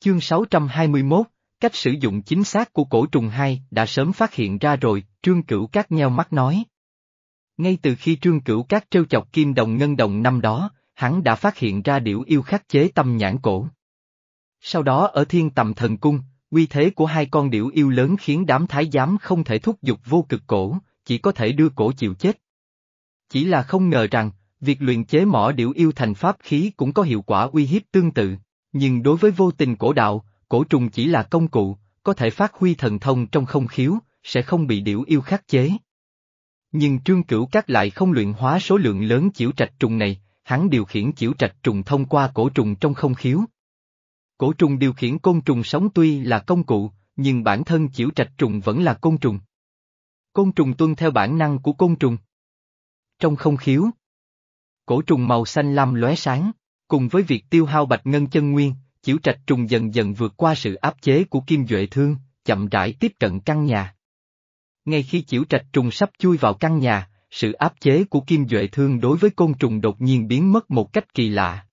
Chương 621, cách sử dụng chính xác của cổ trùng 2 đã sớm phát hiện ra rồi, Trương Cửu Cát nheo mắt nói. Ngay từ khi Trương Cửu Cát trêu chọc Kim Đồng Ngân Đồng năm đó, hắn đã phát hiện ra điểu yêu khắc chế tâm nhãn cổ. Sau đó ở thiên tầm thần cung, uy thế của hai con điểu yêu lớn khiến đám thái giám không thể thúc giục vô cực cổ, chỉ có thể đưa cổ chịu chết. Chỉ là không ngờ rằng, việc luyện chế mỏ điểu yêu thành pháp khí cũng có hiệu quả uy hiếp tương tự, nhưng đối với vô tình cổ đạo, cổ trùng chỉ là công cụ, có thể phát huy thần thông trong không khiếu, sẽ không bị điểu yêu khắc chế. Nhưng trương cửu các lại không luyện hóa số lượng lớn chiểu trạch trùng này, hắn điều khiển chiểu trạch trùng thông qua cổ trùng trong không khiếu. Cổ trùng điều khiển côn trùng sống tuy là công cụ, nhưng bản thân chiểu trạch trùng vẫn là côn trùng. Côn trùng tuân theo bản năng của côn trùng. Trong không khiếu, cổ trùng màu xanh lam lóe sáng, cùng với việc tiêu hao bạch ngân chân nguyên, chiểu trạch trùng dần dần vượt qua sự áp chế của kim duệ thương, chậm rãi tiếp cận căn nhà. Ngay khi chiểu trạch trùng sắp chui vào căn nhà, sự áp chế của kim duệ thương đối với côn trùng đột nhiên biến mất một cách kỳ lạ.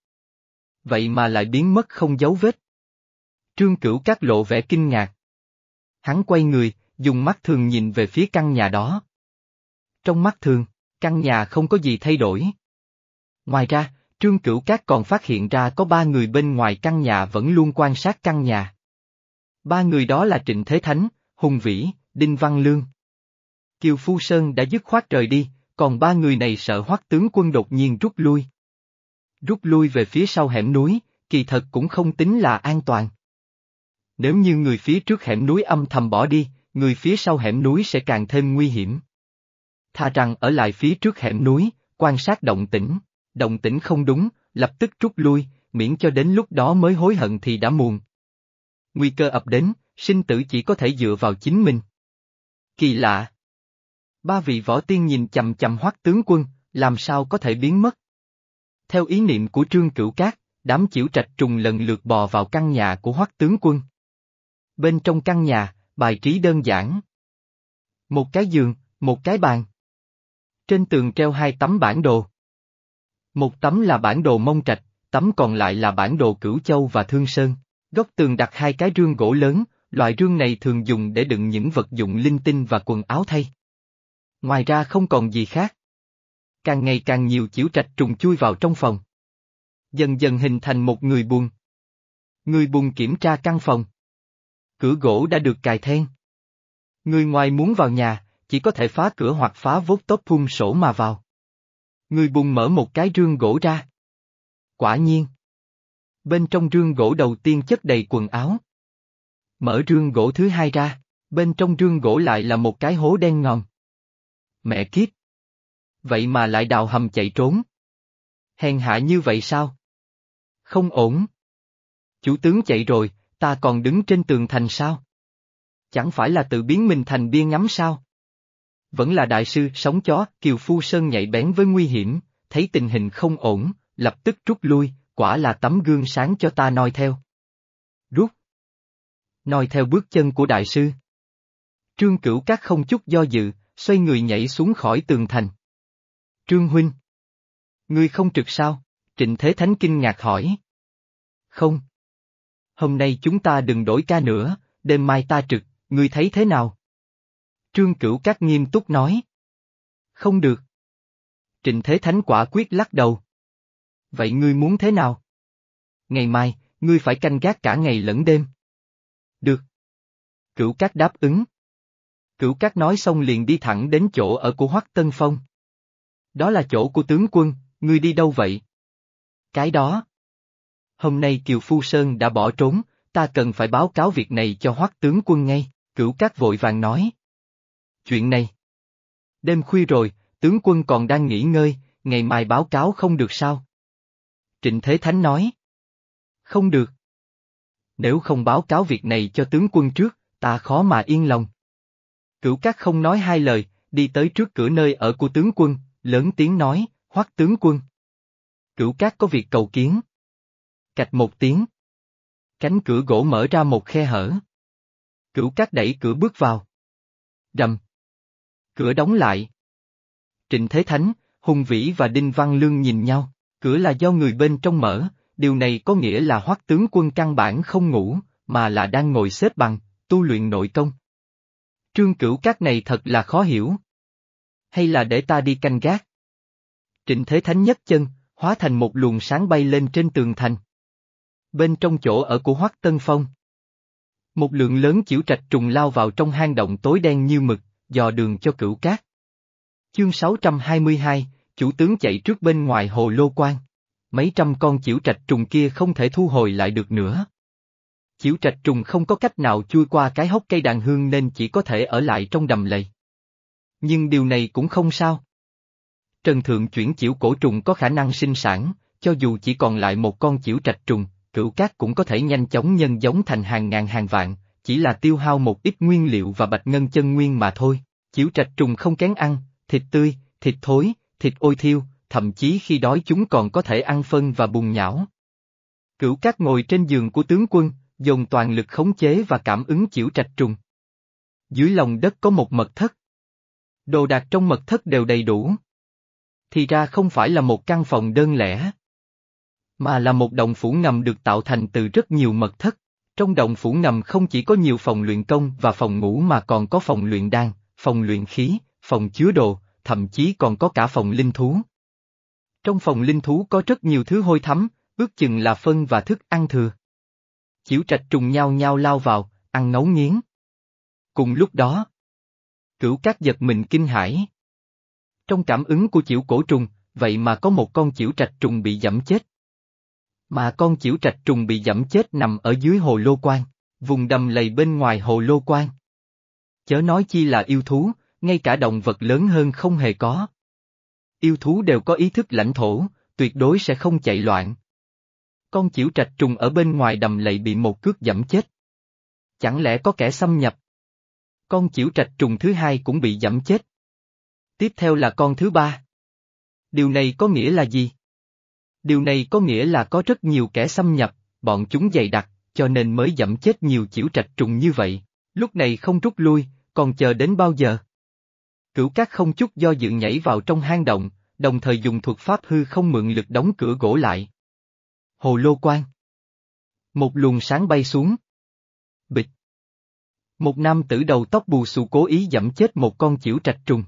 Vậy mà lại biến mất không dấu vết. Trương Cửu các lộ vẻ kinh ngạc. Hắn quay người, dùng mắt thường nhìn về phía căn nhà đó. Trong mắt thường, căn nhà không có gì thay đổi. Ngoài ra, Trương Cửu Cát còn phát hiện ra có ba người bên ngoài căn nhà vẫn luôn quan sát căn nhà. Ba người đó là Trịnh Thế Thánh, Hùng Vĩ, Đinh Văn Lương. Kiều Phu Sơn đã dứt khoát rời đi, còn ba người này sợ hoắc tướng quân đột nhiên rút lui. Rút lui về phía sau hẻm núi, kỳ thật cũng không tính là an toàn. Nếu như người phía trước hẻm núi âm thầm bỏ đi, người phía sau hẻm núi sẽ càng thêm nguy hiểm. Tha rằng ở lại phía trước hẻm núi, quan sát động tĩnh, động tĩnh không đúng, lập tức rút lui, miễn cho đến lúc đó mới hối hận thì đã muộn. Nguy cơ ập đến, sinh tử chỉ có thể dựa vào chính mình. Kỳ lạ. Ba vị võ tiên nhìn chầm chầm hoắc tướng quân, làm sao có thể biến mất. Theo ý niệm của Trương Cửu Cát, đám chịu trạch trùng lần lượt bò vào căn nhà của hoắc tướng quân. Bên trong căn nhà, bài trí đơn giản. Một cái giường, một cái bàn. Trên tường treo hai tấm bản đồ. Một tấm là bản đồ mông trạch, tấm còn lại là bản đồ cửu châu và thương sơn. Góc tường đặt hai cái rương gỗ lớn, loại rương này thường dùng để đựng những vật dụng linh tinh và quần áo thay. Ngoài ra không còn gì khác. Càng ngày càng nhiều chiểu trạch trùng chui vào trong phòng. Dần dần hình thành một người buồn. Người buồn kiểm tra căn phòng. Cửa gỗ đã được cài then. Người ngoài muốn vào nhà, chỉ có thể phá cửa hoặc phá vốt tốt phun sổ mà vào. Người bùng mở một cái rương gỗ ra. Quả nhiên. Bên trong rương gỗ đầu tiên chất đầy quần áo. Mở rương gỗ thứ hai ra, bên trong rương gỗ lại là một cái hố đen ngòm. Mẹ kiếp! Vậy mà lại đào hầm chạy trốn. Hèn hạ như vậy sao? Không ổn. Chủ tướng chạy rồi, ta còn đứng trên tường thành sao? Chẳng phải là tự biến mình thành bia ngắm sao? Vẫn là đại sư sống chó, Kiều Phu Sơn nhạy bén với nguy hiểm, thấy tình hình không ổn, lập tức rút lui, quả là tấm gương sáng cho ta noi theo. Rút. Noi theo bước chân của đại sư. Trương Cửu các không chút do dự, xoay người nhảy xuống khỏi tường thành. Trương Huynh. Ngươi không trực sao? Trịnh Thế Thánh kinh ngạc hỏi. Không. Hôm nay chúng ta đừng đổi ca nữa, đêm mai ta trực, ngươi thấy thế nào? Trương Cửu Cát nghiêm túc nói. Không được. Trịnh Thế Thánh quả quyết lắc đầu. Vậy ngươi muốn thế nào? Ngày mai, ngươi phải canh gác cả ngày lẫn đêm. Được. Cửu Cát đáp ứng. Cửu Cát nói xong liền đi thẳng đến chỗ ở của Hoắc Tân Phong. Đó là chỗ của tướng quân, ngươi đi đâu vậy? Cái đó. Hôm nay Kiều Phu Sơn đã bỏ trốn, ta cần phải báo cáo việc này cho Hoắc tướng quân ngay, Cửu Cát vội vàng nói. Chuyện này. Đêm khuya rồi, tướng quân còn đang nghỉ ngơi, ngày mai báo cáo không được sao? Trịnh Thế Thánh nói. Không được. Nếu không báo cáo việc này cho tướng quân trước, ta khó mà yên lòng. Cửu Cát không nói hai lời, đi tới trước cửa nơi ở của tướng quân, lớn tiếng nói, hoắc tướng quân. Cửu Cát có việc cầu kiến. Cạch một tiếng. Cánh cửa gỗ mở ra một khe hở. Cửu Cát đẩy cửa bước vào. Rầm. Cửa đóng lại. Trịnh Thế Thánh, Hùng Vĩ và Đinh Văn Lương nhìn nhau, cửa là do người bên trong mở, điều này có nghĩa là hoắc tướng quân căn bản không ngủ, mà là đang ngồi xếp bằng, tu luyện nội công. Trương cửu các này thật là khó hiểu. Hay là để ta đi canh gác? Trịnh Thế Thánh nhấc chân, hóa thành một luồng sáng bay lên trên tường thành. Bên trong chỗ ở của Hoắc Tân Phong. Một lượng lớn chịu trạch trùng lao vào trong hang động tối đen như mực, dò đường cho cửu cát. Chương 622, chủ tướng chạy trước bên ngoài hồ lô quan. Mấy trăm con chiểu trạch trùng kia không thể thu hồi lại được nữa. Chiểu trạch trùng không có cách nào chui qua cái hốc cây đàn hương nên chỉ có thể ở lại trong đầm lầy. Nhưng điều này cũng không sao. Trần Thượng chuyển chiểu cổ trùng có khả năng sinh sản, cho dù chỉ còn lại một con chiểu trạch trùng, cửu cát cũng có thể nhanh chóng nhân giống thành hàng ngàn hàng vạn, chỉ là tiêu hao một ít nguyên liệu và bạch ngân chân nguyên mà thôi. Chiếu trạch trùng không kén ăn, thịt tươi, thịt thối, thịt ôi thiêu, thậm chí khi đói chúng còn có thể ăn phân và bùn nhão. Cửu cát ngồi trên giường của tướng quân, dùng toàn lực khống chế và cảm ứng chiểu trạch trùng. Dưới lòng đất có một mật thất. Đồ đạc trong mật thất đều đầy đủ. Thì ra không phải là một căn phòng đơn lẻ. Mà là một động phủ ngầm được tạo thành từ rất nhiều mật thất. Trong động phủ ngầm không chỉ có nhiều phòng luyện công và phòng ngủ mà còn có phòng luyện đan, phòng luyện khí, phòng chứa đồ, thậm chí còn có cả phòng linh thú. Trong phòng linh thú có rất nhiều thứ hôi thắm, ước chừng là phân và thức ăn thừa. Chiểu trạch trùng nhau nhau lao vào, ăn ngấu nghiến. Cùng lúc đó, cửu các giật mình kinh hãi. Trong cảm ứng của chiểu cổ trùng, vậy mà có một con chiểu trạch trùng bị dẫm chết. Mà con chiểu trạch trùng bị giẫm chết nằm ở dưới hồ lô quan, vùng đầm lầy bên ngoài hồ lô quan. Chớ nói chi là yêu thú, ngay cả động vật lớn hơn không hề có. Yêu thú đều có ý thức lãnh thổ, tuyệt đối sẽ không chạy loạn. Con chiểu trạch trùng ở bên ngoài đầm lầy bị một cước giẫm chết. Chẳng lẽ có kẻ xâm nhập? Con chiểu trạch trùng thứ hai cũng bị giẫm chết. Tiếp theo là con thứ ba. Điều này có nghĩa là gì? Điều này có nghĩa là có rất nhiều kẻ xâm nhập, bọn chúng dày đặc, cho nên mới dẫm chết nhiều chiểu trạch trùng như vậy. Lúc này không rút lui, còn chờ đến bao giờ? Cửu Cát không chút do dự nhảy vào trong hang động, đồng thời dùng thuật pháp hư không mượn lực đóng cửa gỗ lại. Hồ lô quan. Một luồng sáng bay xuống. Bịch. Một nam tử đầu tóc bù xù cố ý dẫm chết một con chiểu trạch trùng.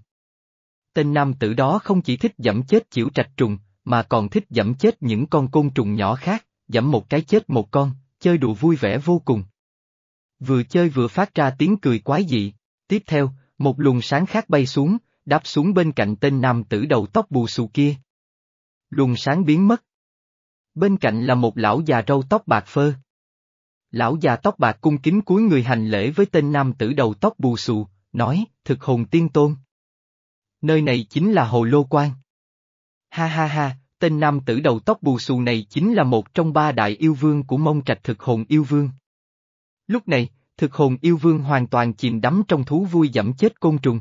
Tên nam tử đó không chỉ thích dẫm chết chiểu trạch trùng, mà còn thích dẫm chết những con côn trùng nhỏ khác, dẫm một cái chết một con, chơi đùa vui vẻ vô cùng. Vừa chơi vừa phát ra tiếng cười quái dị, tiếp theo, một luồng sáng khác bay xuống, đáp xuống bên cạnh tên nam tử đầu tóc bù xù kia. Luồng sáng biến mất. Bên cạnh là một lão già râu tóc bạc phơ. Lão già tóc bạc cung kính cúi người hành lễ với tên nam tử đầu tóc bù xù, nói, thực hồn tiên tôn. Nơi này chính là hồ lô quan. Ha ha ha, tên nam tử đầu tóc bù xù này chính là một trong ba đại yêu vương của mông trạch thực hồn yêu vương. Lúc này, thực hồn yêu vương hoàn toàn chìm đắm trong thú vui dẫm chết côn trùng.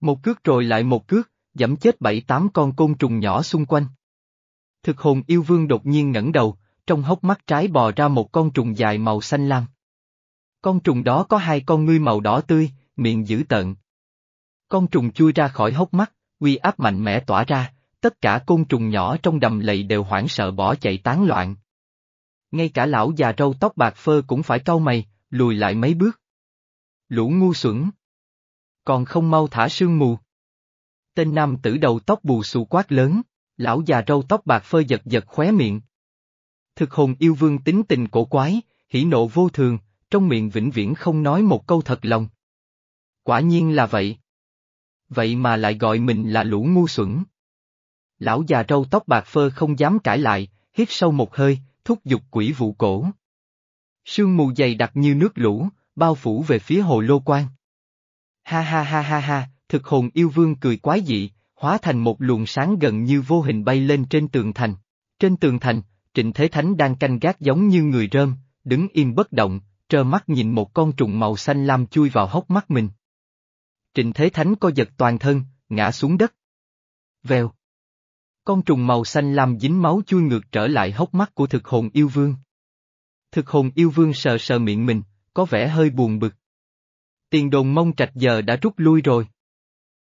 Một cước rồi lại một cước, dẫm chết bảy tám con côn trùng nhỏ xung quanh. Thực hồn yêu vương đột nhiên ngẩng đầu, trong hốc mắt trái bò ra một con trùng dài màu xanh lam. Con trùng đó có hai con ngươi màu đỏ tươi, miệng dữ tợn. Con trùng chui ra khỏi hốc mắt, uy áp mạnh mẽ tỏa ra, tất cả côn trùng nhỏ trong đầm lầy đều hoảng sợ bỏ chạy tán loạn. Ngay cả lão già râu tóc bạc phơ cũng phải cau mày, lùi lại mấy bước. Lũ ngu xuẩn. Còn không mau thả sương mù. Tên nam tử đầu tóc bù xù quát lớn, lão già râu tóc bạc phơ giật giật khóe miệng. Thực hồn yêu vương tính tình cổ quái, hỉ nộ vô thường, trong miệng vĩnh viễn không nói một câu thật lòng. Quả nhiên là vậy. Vậy mà lại gọi mình là lũ ngu xuẩn. Lão già râu tóc bạc phơ không dám cãi lại, hít sâu một hơi, thúc giục quỷ vụ cổ. Sương mù dày đặc như nước lũ, bao phủ về phía hồ lô quan. Ha ha ha ha ha, thực hồn yêu vương cười quái dị, hóa thành một luồng sáng gần như vô hình bay lên trên tường thành. Trên tường thành, Trịnh Thế Thánh đang canh gác giống như người rơm, đứng im bất động, trơ mắt nhìn một con trùng màu xanh lam chui vào hốc mắt mình. Trịnh Thế Thánh co giật toàn thân, ngã xuống đất. Vèo. Con trùng màu xanh lam dính máu chui ngược trở lại hốc mắt của thực hồn yêu vương. Thực hồn yêu vương sờ sờ miệng mình, có vẻ hơi buồn bực. Tiền đồn mông trạch giờ đã rút lui rồi.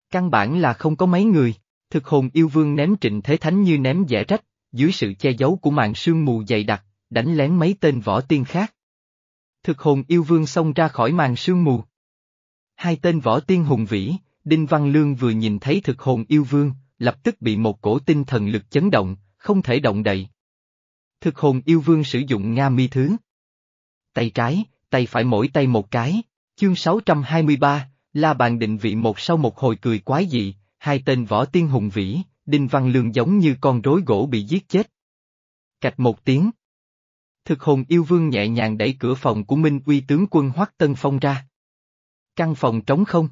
Căn bản là không có mấy người, thực hồn yêu vương ném trịnh thế thánh như ném dẻ rách, dưới sự che giấu của màn sương mù dày đặc, đánh lén mấy tên võ tiên khác. Thực hồn yêu vương xông ra khỏi màn sương mù. Hai tên võ tiên hùng vĩ, Đinh Văn Lương vừa nhìn thấy thực hồn yêu vương, lập tức bị một cổ tinh thần lực chấn động, không thể động đậy. Thực hồn yêu vương sử dụng Nga mi thứ. Tay trái, tay phải mỗi tay một cái, chương 623, La Bàn định vị một sau một hồi cười quái dị, hai tên võ tiên hùng vĩ, Đinh Văn Lương giống như con rối gỗ bị giết chết. Cạch một tiếng. Thực hồn yêu vương nhẹ nhàng đẩy cửa phòng của Minh uy tướng quân Hoắc Tân Phong ra. Căn phòng trống không.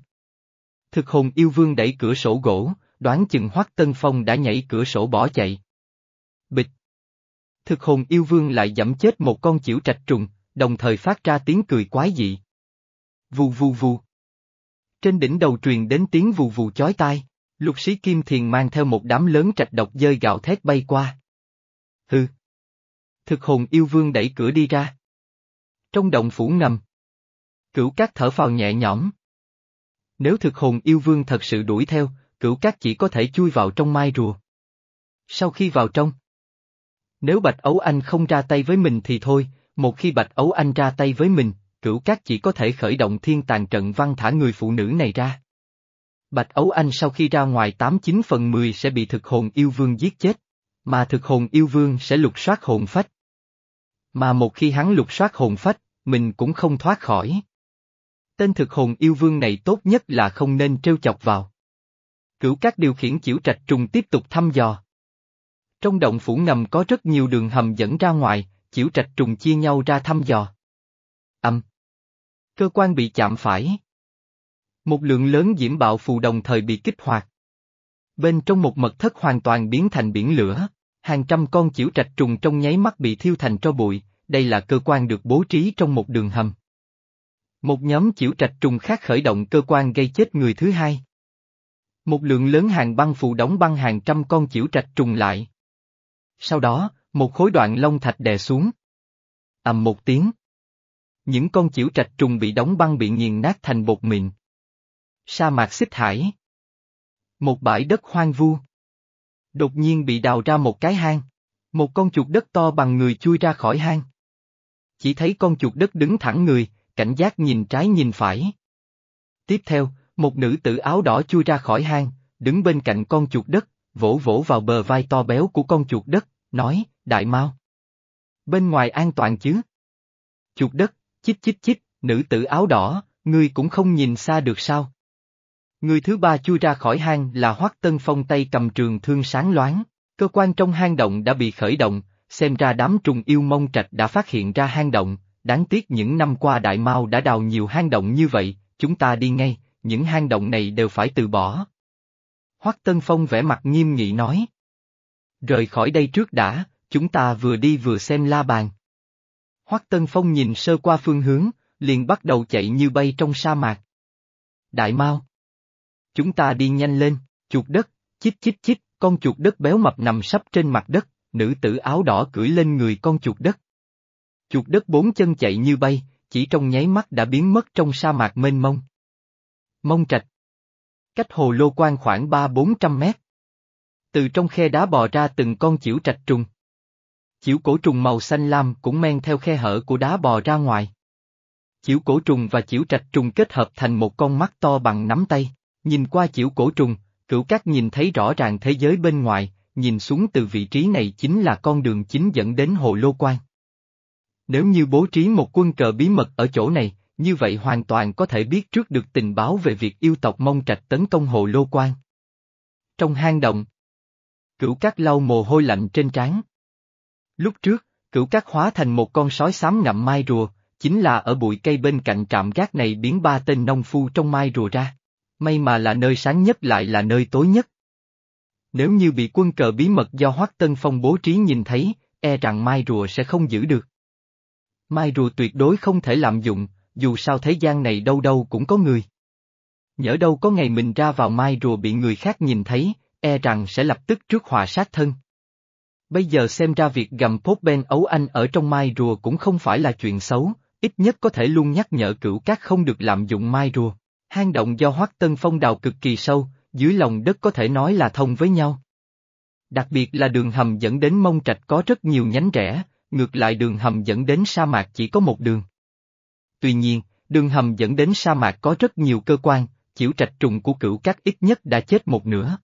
Thực hồn yêu vương đẩy cửa sổ gỗ, đoán chừng Hoắc Tân Phong đã nhảy cửa sổ bỏ chạy. Bịch. Thực hồn yêu vương lại dẫm chết một con chịu trạch trùng, đồng thời phát ra tiếng cười quái dị. Vù vù vù. Trên đỉnh đầu truyền đến tiếng vù vù chói tai, lục sĩ kim thiền mang theo một đám lớn trạch độc dơi gạo thét bay qua. Hừ. Thực hồn yêu vương đẩy cửa đi ra. Trong động phủ ngầm. Cửu cát thở phào nhẹ nhõm. Nếu thực hồn yêu vương thật sự đuổi theo, cửu cát chỉ có thể chui vào trong mai rùa. Sau khi vào trong. Nếu Bạch Ấu Anh không ra tay với mình thì thôi, một khi Bạch Ấu Anh ra tay với mình, cửu cát chỉ có thể khởi động thiên tàn trận văn thả người phụ nữ này ra. Bạch Ấu Anh sau khi ra ngoài 89 phần 10 sẽ bị thực hồn yêu vương giết chết, mà thực hồn yêu vương sẽ lục soát hồn phách. Mà một khi hắn lục soát hồn phách, mình cũng không thoát khỏi. Tên thực hồn yêu vương này tốt nhất là không nên trêu chọc vào. Cửu các điều khiển chiểu trạch trùng tiếp tục thăm dò. Trong động phủ ngầm có rất nhiều đường hầm dẫn ra ngoài, chiểu trạch trùng chia nhau ra thăm dò. Âm. Cơ quan bị chạm phải. Một lượng lớn diễm bạo phù đồng thời bị kích hoạt. Bên trong một mật thất hoàn toàn biến thành biển lửa, hàng trăm con chiểu trạch trùng trong nháy mắt bị thiêu thành tro bụi, đây là cơ quan được bố trí trong một đường hầm. Một nhóm chiểu trạch trùng khác khởi động cơ quan gây chết người thứ hai. Một lượng lớn hàng băng phù đóng băng hàng trăm con chiểu trạch trùng lại. Sau đó, một khối đoạn lông thạch đè xuống. ầm một tiếng. Những con chiểu trạch trùng bị đóng băng bị nghiền nát thành bột mịn. Sa mạc xích hải. Một bãi đất hoang vu. Đột nhiên bị đào ra một cái hang. Một con chuột đất to bằng người chui ra khỏi hang. Chỉ thấy con chuột đất đứng thẳng người, cảnh giác nhìn trái nhìn phải. Tiếp theo, một nữ tử áo đỏ chui ra khỏi hang, đứng bên cạnh con chuột đất, vỗ vỗ vào bờ vai to béo của con chuột đất, nói, đại mau. Bên ngoài an toàn chứ? Chuột đất, chích chích chích, nữ tử áo đỏ, ngươi cũng không nhìn xa được sao? Người thứ ba chui ra khỏi hang là Hoắc Tân Phong tay cầm trường thương sáng loáng, cơ quan trong hang động đã bị khởi động, xem ra đám trùng yêu mông trạch đã phát hiện ra hang động, đáng tiếc những năm qua Đại Mao đã đào nhiều hang động như vậy, chúng ta đi ngay, những hang động này đều phải từ bỏ. Hoắc Tân Phong vẽ mặt nghiêm nghị nói. Rời khỏi đây trước đã, chúng ta vừa đi vừa xem la bàn. Hoắc Tân Phong nhìn sơ qua phương hướng, liền bắt đầu chạy như bay trong sa mạc. Đại Mao. Chúng ta đi nhanh lên, chuột đất, chích chích chích, con chuột đất béo mập nằm sắp trên mặt đất, nữ tử áo đỏ cưỡi lên người con chuột đất. Chuột đất bốn chân chạy như bay, chỉ trong nháy mắt đã biến mất trong sa mạc mênh mông. Mông trạch. Cách hồ lô quan khoảng ba bốn trăm mét. Từ trong khe đá bò ra từng con chiểu trạch trùng. Chiểu cổ trùng màu xanh lam cũng men theo khe hở của đá bò ra ngoài. Chiểu cổ trùng và chiểu trạch trùng kết hợp thành một con mắt to bằng nắm tay, nhìn qua chiểu cổ trùng, cửu cát nhìn thấy rõ ràng thế giới bên ngoài, nhìn xuống từ vị trí này chính là con đường chính dẫn đến hồ lô quan. Nếu như bố trí một quân cờ bí mật ở chỗ này, như vậy hoàn toàn có thể biết trước được tình báo về việc yêu tộc mông trạch tấn công hồ lô quan. Trong hang động, cửu cát lau mồ hôi lạnh trên trán. Lúc trước, cửu cát hóa thành một con sói xám ngậm mai rùa, chính là ở bụi cây bên cạnh trạm gác này biến ba tên nông phu trong mai rùa ra. May mà là nơi sáng nhất lại là nơi tối nhất. Nếu như bị quân cờ bí mật do Hoắc Tân Phong bố trí nhìn thấy, e rằng mai rùa sẽ không giữ được. Mai rùa tuyệt đối không thể lạm dụng, dù sao thế gian này đâu đâu cũng có người. Nhỡ đâu có ngày mình ra vào mai rùa bị người khác nhìn thấy, e rằng sẽ lập tức trước họa sát thân. Bây giờ xem ra việc gầm Pope Ben ấu anh ở trong mai rùa cũng không phải là chuyện xấu, ít nhất có thể luôn nhắc nhở cửu các không được lạm dụng mai rùa. Hang động do Hoắc Tân Phong đào cực kỳ sâu, dưới lòng đất có thể nói là thông với nhau. Đặc biệt là đường hầm dẫn đến mông trạch có rất nhiều nhánh rẽ, ngược lại đường hầm dẫn đến sa mạc chỉ có một đường. Tuy nhiên, đường hầm dẫn đến sa mạc có rất nhiều cơ quan, chiểu trạch trùng của cửu các ít nhất đã chết một nửa.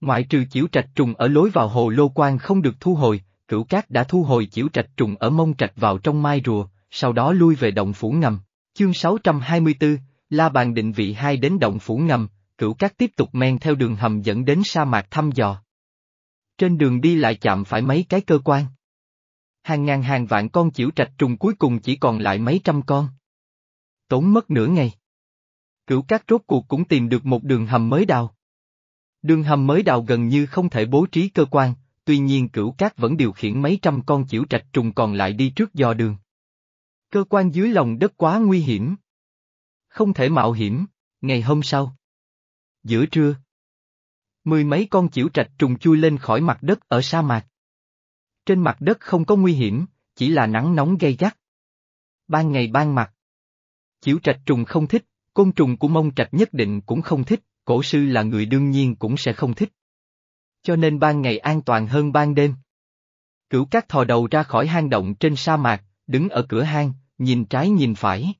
Ngoại trừ chiểu trạch trùng ở lối vào hồ lô quan không được thu hồi, cửu cát đã thu hồi chiểu trạch trùng ở mông trạch vào trong mai rùa, sau đó lui về động phủ ngầm. Chương 624, La Bàn định vị hai đến động phủ ngầm, cửu cát tiếp tục men theo đường hầm dẫn đến sa mạc thăm dò. Trên đường đi lại chạm phải mấy cái cơ quan. Hàng ngàn hàng vạn con chiểu trạch trùng cuối cùng chỉ còn lại mấy trăm con. Tốn mất nửa ngày. Cửu cát rốt cuộc cũng tìm được một đường hầm mới đào. Đường hầm mới đào gần như không thể bố trí cơ quan, tuy nhiên cửu cát vẫn điều khiển mấy trăm con chiểu trạch trùng còn lại đi trước do đường. Cơ quan dưới lòng đất quá nguy hiểm. Không thể mạo hiểm, ngày hôm sau. Giữa trưa. Mười mấy con chiểu trạch trùng chui lên khỏi mặt đất ở sa mạc. Trên mặt đất không có nguy hiểm, chỉ là nắng nóng gay gắt. Ban ngày ban mặt. Chiểu trạch trùng không thích, côn trùng của mông trạch nhất định cũng không thích, cổ sư là người đương nhiên cũng sẽ không thích. Cho nên ban ngày an toàn hơn ban đêm. Cửu cát thò đầu ra khỏi hang động trên sa mạc, đứng ở cửa hang, nhìn trái nhìn phải.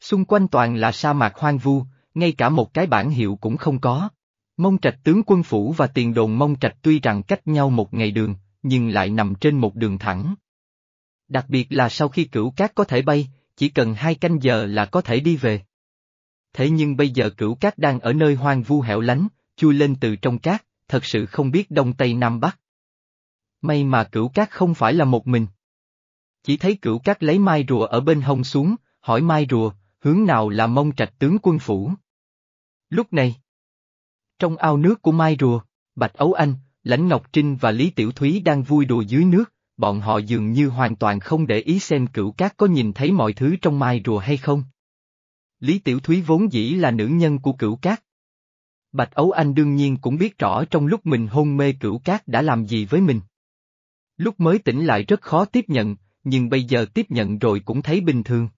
Xung quanh toàn là sa mạc hoang vu, ngay cả một cái bản hiệu cũng không có. Mông trạch tướng quân phủ và tiền đồn mông trạch tuy rằng cách nhau một ngày đường, nhưng lại nằm trên một đường thẳng. Đặc biệt là sau khi cửu cát có thể bay, chỉ cần hai canh giờ là có thể đi về. Thế nhưng bây giờ cửu cát đang ở nơi hoang vu hẻo lánh, chui lên từ trong cát, thật sự không biết đông tây nam bắc. May mà cửu cát không phải là một mình. Chỉ thấy cửu cát lấy mai rùa ở bên hông xuống, hỏi mai rùa, hướng nào là mông trạch tướng quân phủ. Lúc này, trong ao nước của mai rùa, Bạch Ấu Anh, Lãnh Ngọc Trinh và Lý Tiểu Thúy đang vui đùa dưới nước, bọn họ dường như hoàn toàn không để ý xem cửu cát có nhìn thấy mọi thứ trong mai rùa hay không. Lý Tiểu Thúy vốn dĩ là nữ nhân của cửu cát. Bạch Ấu Anh đương nhiên cũng biết rõ trong lúc mình hôn mê cửu cát đã làm gì với mình. Lúc mới tỉnh lại rất khó tiếp nhận, nhưng bây giờ tiếp nhận rồi cũng thấy bình thường.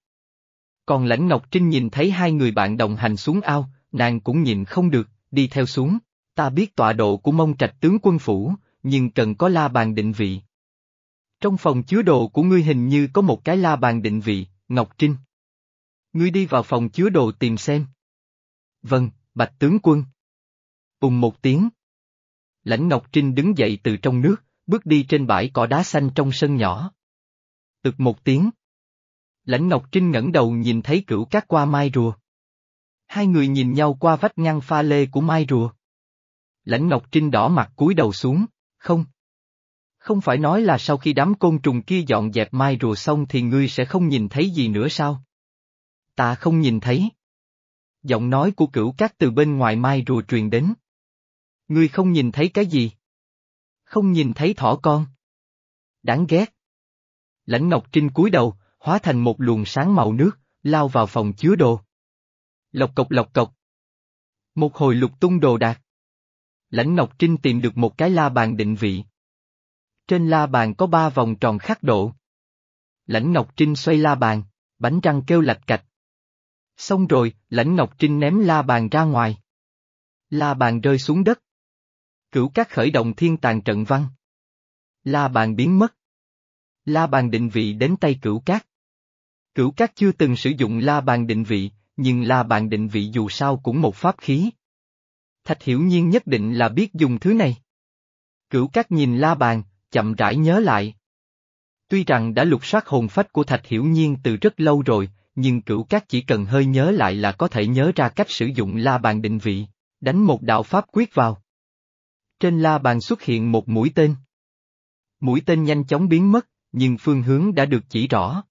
Còn lãnh Ngọc Trinh nhìn thấy hai người bạn đồng hành xuống ao, nàng cũng nhìn không được, đi theo xuống. Ta biết tọa độ của mông trạch tướng quân phủ, nhưng cần có la bàn định vị. Trong phòng chứa đồ của ngươi hình như có một cái la bàn định vị, Ngọc Trinh. Ngươi đi vào phòng chứa đồ tìm xem. Vâng, bạch tướng quân. cùng một tiếng. Lãnh Ngọc Trinh đứng dậy từ trong nước, bước đi trên bãi cỏ đá xanh trong sân nhỏ. Tực một tiếng. Lãnh Ngọc Trinh ngẩng đầu nhìn thấy cửu cát qua mai rùa. Hai người nhìn nhau qua vách ngăn pha lê của mai rùa. Lãnh Ngọc Trinh đỏ mặt cúi đầu xuống, không. Không phải nói là sau khi đám côn trùng kia dọn dẹp mai rùa xong thì ngươi sẽ không nhìn thấy gì nữa sao? Ta không nhìn thấy. Giọng nói của cửu cát từ bên ngoài mai rùa truyền đến. Ngươi không nhìn thấy cái gì? Không nhìn thấy thỏ con. Đáng ghét. Lãnh Ngọc Trinh cúi đầu, hóa thành một luồng sáng màu nước, lao vào phòng chứa đồ. Lộc cộc lộc cộc. Một hồi lục tung đồ đạc. Lãnh Ngọc Trinh tìm được một cái la bàn định vị. Trên la bàn có ba vòng tròn khắc độ. Lãnh Ngọc Trinh xoay la bàn, bánh răng kêu lạch cạch. Xong rồi, Lãnh Ngọc Trinh ném la bàn ra ngoài. La bàn rơi xuống đất. Cửu các khởi động thiên tàng trận văn. La bàn biến mất. La bàn định vị đến tay cửu cát. Cửu cát chưa từng sử dụng la bàn định vị, nhưng la bàn định vị dù sao cũng một pháp khí. Thạch hiểu nhiên nhất định là biết dùng thứ này. Cửu cát nhìn la bàn, chậm rãi nhớ lại. Tuy rằng đã lục soát hồn phách của Thạch Hiểu Nhiên từ rất lâu rồi, nhưng cửu cát chỉ cần hơi nhớ lại là có thể nhớ ra cách sử dụng la bàn định vị, đánh một đạo pháp quyết vào. Trên la bàn xuất hiện một mũi tên. Mũi tên nhanh chóng biến mất, nhưng phương hướng đã được chỉ rõ.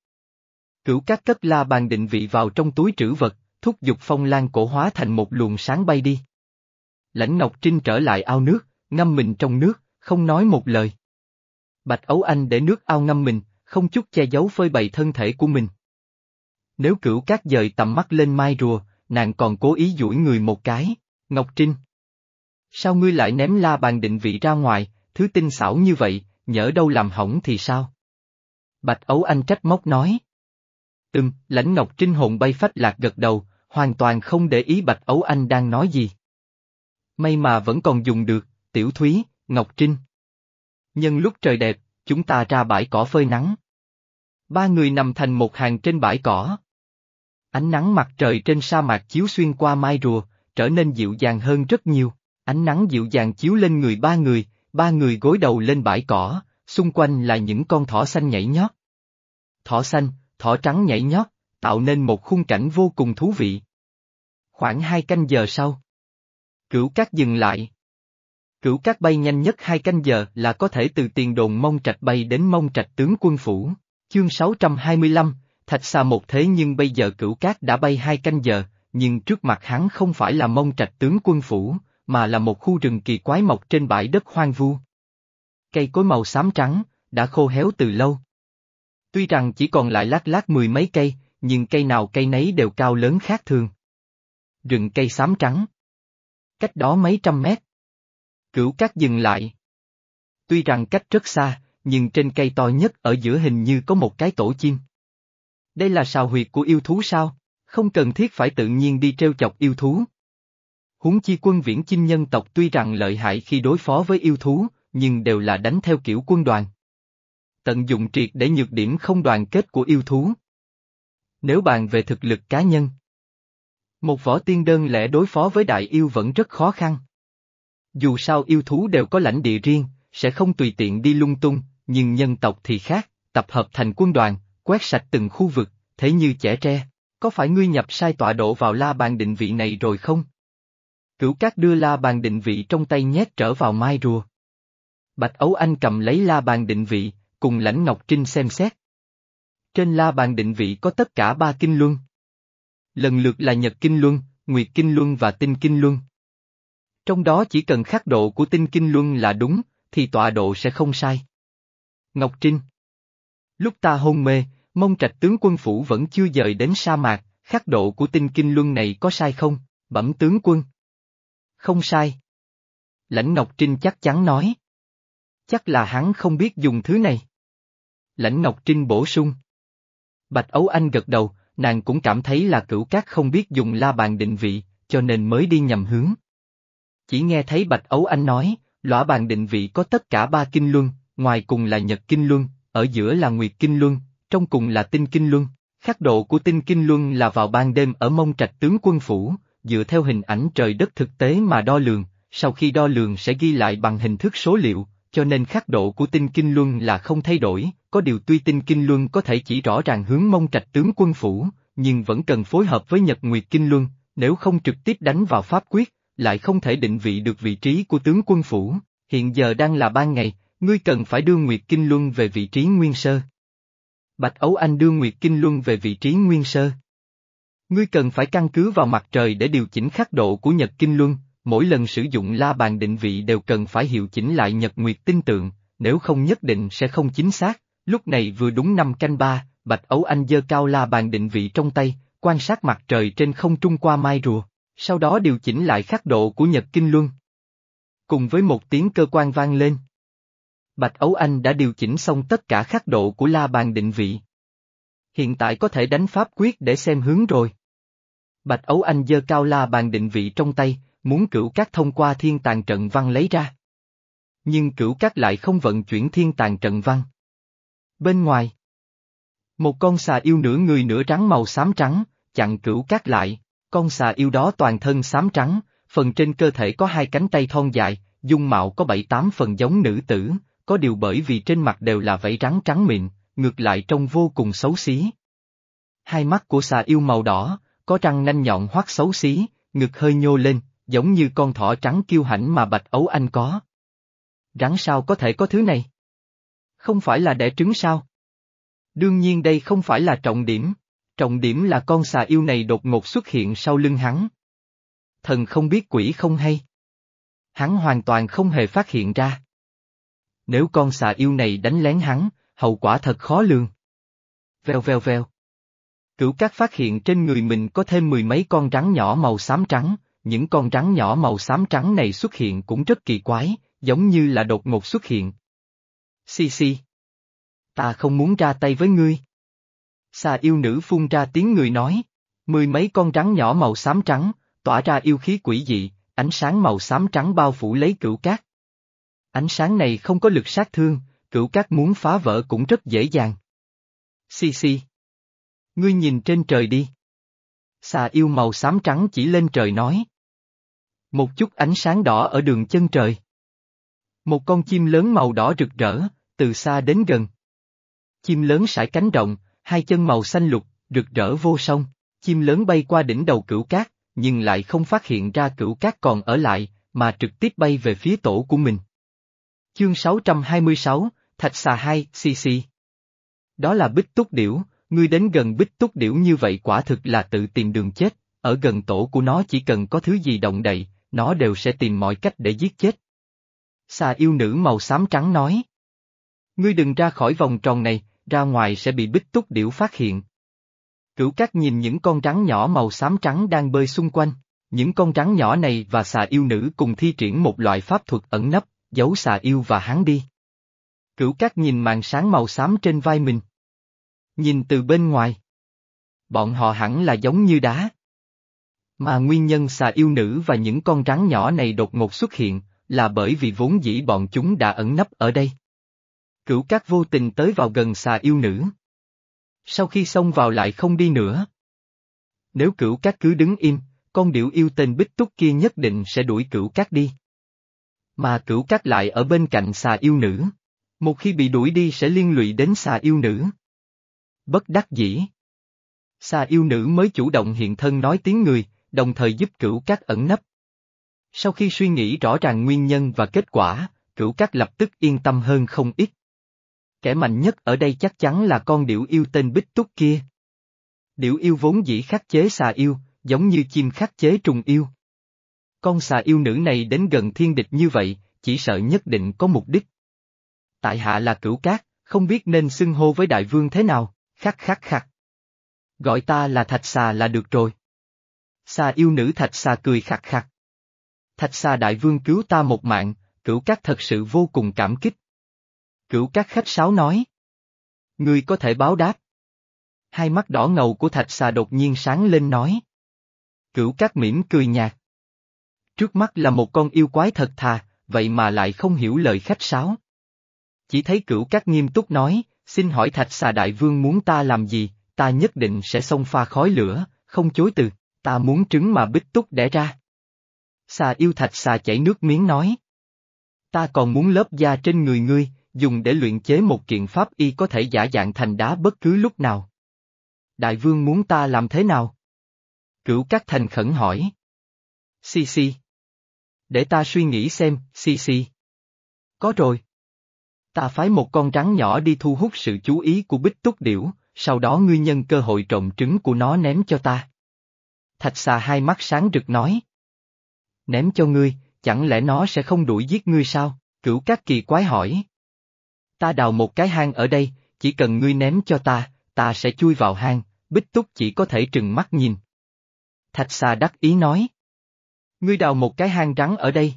Cửu cát cất la bàn định vị vào trong túi trữ vật, thúc giục phong lan cổ hóa thành một luồng sáng bay đi. Lãnh Ngọc Trinh trở lại ao nước, ngâm mình trong nước, không nói một lời. Bạch Ấu Anh để nước ao ngâm mình, không chút che giấu phơi bày thân thể của mình. Nếu cửu cát dời tầm mắt lên mai rùa, nàng còn cố ý duỗi người một cái, Ngọc Trinh. Sao ngươi lại ném la bàn định vị ra ngoài, thứ tinh xảo như vậy, nhỡ đâu làm hỏng thì sao? Bạch Ấu Anh trách móc nói. Ừm, lãnh Ngọc Trinh hồn bay phách lạc gật đầu, hoàn toàn không để ý Bạch Ấu Anh đang nói gì. May mà vẫn còn dùng được, Tiểu Thúy, Ngọc Trinh. Nhân lúc trời đẹp, chúng ta ra bãi cỏ phơi nắng. Ba người nằm thành một hàng trên bãi cỏ. Ánh nắng mặt trời trên sa mạc chiếu xuyên qua mai rùa, trở nên dịu dàng hơn rất nhiều. Ánh nắng dịu dàng chiếu lên người ba người, ba người gối đầu lên bãi cỏ, xung quanh là những con thỏ xanh nhảy nhót. Thỏ xanh, thỏ trắng nhảy nhót, tạo nên một khung cảnh vô cùng thú vị. Khoảng hai canh giờ sau. Cửu cát dừng lại. Cửu cát bay nhanh nhất hai canh giờ là có thể từ tiền đồn mông trạch bay đến mông trạch tướng quân phủ. Chương 625, thạch xa một thế nhưng bây giờ cửu cát đã bay hai canh giờ, nhưng trước mặt hắn không phải là mông trạch tướng quân phủ, mà là một khu rừng kỳ quái mọc trên bãi đất hoang vu. Cây cối màu xám trắng, đã khô héo từ lâu. Tuy rằng chỉ còn lại lát lát mười mấy cây, nhưng cây nào cây nấy đều cao lớn khác thường. Rừng cây xám trắng. Cách đó mấy trăm mét. Cửu cát dừng lại. Tuy rằng cách rất xa, nhưng trên cây to nhất ở giữa hình như có một cái tổ chim. Đây là sào huyệt của yêu thú sao? Không cần thiết phải tự nhiên đi treo chọc yêu thú. Huống chi quân viễn chinh nhân tộc tuy rằng lợi hại khi đối phó với yêu thú, nhưng đều là đánh theo kiểu quân đoàn. Tận dụng triệt để nhược điểm không đoàn kết của yêu thú. Nếu bàn về thực lực cá nhân, một võ tiên đơn lẻ đối phó với đại yêu vẫn rất khó khăn. Dù sao yêu thú đều có lãnh địa riêng, sẽ không tùy tiện đi lung tung, nhưng nhân tộc thì khác, tập hợp thành quân đoàn, quét sạch từng khu vực, thế như trẻ tre. Có phải ngươi nhập sai tọa độ vào la bàn định vị này rồi không? Cửu cát đưa la bàn định vị trong tay nhét trở vào mai rùa. Bạch Ấu Anh cầm lấy la bàn định vị, cùng lãnh Ngọc Trinh xem xét. Trên la bàn định vị có tất cả ba kinh luân. Lần lượt là Nhật Kinh Luân, Nguyệt Kinh Luân và Tinh Kinh Luân. Trong đó chỉ cần khắc độ của Tinh Kinh Luân là đúng, thì tọa độ sẽ không sai. Ngọc Trinh Lúc ta hôn mê, mong trạch tướng quân phủ vẫn chưa dời đến sa mạc, khắc độ của tinh kinh luân này có sai không, bẩm tướng quân. Không sai. Lãnh Ngọc Trinh chắc chắn nói. Chắc là hắn không biết dùng thứ này. Lãnh Ngọc Trinh bổ sung. Bạch Ấu Anh gật đầu, nàng cũng cảm thấy là cửu cát không biết dùng la bàn định vị, cho nên mới đi nhầm hướng. Chỉ nghe thấy Bạch Ấu Anh nói, lõa bàn định vị có tất cả ba kinh luân, ngoài cùng là nhật kinh luân, ở giữa là nguyệt kinh luân, trong cùng là tinh kinh luân. Khắc độ của tinh kinh luân là vào ban đêm ở mông trạch tướng quân phủ, dựa theo hình ảnh trời đất thực tế mà đo lường, sau khi đo lường sẽ ghi lại bằng hình thức số liệu, cho nên khắc độ của tinh kinh luân là không thay đổi, có điều tuy tinh kinh luân có thể chỉ rõ ràng hướng mông trạch tướng quân phủ, nhưng vẫn cần phối hợp với nhật nguyệt kinh luân, nếu không trực tiếp đánh vào pháp quyết, lại không thể định vị được vị trí của tướng quân phủ, hiện giờ đang là ban ngày, ngươi cần phải đưa nguyệt kinh luân về vị trí nguyên sơ. Bạch Ấu Anh đưa nguyệt kinh luân về vị trí nguyên sơ. Ngươi cần phải căn cứ vào mặt trời để điều chỉnh khắc độ của nhật kinh luân, mỗi lần sử dụng la bàn định vị đều cần phải hiệu chỉnh lại nhật nguyệt tinh tượng, nếu không nhất định sẽ không chính xác. Lúc này vừa đúng năm canh ba, Bạch Ấu Anh dơ cao la bàn định vị trong tay, quan sát mặt trời trên không trung qua mai rùa, sau đó điều chỉnh lại khắc độ của nhật kinh luân. Cùng với một tiếng cơ quan vang lên. Bạch Ấu Anh đã điều chỉnh xong tất cả khắc độ của la bàn định vị. Hiện tại có thể đánh pháp quyết để xem hướng rồi. Bạch Ấu Anh dơ cao la bàn định vị trong tay, muốn cửu các thông qua thiên tàng trận văn lấy ra. Nhưng cửu các lại không vận chuyển thiên tàng trận văn. Bên ngoài, một con xà yêu nửa người nửa trắng màu xám trắng, chặn cửu các lại, con xà yêu đó toàn thân xám trắng, phần trên cơ thể có hai cánh tay thon dài, dung mạo có bảy tám phần giống nữ tử, có điều bởi vì trên mặt đều là vảy rắn trắng mịn, ngược lại trông vô cùng xấu xí. Hai mắt của xà yêu màu đỏ, có răng nanh nhọn hoắt xấu xí, ngực hơi nhô lên, giống như con thỏ trắng kiêu hãnh mà Bạch Ấu Anh có. Rắn sao có thể có thứ này? Không phải là đẻ trứng sao? Đương nhiên đây không phải là trọng điểm, trọng điểm là con xà yêu này đột ngột xuất hiện sau lưng hắn. Thần không biết quỷ không hay. Hắn hoàn toàn không hề phát hiện ra. Nếu con xà yêu này đánh lén hắn, hậu quả thật khó lường. Vèo vèo vèo. Cửu các phát hiện trên người mình có thêm mười mấy con rắn nhỏ màu xám trắng, những con rắn nhỏ màu xám trắng này xuất hiện cũng rất kỳ quái, giống như là đột ngột xuất hiện. Xì xì. Ta không muốn ra tay với ngươi. Xà yêu nữ phun ra tiếng người nói, mười mấy con rắn nhỏ màu xám trắng, tỏa ra yêu khí quỷ dị, ánh sáng màu xám trắng bao phủ lấy cửu cát. Ánh sáng này không có lực sát thương, cửu cát muốn phá vỡ cũng rất dễ dàng. Xì xì. Ngươi nhìn trên trời đi. Xà yêu màu xám trắng chỉ lên trời nói. Một chút ánh sáng đỏ ở đường chân trời. Một con chim lớn màu đỏ rực rỡ, từ xa đến gần. Chim lớn sải cánh rộng, hai chân màu xanh lục, rực rỡ vô song. Chim lớn bay qua đỉnh đầu cửu cát, nhưng lại không phát hiện ra cửu cát còn ở lại, mà trực tiếp bay về phía tổ của mình. Chương 626, Thạch xà 2, CC Đó là bích túc điểu, ngươi đến gần bích túc điểu như vậy quả thực là tự tìm đường chết, ở gần tổ của nó chỉ cần có thứ gì động đậy, nó đều sẽ tìm mọi cách để giết chết. Xà yêu nữ màu xám trắng nói. Ngươi đừng ra khỏi vòng tròn này, ra ngoài sẽ bị bích túc điểu phát hiện. Cửu cát nhìn những con rắn nhỏ màu xám trắng đang bơi xung quanh, những con rắn nhỏ này và xà yêu nữ cùng thi triển một loại pháp thuật ẩn nấp, giấu xà yêu và hắn đi. Cửu cát nhìn màn sáng màu xám trên vai mình. Nhìn từ bên ngoài. Bọn họ hẳn là giống như đá. Mà nguyên nhân xà yêu nữ và những con rắn nhỏ này đột ngột xuất hiện, là bởi vì vốn dĩ bọn chúng đã ẩn nấp ở đây. Cửu cát vô tình tới vào gần xà yêu nữ. Sau khi xông vào lại không đi nữa. Nếu cửu cát cứ đứng im, con điểu yêu tên bích túc kia nhất định sẽ đuổi cửu cát đi. Mà cửu cát lại ở bên cạnh xà yêu nữ. Một khi bị đuổi đi sẽ liên lụy đến xà yêu nữ. Bất đắc dĩ. Xà yêu nữ mới chủ động hiện thân nói tiếng người, đồng thời giúp cửu cát ẩn nấp. Sau khi suy nghĩ rõ ràng nguyên nhân và kết quả, cửu cát lập tức yên tâm hơn không ít. Kẻ mạnh nhất ở đây chắc chắn là con điểu yêu tên Bích Túc kia. Điểu yêu vốn dĩ khắc chế xà yêu, giống như chim khắc chế trùng yêu. Con xà yêu nữ này đến gần thiên địch như vậy, chỉ sợ nhất định có mục đích. Tại hạ là cửu cát, không biết nên xưng hô với đại vương thế nào, khắc khắc khắc. Gọi ta là thạch xà là được rồi. Xà yêu nữ thạch xà cười khặt khắc. Thạch xà đại vương cứu ta một mạng, cửu các thật sự vô cùng cảm kích. Cửu các khách sáo nói. Ngươi có thể báo đáp. Hai mắt đỏ ngầu của thạch xà đột nhiên sáng lên nói. Cửu các mỉm cười nhạt. Trước mắt là một con yêu quái thật thà, vậy mà lại không hiểu lời khách sáo. Chỉ thấy cửu các nghiêm túc nói, xin hỏi thạch xà đại vương muốn ta làm gì, ta nhất định sẽ xông pha khói lửa, không chối từ, ta muốn trứng mà bích túc đẻ ra. Xà yêu thạch xà chảy nước miếng nói. Ta còn muốn lớp da trên người ngươi, dùng để luyện chế một kiện pháp y có thể giả dạng thành đá bất cứ lúc nào. Đại vương muốn ta làm thế nào? Cửu các thành khẩn hỏi. Si si. Để ta suy nghĩ xem, si si. Có rồi. Ta phái một con rắn nhỏ đi thu hút sự chú ý của bích túc điểu, sau đó ngươi nhân cơ hội trộm trứng của nó ném cho ta. Thạch xà hai mắt sáng rực nói. Ném cho ngươi, chẳng lẽ nó sẽ không đuổi giết ngươi sao? Cửu các kỳ quái hỏi. Ta đào một cái hang ở đây, chỉ cần ngươi ném cho ta, ta sẽ chui vào hang, bích túc chỉ có thể trừng mắt nhìn. Thạch xà đắc ý nói. Ngươi đào một cái hang rắn ở đây.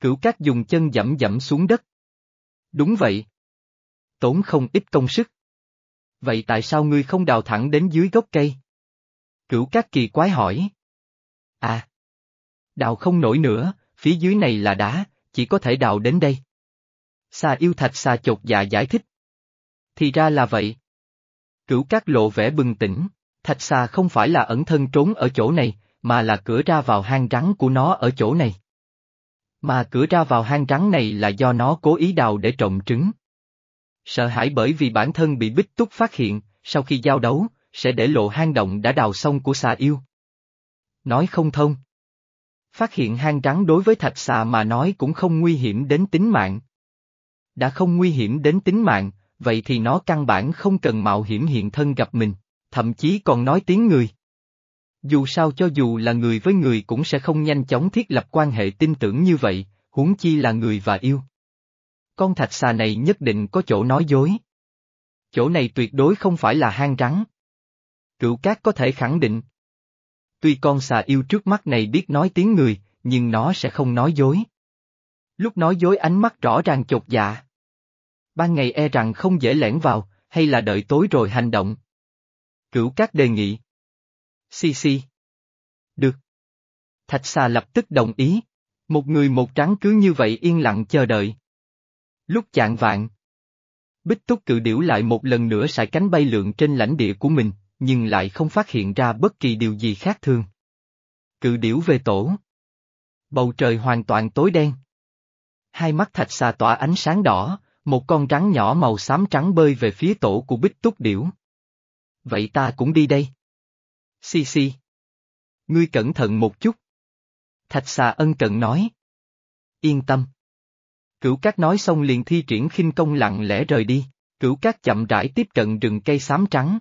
Cửu cát dùng chân dẫm dẫm xuống đất. Đúng vậy. Tốn không ít công sức. Vậy tại sao ngươi không đào thẳng đến dưới gốc cây? Cửu cát kỳ quái hỏi. À. Đào không nổi nữa, phía dưới này là đá, chỉ có thể đào đến đây. Xà yêu thạch xà chột dạ giải thích. Thì ra là vậy. Cửu các lộ vẻ bừng tỉnh, thạch xà không phải là ẩn thân trốn ở chỗ này, mà là cửa ra vào hang rắn của nó ở chỗ này. Mà cửa ra vào hang rắn này là do nó cố ý đào để trộm trứng. Sợ hãi bởi vì bản thân bị bích túc phát hiện, sau khi giao đấu, sẽ để lộ hang động đã đào xong của xà yêu. Nói không thông. Phát hiện hang rắn đối với thạch xà mà nói cũng không nguy hiểm đến tính mạng đã không nguy hiểm đến tính mạng, vậy thì nó căn bản không cần mạo hiểm hiện thân gặp mình, thậm chí còn nói tiếng người. Dù sao cho dù là người với người cũng sẽ không nhanh chóng thiết lập quan hệ tin tưởng như vậy, huống chi là người và yêu. Con thạch xà này nhất định có chỗ nói dối. Chỗ này tuyệt đối không phải là hang rắn. Cửu cát có thể khẳng định. Tuy con xà yêu trước mắt này biết nói tiếng người, nhưng nó sẽ không nói dối. Lúc nói dối ánh mắt rõ ràng chột dạ. Ban ngày e rằng không dễ lẻn vào, hay là đợi tối rồi hành động. Cửu Cát đề nghị. Si si. Được. Thạch xà lập tức đồng ý. Một người một trắng cứ như vậy yên lặng chờ đợi. Lúc chạng vạn. Bích túc cự điểu lại một lần nữa sải cánh bay lượn trên lãnh địa của mình, nhưng lại không phát hiện ra bất kỳ điều gì khác thường. Cự điểu về tổ. Bầu trời hoàn toàn tối đen. Hai mắt thạch xà tỏa ánh sáng đỏ, một con rắn nhỏ màu xám trắng bơi về phía tổ của bích túc điểu. Vậy ta cũng đi đây. Xì xì. Ngươi cẩn thận một chút. Thạch xà ân cần nói. Yên tâm. Cửu cát nói xong liền thi triển khinh công lặng lẽ rời đi, cửu cát chậm rãi tiếp cận rừng cây xám trắng.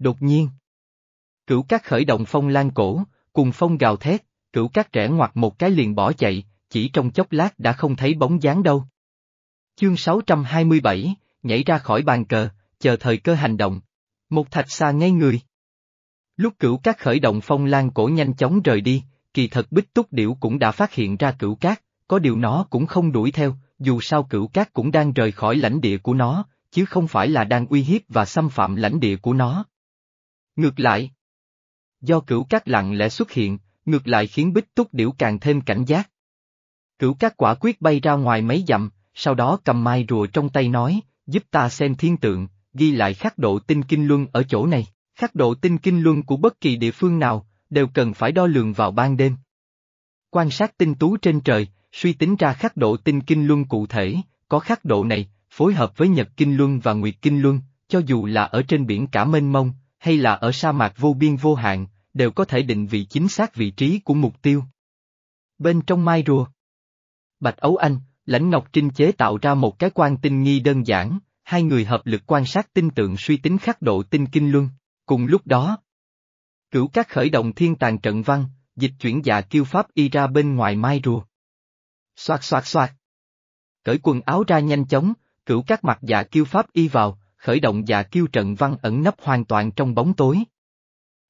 Đột nhiên. Cửu cát khởi động phong lan cổ, cùng phong gào thét, cửu cát rẽ ngoặt một cái liền bỏ chạy, chỉ trong chốc lát đã không thấy bóng dáng đâu. Chương 627, nhảy ra khỏi bàn cờ, chờ thời cơ hành động. Một thạch xa ngay người. Lúc cửu cát khởi động phong lan cổ nhanh chóng rời đi, kỳ thật bích túc điểu cũng đã phát hiện ra cửu cát, có điều nó cũng không đuổi theo, dù sao cửu cát cũng đang rời khỏi lãnh địa của nó, chứ không phải là đang uy hiếp và xâm phạm lãnh địa của nó. Ngược lại, do cửu cát lặng lẽ xuất hiện, ngược lại khiến bích túc điểu càng thêm cảnh giác. Cửu cát quả quyết bay ra ngoài mấy dặm, sau đó cầm mai rùa trong tay nói, giúp ta xem thiên tượng, ghi lại khắc độ tinh kinh luân ở chỗ này. Khắc độ tinh kinh luân của bất kỳ địa phương nào, đều cần phải đo lường vào ban đêm. Quan sát tinh tú trên trời, suy tính ra khắc độ tinh kinh luân cụ thể, có khắc độ này, phối hợp với nhật kinh luân và nguyệt kinh luân, cho dù là ở trên biển cả mênh mông, hay là ở sa mạc vô biên vô hạn, đều có thể định vị chính xác vị trí của mục tiêu. Bên trong mai rùa, Bạch Ấu Anh, Lãnh Ngọc Trinh chế tạo ra một cái quan tinh nghi đơn giản, hai người hợp lực quan sát tinh tượng suy tính khắc độ tinh kinh luân. Cùng lúc đó, cửu các khởi động thiên tàng trận văn, dịch chuyển dạ kiêu pháp y ra bên ngoài mai rùa. Xoạt xoạt xoạt. Cởi quần áo ra nhanh chóng, cửu các mặt dạ kiêu pháp y vào, khởi động dạ kiêu trận văn ẩn nấp hoàn toàn trong bóng tối.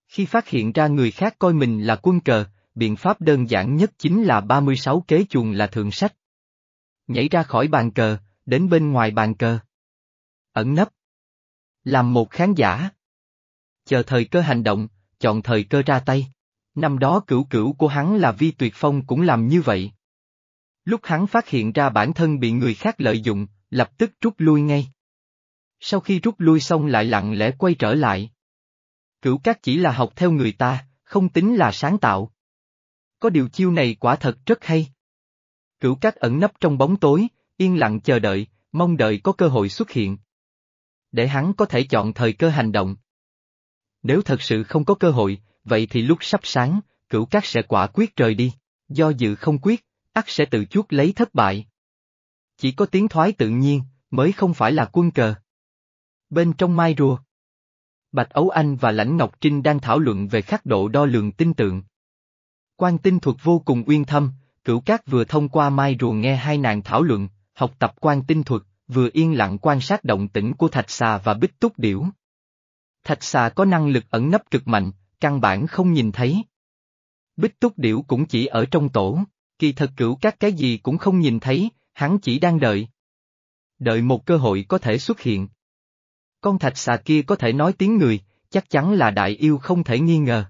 Khi phát hiện ra người khác coi mình là quân cờ, biện pháp đơn giản nhất chính là 36 kế chuồng là thượng sách. Nhảy ra khỏi bàn cờ, đến bên ngoài bàn cờ. Ẩn nấp. Làm một khán giả. Chờ thời cơ hành động, chọn thời cơ ra tay. Năm đó cửu cửu của hắn là Vi Tuyệt Phong cũng làm như vậy. Lúc hắn phát hiện ra bản thân bị người khác lợi dụng, lập tức rút lui ngay. Sau khi rút lui xong lại lặng lẽ quay trở lại. Cửu các chỉ là học theo người ta, không tính là sáng tạo. Có điều chiêu này quả thật rất hay. Cửu các ẩn nấp trong bóng tối, yên lặng chờ đợi, mong đợi có cơ hội xuất hiện. Để hắn có thể chọn thời cơ hành động. Nếu thật sự không có cơ hội, vậy thì lúc sắp sáng, cửu các sẽ quả quyết rời đi, do dự không quyết, ắt sẽ tự chuốt lấy thất bại. Chỉ có tiếng thoái tự nhiên, mới không phải là quân cờ. Bên trong mai rùa, Bạch Ấu Anh và Lãnh Ngọc Trinh đang thảo luận về khắc độ đo lường tinh tượng. Quan tinh thuật vô cùng uyên thâm, cửu cát vừa thông qua mai rùa nghe hai nàng thảo luận, học tập quan tinh thuật, vừa yên lặng quan sát động tĩnh của thạch xà và bích túc điểu. Thạch xà có năng lực ẩn nấp cực mạnh, căn bản không nhìn thấy. Bích túc điểu cũng chỉ ở trong tổ, kỳ thật cửu các cái gì cũng không nhìn thấy, hắn chỉ đang đợi. Đợi một cơ hội có thể xuất hiện. Con thạch xà kia có thể nói tiếng người, chắc chắn là đại yêu không thể nghi ngờ.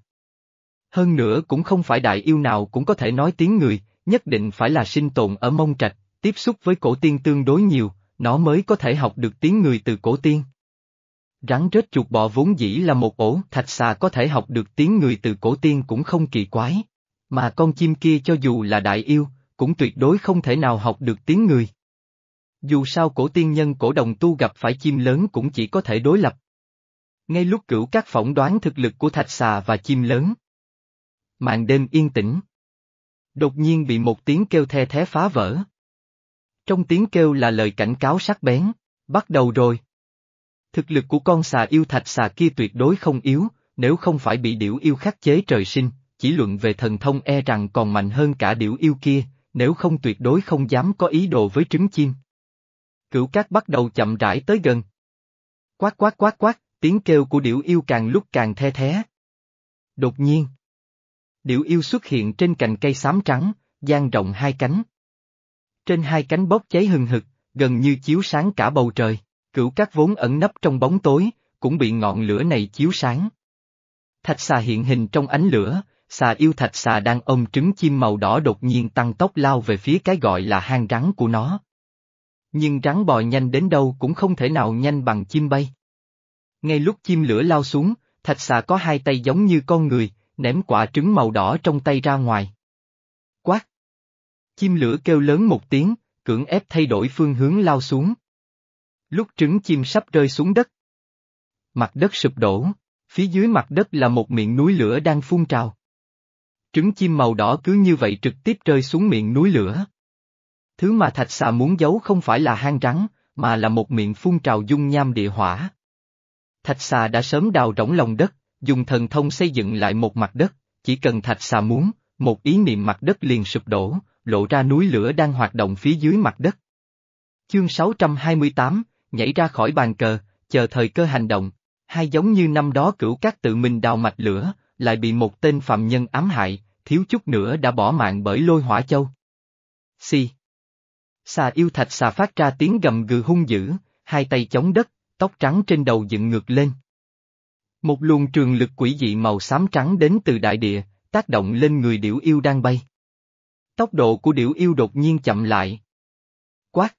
Hơn nữa cũng không phải đại yêu nào cũng có thể nói tiếng người, nhất định phải là sinh tồn ở mông trạch, tiếp xúc với cổ tiên tương đối nhiều, nó mới có thể học được tiếng người từ cổ tiên. Rắn rết chuột bò vốn dĩ là một ổ, thạch xà có thể học được tiếng người từ cổ tiên cũng không kỳ quái. Mà con chim kia cho dù là đại yêu, cũng tuyệt đối không thể nào học được tiếng người. Dù sao cổ tiên nhân cổ đồng tu gặp phải chim lớn cũng chỉ có thể đối lập. Ngay lúc cửu các phỏng đoán thực lực của thạch xà và chim lớn. Màn đêm yên tĩnh. Đột nhiên bị một tiếng kêu the thé phá vỡ. Trong tiếng kêu là lời cảnh cáo sắc bén, bắt đầu rồi. Thực lực của con xà yêu thạch xà kia tuyệt đối không yếu, nếu không phải bị điểu yêu khắc chế trời sinh, chỉ luận về thần thông e rằng còn mạnh hơn cả điểu yêu kia, nếu không tuyệt đối không dám có ý đồ với trứng chim. Cửu cát bắt đầu chậm rãi tới gần. Quát quát quát quát, tiếng kêu của điểu yêu càng lúc càng the thé. Đột nhiên. Điểu yêu xuất hiện trên cành cây xám trắng, dang rộng hai cánh. Trên hai cánh bốc cháy hừng hực, gần như chiếu sáng cả bầu trời, cửu cát vốn ẩn nấp trong bóng tối, cũng bị ngọn lửa này chiếu sáng. Thạch xà hiện hình trong ánh lửa, xà yêu thạch xà đang ôm trứng chim màu đỏ đột nhiên tăng tốc lao về phía cái gọi là hang rắn của nó. Nhưng rắn bò nhanh đến đâu cũng không thể nào nhanh bằng chim bay. Ngay lúc chim lửa lao xuống, thạch xà có hai tay giống như con người, ném quả trứng màu đỏ trong tay ra ngoài. Quát! Chim lửa kêu lớn một tiếng, cưỡng ép thay đổi phương hướng lao xuống. Lúc trứng chim sắp rơi xuống đất. Mặt đất sụp đổ, phía dưới mặt đất là một miệng núi lửa đang phun trào. Trứng chim màu đỏ cứ như vậy trực tiếp rơi xuống miệng núi lửa. Thứ mà thạch xà muốn giấu không phải là hang rắn, mà là một miệng phun trào dung nham địa hỏa. Thạch xà đã sớm đào rỗng lòng đất, dùng thần thông xây dựng lại một mặt đất, chỉ cần thạch xà muốn, một ý niệm mặt đất liền sụp đổ, lộ ra núi lửa đang hoạt động phía dưới mặt đất. Chương 628, nhảy ra khỏi bàn cờ, chờ thời cơ hành động, hai giống như năm đó cửu các tự mình đào mạch lửa, lại bị một tên phạm nhân ám hại, thiếu chút nữa đã bỏ mạng bởi lôi hỏa châu. Si. Xà yêu thạch xà phát ra tiếng gầm gừ hung dữ, hai tay chống đất, tóc trắng trên đầu dựng ngược lên. Một luồng trường lực quỷ dị màu xám trắng đến từ đại địa, tác động lên người điểu yêu đang bay. Tốc độ của điểu yêu đột nhiên chậm lại. Quát!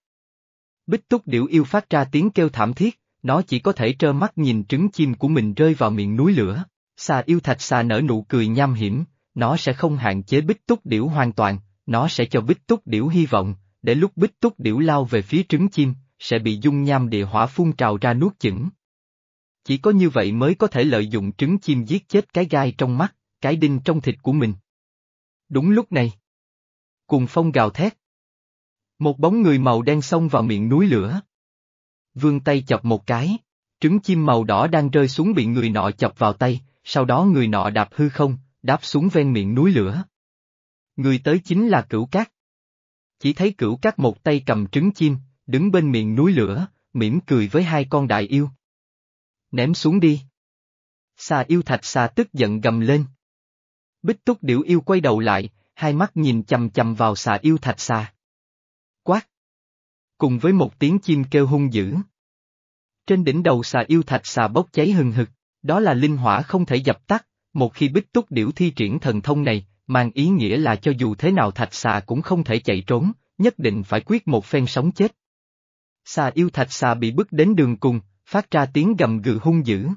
Bích túc điểu yêu phát ra tiếng kêu thảm thiết, nó chỉ có thể trơ mắt nhìn trứng chim của mình rơi vào miệng núi lửa. Xà yêu thạch xà nở nụ cười nham hiểm, nó sẽ không hạn chế bích túc điểu hoàn toàn, nó sẽ cho bích túc điểu hy vọng, để lúc bích túc điểu lao về phía trứng chim, sẽ bị dung nham địa hỏa phun trào ra nuốt chửng. Chỉ có như vậy mới có thể lợi dụng trứng chim giết chết cái gai trong mắt, cái đinh trong thịt của mình. Đúng lúc này. Cùng phong gào thét. Một bóng người màu đen xông vào miệng núi lửa. Vương tay chọc một cái, trứng chim màu đỏ đang rơi xuống bị người nọ chọc vào tay, sau đó người nọ đạp hư không, đáp xuống ven miệng núi lửa. Người tới chính là cửu cát. Chỉ thấy cửu các một tay cầm trứng chim, đứng bên miệng núi lửa, mỉm cười với hai con đại yêu. Ném xuống đi. Xà yêu thạch xà tức giận gầm lên. Bích túc điểu yêu quay đầu lại, hai mắt nhìn chầm chầm vào xà yêu thạch xà. Quát! Cùng với một tiếng chim kêu hung dữ. Trên đỉnh đầu xà yêu thạch xà bốc cháy hừng hực, đó là linh hỏa không thể dập tắt, một khi bích túc điểu thi triển thần thông này, mang ý nghĩa là cho dù thế nào thạch xà cũng không thể chạy trốn, nhất định phải quyết một phen sống chết. Xà yêu thạch xà bị bức đến đường cùng, phát ra tiếng gầm gừ hung dữ.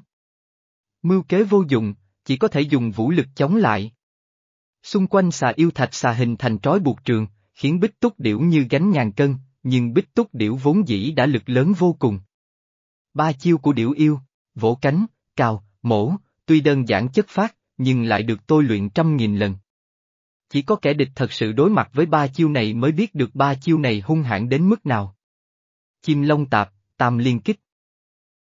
Mưu kế vô dụng, chỉ có thể dùng vũ lực chống lại. Xung quanh xà yêu thạch xà hình thành trói buộc trường, khiến bích túc điểu như gánh ngàn cân, nhưng bích túc điểu vốn dĩ đã lực lớn vô cùng. Ba chiêu của điểu yêu, vỗ cánh, cào, mổ, tuy đơn giản chất phát, nhưng lại được tôi luyện trăm nghìn lần. Chỉ có kẻ địch thật sự đối mặt với ba chiêu này mới biết được ba chiêu này hung hãn đến mức nào. Chim lông tạp, tam liên kích.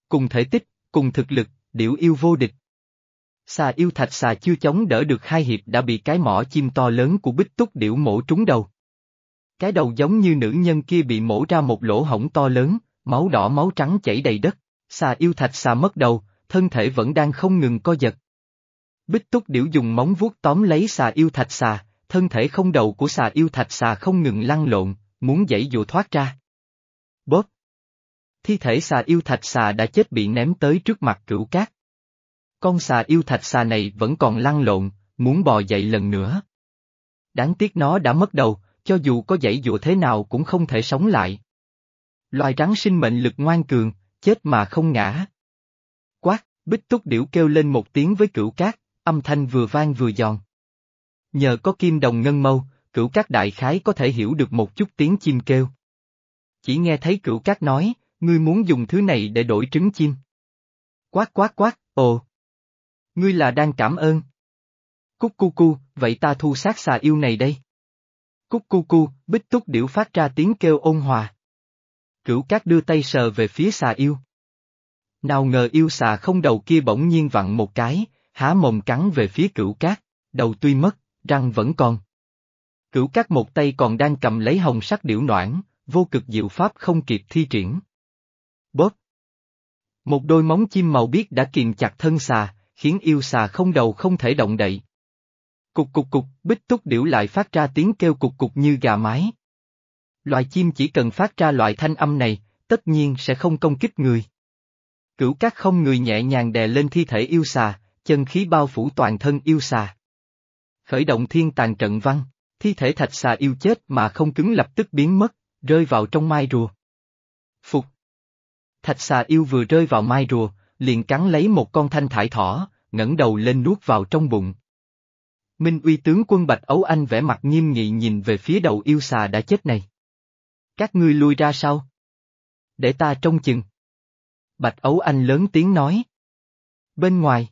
Cùng thể tích, cùng thực lực, điểu yêu vô địch. Xà yêu thạch xà chưa chống đỡ được hai hiệp đã bị cái mỏ chim to lớn của bích túc điểu mổ trúng đầu. Cái đầu giống như nữ nhân kia bị mổ ra một lỗ hổng to lớn, máu đỏ máu trắng chảy đầy đất, xà yêu thạch xà mất đầu, thân thể vẫn đang không ngừng co giật. Bích túc điểu dùng móng vuốt tóm lấy xà yêu thạch xà, thân thể không đầu của xà yêu thạch xà không ngừng lăn lộn, muốn dãy dụ thoát ra. Bóp! Thi thể xà yêu thạch xà đã chết bị ném tới trước mặt cửu cát. Con xà yêu thạch xà này vẫn còn lăn lộn, muốn bò dậy lần nữa. Đáng tiếc nó đã mất đầu, cho dù có dãy dụ thế nào cũng không thể sống lại. Loài rắn sinh mệnh lực ngoan cường, chết mà không ngã. Quát, bích túc điểu kêu lên một tiếng với cửu cát, âm thanh vừa vang vừa giòn. Nhờ có kim đồng ngân mâu, cửu cát đại khái có thể hiểu được một chút tiếng chim kêu. Chỉ nghe thấy cửu cát nói, ngươi muốn dùng thứ này để đổi trứng chim. Quát quát quát, ồ. Ngươi là đang cảm ơn. Cúc cu cu, vậy ta thu sát xà yêu này đây. Cúc cu cu, bích túc điểu phát ra tiếng kêu ôn hòa. Cửu cát đưa tay sờ về phía xà yêu. Nào ngờ yêu xà không đầu kia bỗng nhiên vặn một cái, há mồm cắn về phía cửu cát, đầu tuy mất, răng vẫn còn. Cửu cát một tay còn đang cầm lấy hồng sắc điểu noãn, vô cực diệu pháp không kịp thi triển. Bóp! Một đôi móng chim màu biếc đã kìm chặt thân xà, khiến yêu xà không đầu không thể động đậy. Cục cục cục, bích túc điểu lại phát ra tiếng kêu cục cục như gà mái. Loài chim chỉ cần phát ra loại thanh âm này, tất nhiên sẽ không công kích người. Cửu các không người nhẹ nhàng đè lên thi thể yêu xà, chân khí bao phủ toàn thân yêu xà. Khởi động thiên tàn trận văn, thi thể thạch xà yêu chết mà không cứng lập tức biến mất, rơi vào trong mai rùa. phục Thạch xà yêu vừa rơi vào mai rùa, liền cắn lấy một con thanh thải thỏ, ngẩng đầu lên nuốt vào trong bụng. Minh uy tướng quân Bạch Ấu Anh vẻ mặt nghiêm nghị nhìn về phía đầu yêu xà đã chết này. Các ngươi lui ra sau. Để ta trông chừng. Bạch Ấu Anh lớn tiếng nói. Bên ngoài.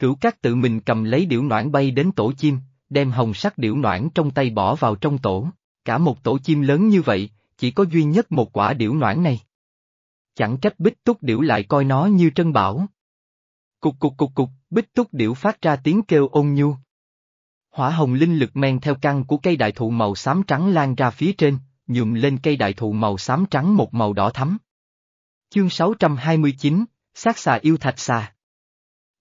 Cửu cát tự mình cầm lấy điểu noãn bay đến tổ chim, đem hồng sắc điểu noãn trong tay bỏ vào trong tổ. Cả một tổ chim lớn như vậy, chỉ có duy nhất một quả điểu noãn này. Chẳng trách bích túc điểu lại coi nó như trân bảo. Cục cục cục cục, bích túc điểu phát ra tiếng kêu ôn nhu. Hỏa hồng linh lực men theo căn của cây đại thụ màu xám trắng lan ra phía trên, nhuộm lên cây đại thụ màu xám trắng một màu đỏ thắm. Chương 629, sát xà yêu thạch xà.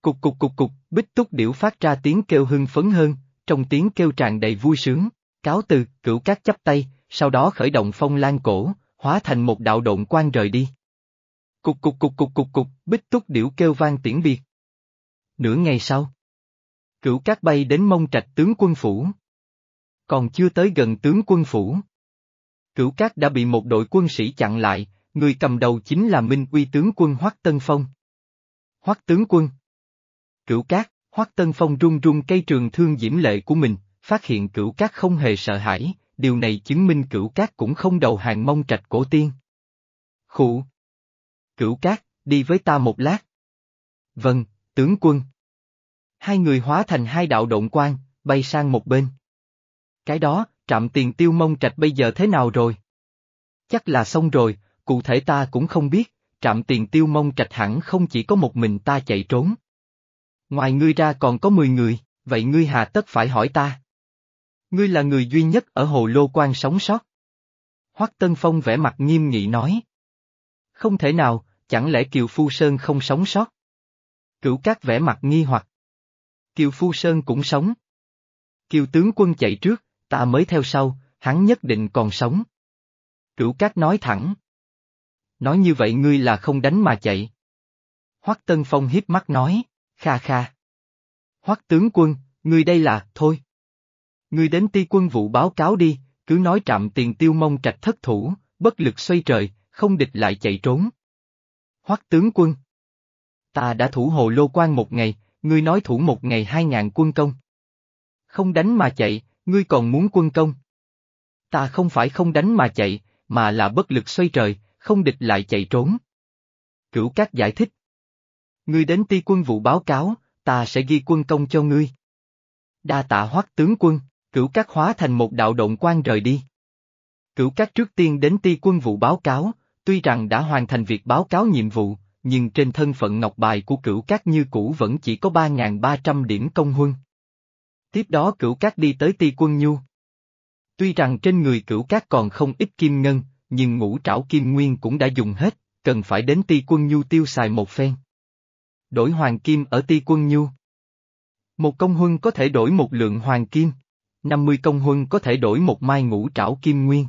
Cục cục cục cục, bích túc điểu phát ra tiếng kêu hưng phấn hơn, trong tiếng kêu tràn đầy vui sướng, cáo từ, cửu cát chấp tay, sau đó khởi động phong lan cổ, hóa thành một đạo độn quan rời đi. Cục cục cục cục cục cục, bích túc điểu kêu vang tiễn biệt. Nửa ngày sau, cửu cát bay đến mông trạch tướng quân phủ. Còn chưa tới gần tướng quân phủ. Cửu cát đã bị một đội quân sĩ chặn lại, người cầm đầu chính là Minh Uy tướng quân Hoắc Tân Phong. Hoắc tướng quân. Cửu cát, Hoắc Tân Phong run run cây trường thương diễm lệ của mình, phát hiện cửu cát không hề sợ hãi, điều này chứng minh cửu cát cũng không đầu hàng mông trạch cổ tiên. Khụ. Cửu cát, đi với ta một lát. Vâng, tướng quân. Hai người hóa thành hai đạo động quan, bay sang một bên. Cái đó, trạm tiền tiêu mông trạch bây giờ thế nào rồi? Chắc là xong rồi, cụ thể ta cũng không biết, trạm tiền tiêu mông trạch hẳn không chỉ có một mình ta chạy trốn. Ngoài ngươi ra còn có mười người, vậy ngươi hà tất phải hỏi ta. Ngươi là người duy nhất ở hồ lô quan sống sót. Hoắc Tân Phong vẻ mặt nghiêm nghị nói. Không thể nào, chẳng lẽ Kiều Phu Sơn không sống sót? Cửu Cát vẻ mặt nghi hoặc. Kiều Phu Sơn cũng sống. Kiều tướng quân chạy trước, ta mới theo sau, hắn nhất định còn sống. Cửu Cát nói thẳng. Nói như vậy ngươi là không đánh mà chạy. Hoắc Tân Phong hiếp mắt nói, kha kha. Hoắc tướng quân, ngươi đây là, thôi. Ngươi đến ti quân vụ báo cáo đi, cứ nói trạm tiền tiêu mông trạch thất thủ, bất lực xoay trời, không địch lại chạy trốn. Hoắc tướng quân. Ta đã thủ hồ lô quan một ngày, ngươi nói thủ một ngày hai ngàn quân công. Không đánh mà chạy, ngươi còn muốn quân công. Ta không phải không đánh mà chạy, mà là bất lực xoay trời, không địch lại chạy trốn. Cửu Cát giải thích. Ngươi đến ti quân vụ báo cáo, ta sẽ ghi quân công cho ngươi. Đa tạ hoắc tướng quân, cửu Cát hóa thành một đạo động quan rời đi. Cửu Cát trước tiên đến ti quân vụ báo cáo, tuy rằng đã hoàn thành việc báo cáo nhiệm vụ, nhưng trên thân phận ngọc bài của cửu Cát như cũ vẫn chỉ có 3.300 điểm công huân. Tiếp đó cửu Cát đi tới ti quân nhu. Tuy rằng trên người cửu Cát còn không ít kim ngân, nhưng ngũ trảo kim nguyên cũng đã dùng hết, cần phải đến ti quân nhu tiêu xài một phen. Đổi hoàng kim ở ti quân nhu. Một công huân có thể đổi một lượng hoàng kim, 50 công huân có thể đổi một mai ngũ trảo kim nguyên.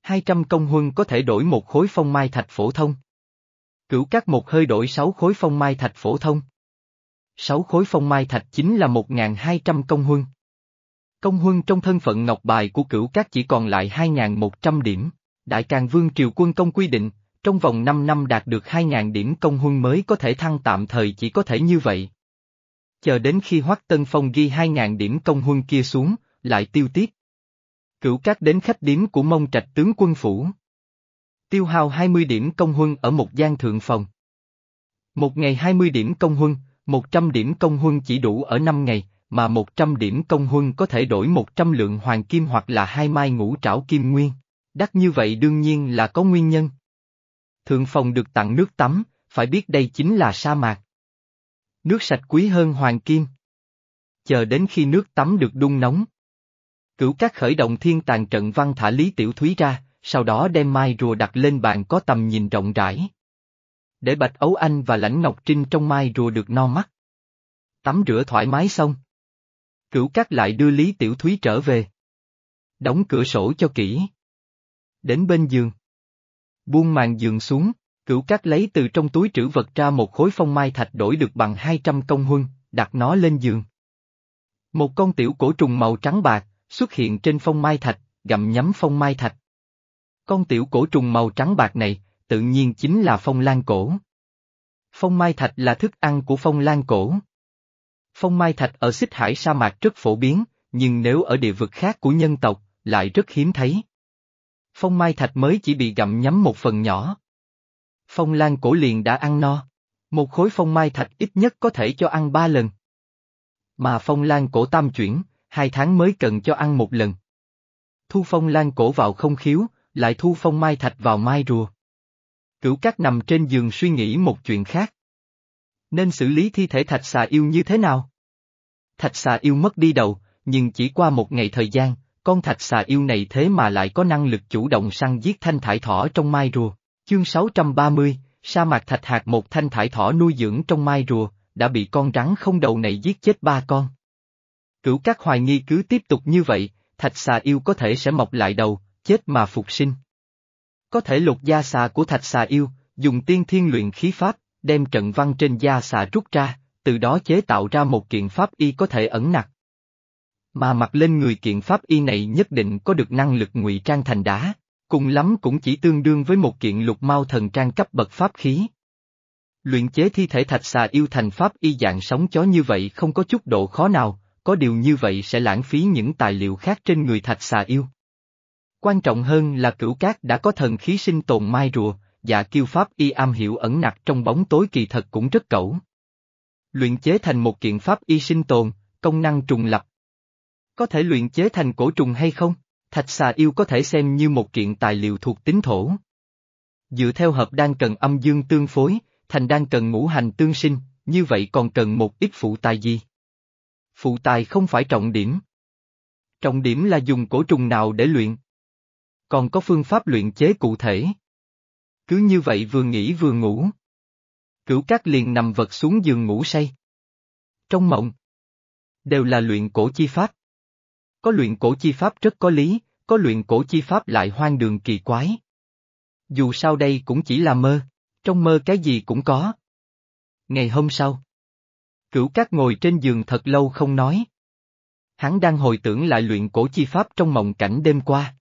200 công huân có thể đổi một khối phong mai thạch phổ thông. Cửu các một hơi đổi 6 khối phong mai thạch phổ thông. 6 khối phong mai thạch chính là 1.200 công huân. Công huân trong thân phận ngọc bài của cửu cát chỉ còn lại 2.100 điểm. Đại Càng Vương Triều Quân Công quy định, trong vòng 5 năm đạt được 2.000 điểm công huân mới có thể thăng tạm thời chỉ có thể như vậy. Chờ đến khi Hoắc Tân Phong ghi 2.000 điểm công huân kia xuống, lại tiêu tiếp. Cửu các đến khách điếm của mông trạch tướng quân phủ. Tiêu hao 20 điểm công huân ở một gian thượng phòng. Một ngày 20 điểm công huân, 100 điểm công huân chỉ đủ ở 5 ngày, mà 100 điểm công huân có thể đổi 100 lượng hoàng kim hoặc là hai mai ngũ trảo kim nguyên. Đắt như vậy đương nhiên là có nguyên nhân. Thượng phòng được tặng nước tắm, phải biết đây chính là sa mạc. Nước sạch quý hơn hoàng kim. Chờ đến khi nước tắm được đun nóng. Cửu các khởi động thiên tàn trận văn thả Lý Tiểu Thúy ra, sau đó đem mai rùa đặt lên bàn có tầm nhìn rộng rãi. Để Bạch Ấu Anh và Lãnh Ngọc Trinh trong mai rùa được no mắt. Tắm rửa thoải mái xong. Cửu các lại đưa Lý Tiểu Thúy trở về. Đóng cửa sổ cho kỹ. Đến bên giường. Buông màn giường xuống, cửu cát lấy từ trong túi trữ vật ra một khối phong mai thạch đổi được bằng 200 công huân, đặt nó lên giường. Một con tiểu cổ trùng màu trắng bạc, xuất hiện trên phong mai thạch, gặm nhắm phong mai thạch. Con tiểu cổ trùng màu trắng bạc này, tự nhiên chính là phong lan cổ. Phong mai thạch là thức ăn của phong lan cổ. Phong mai thạch ở xích hải sa mạc rất phổ biến, nhưng nếu ở địa vực khác của nhân tộc, lại rất hiếm thấy. Phong mai thạch mới chỉ bị gặm nhấm một phần nhỏ. Phong lan cổ liền đã ăn no. Một khối phong mai thạch ít nhất có thể cho ăn ba lần. Mà phong lan cổ tam chuyển, hai tháng mới cần cho ăn một lần. Thu phong lan cổ vào không khiếu, lại thu phong mai thạch vào mai rùa. Cửu cát nằm trên giường suy nghĩ một chuyện khác. Nên xử lý thi thể thạch xà yêu như thế nào? Thạch xà yêu mất đi đầu, nhưng chỉ qua một ngày thời gian, con thạch xà yêu này thế mà lại có năng lực chủ động săn giết thanh thải thỏ trong mai rùa. Chương 630, sa mạc thạch hạt một thanh thải thỏ nuôi dưỡng trong mai rùa, đã bị con rắn không đầu này giết chết ba con. Cửu các hoài nghi cứ tiếp tục như vậy, thạch xà yêu có thể sẽ mọc lại đầu, chết mà phục sinh. Có thể lột da xà của thạch xà yêu, dùng tiên thiên luyện khí pháp, đem trận văn trên da xà rút ra, từ đó chế tạo ra một kiện pháp y có thể ẩn nặc. Mà mặc lên người kiện pháp y này nhất định có được năng lực ngụy trang thành đá, cùng lắm cũng chỉ tương đương với một kiện lục mau thần trang cấp bậc pháp khí. Luyện chế thi thể thạch xà yêu thành pháp y dạng sống chó như vậy không có chút độ khó nào, có điều như vậy sẽ lãng phí những tài liệu khác trên người thạch xà yêu. Quan trọng hơn là cửu cát đã có thần khí sinh tồn mai rùa, dạ kiêu pháp y am hiểu ẩn nặc trong bóng tối kỳ thật cũng rất cẩu. Luyện chế thành một kiện pháp y sinh tồn, công năng trùng lập. Có thể luyện chế thành cổ trùng hay không? Thạch xà yêu có thể xem như một kiện tài liệu thuộc tính thổ. Dựa theo hợp đan cần âm dương tương phối, thành đan cần ngũ hành tương sinh, như vậy còn cần một ít phụ tài gì? Phụ tài không phải trọng điểm. Trọng điểm là dùng cổ trùng nào để luyện. Còn có phương pháp luyện chế cụ thể. Cứ như vậy vừa nghĩ vừa ngủ. Cửu cát liền nằm vật xuống giường ngủ say. Trong mộng, đều là luyện cổ chi pháp. Có luyện cổ chi pháp rất có lý, có luyện cổ chi pháp lại hoang đường kỳ quái. Dù sao đây cũng chỉ là mơ, trong mơ cái gì cũng có. Ngày hôm sau, cửu cát ngồi trên giường thật lâu không nói. Hắn đang hồi tưởng lại luyện cổ chi pháp trong mộng cảnh đêm qua.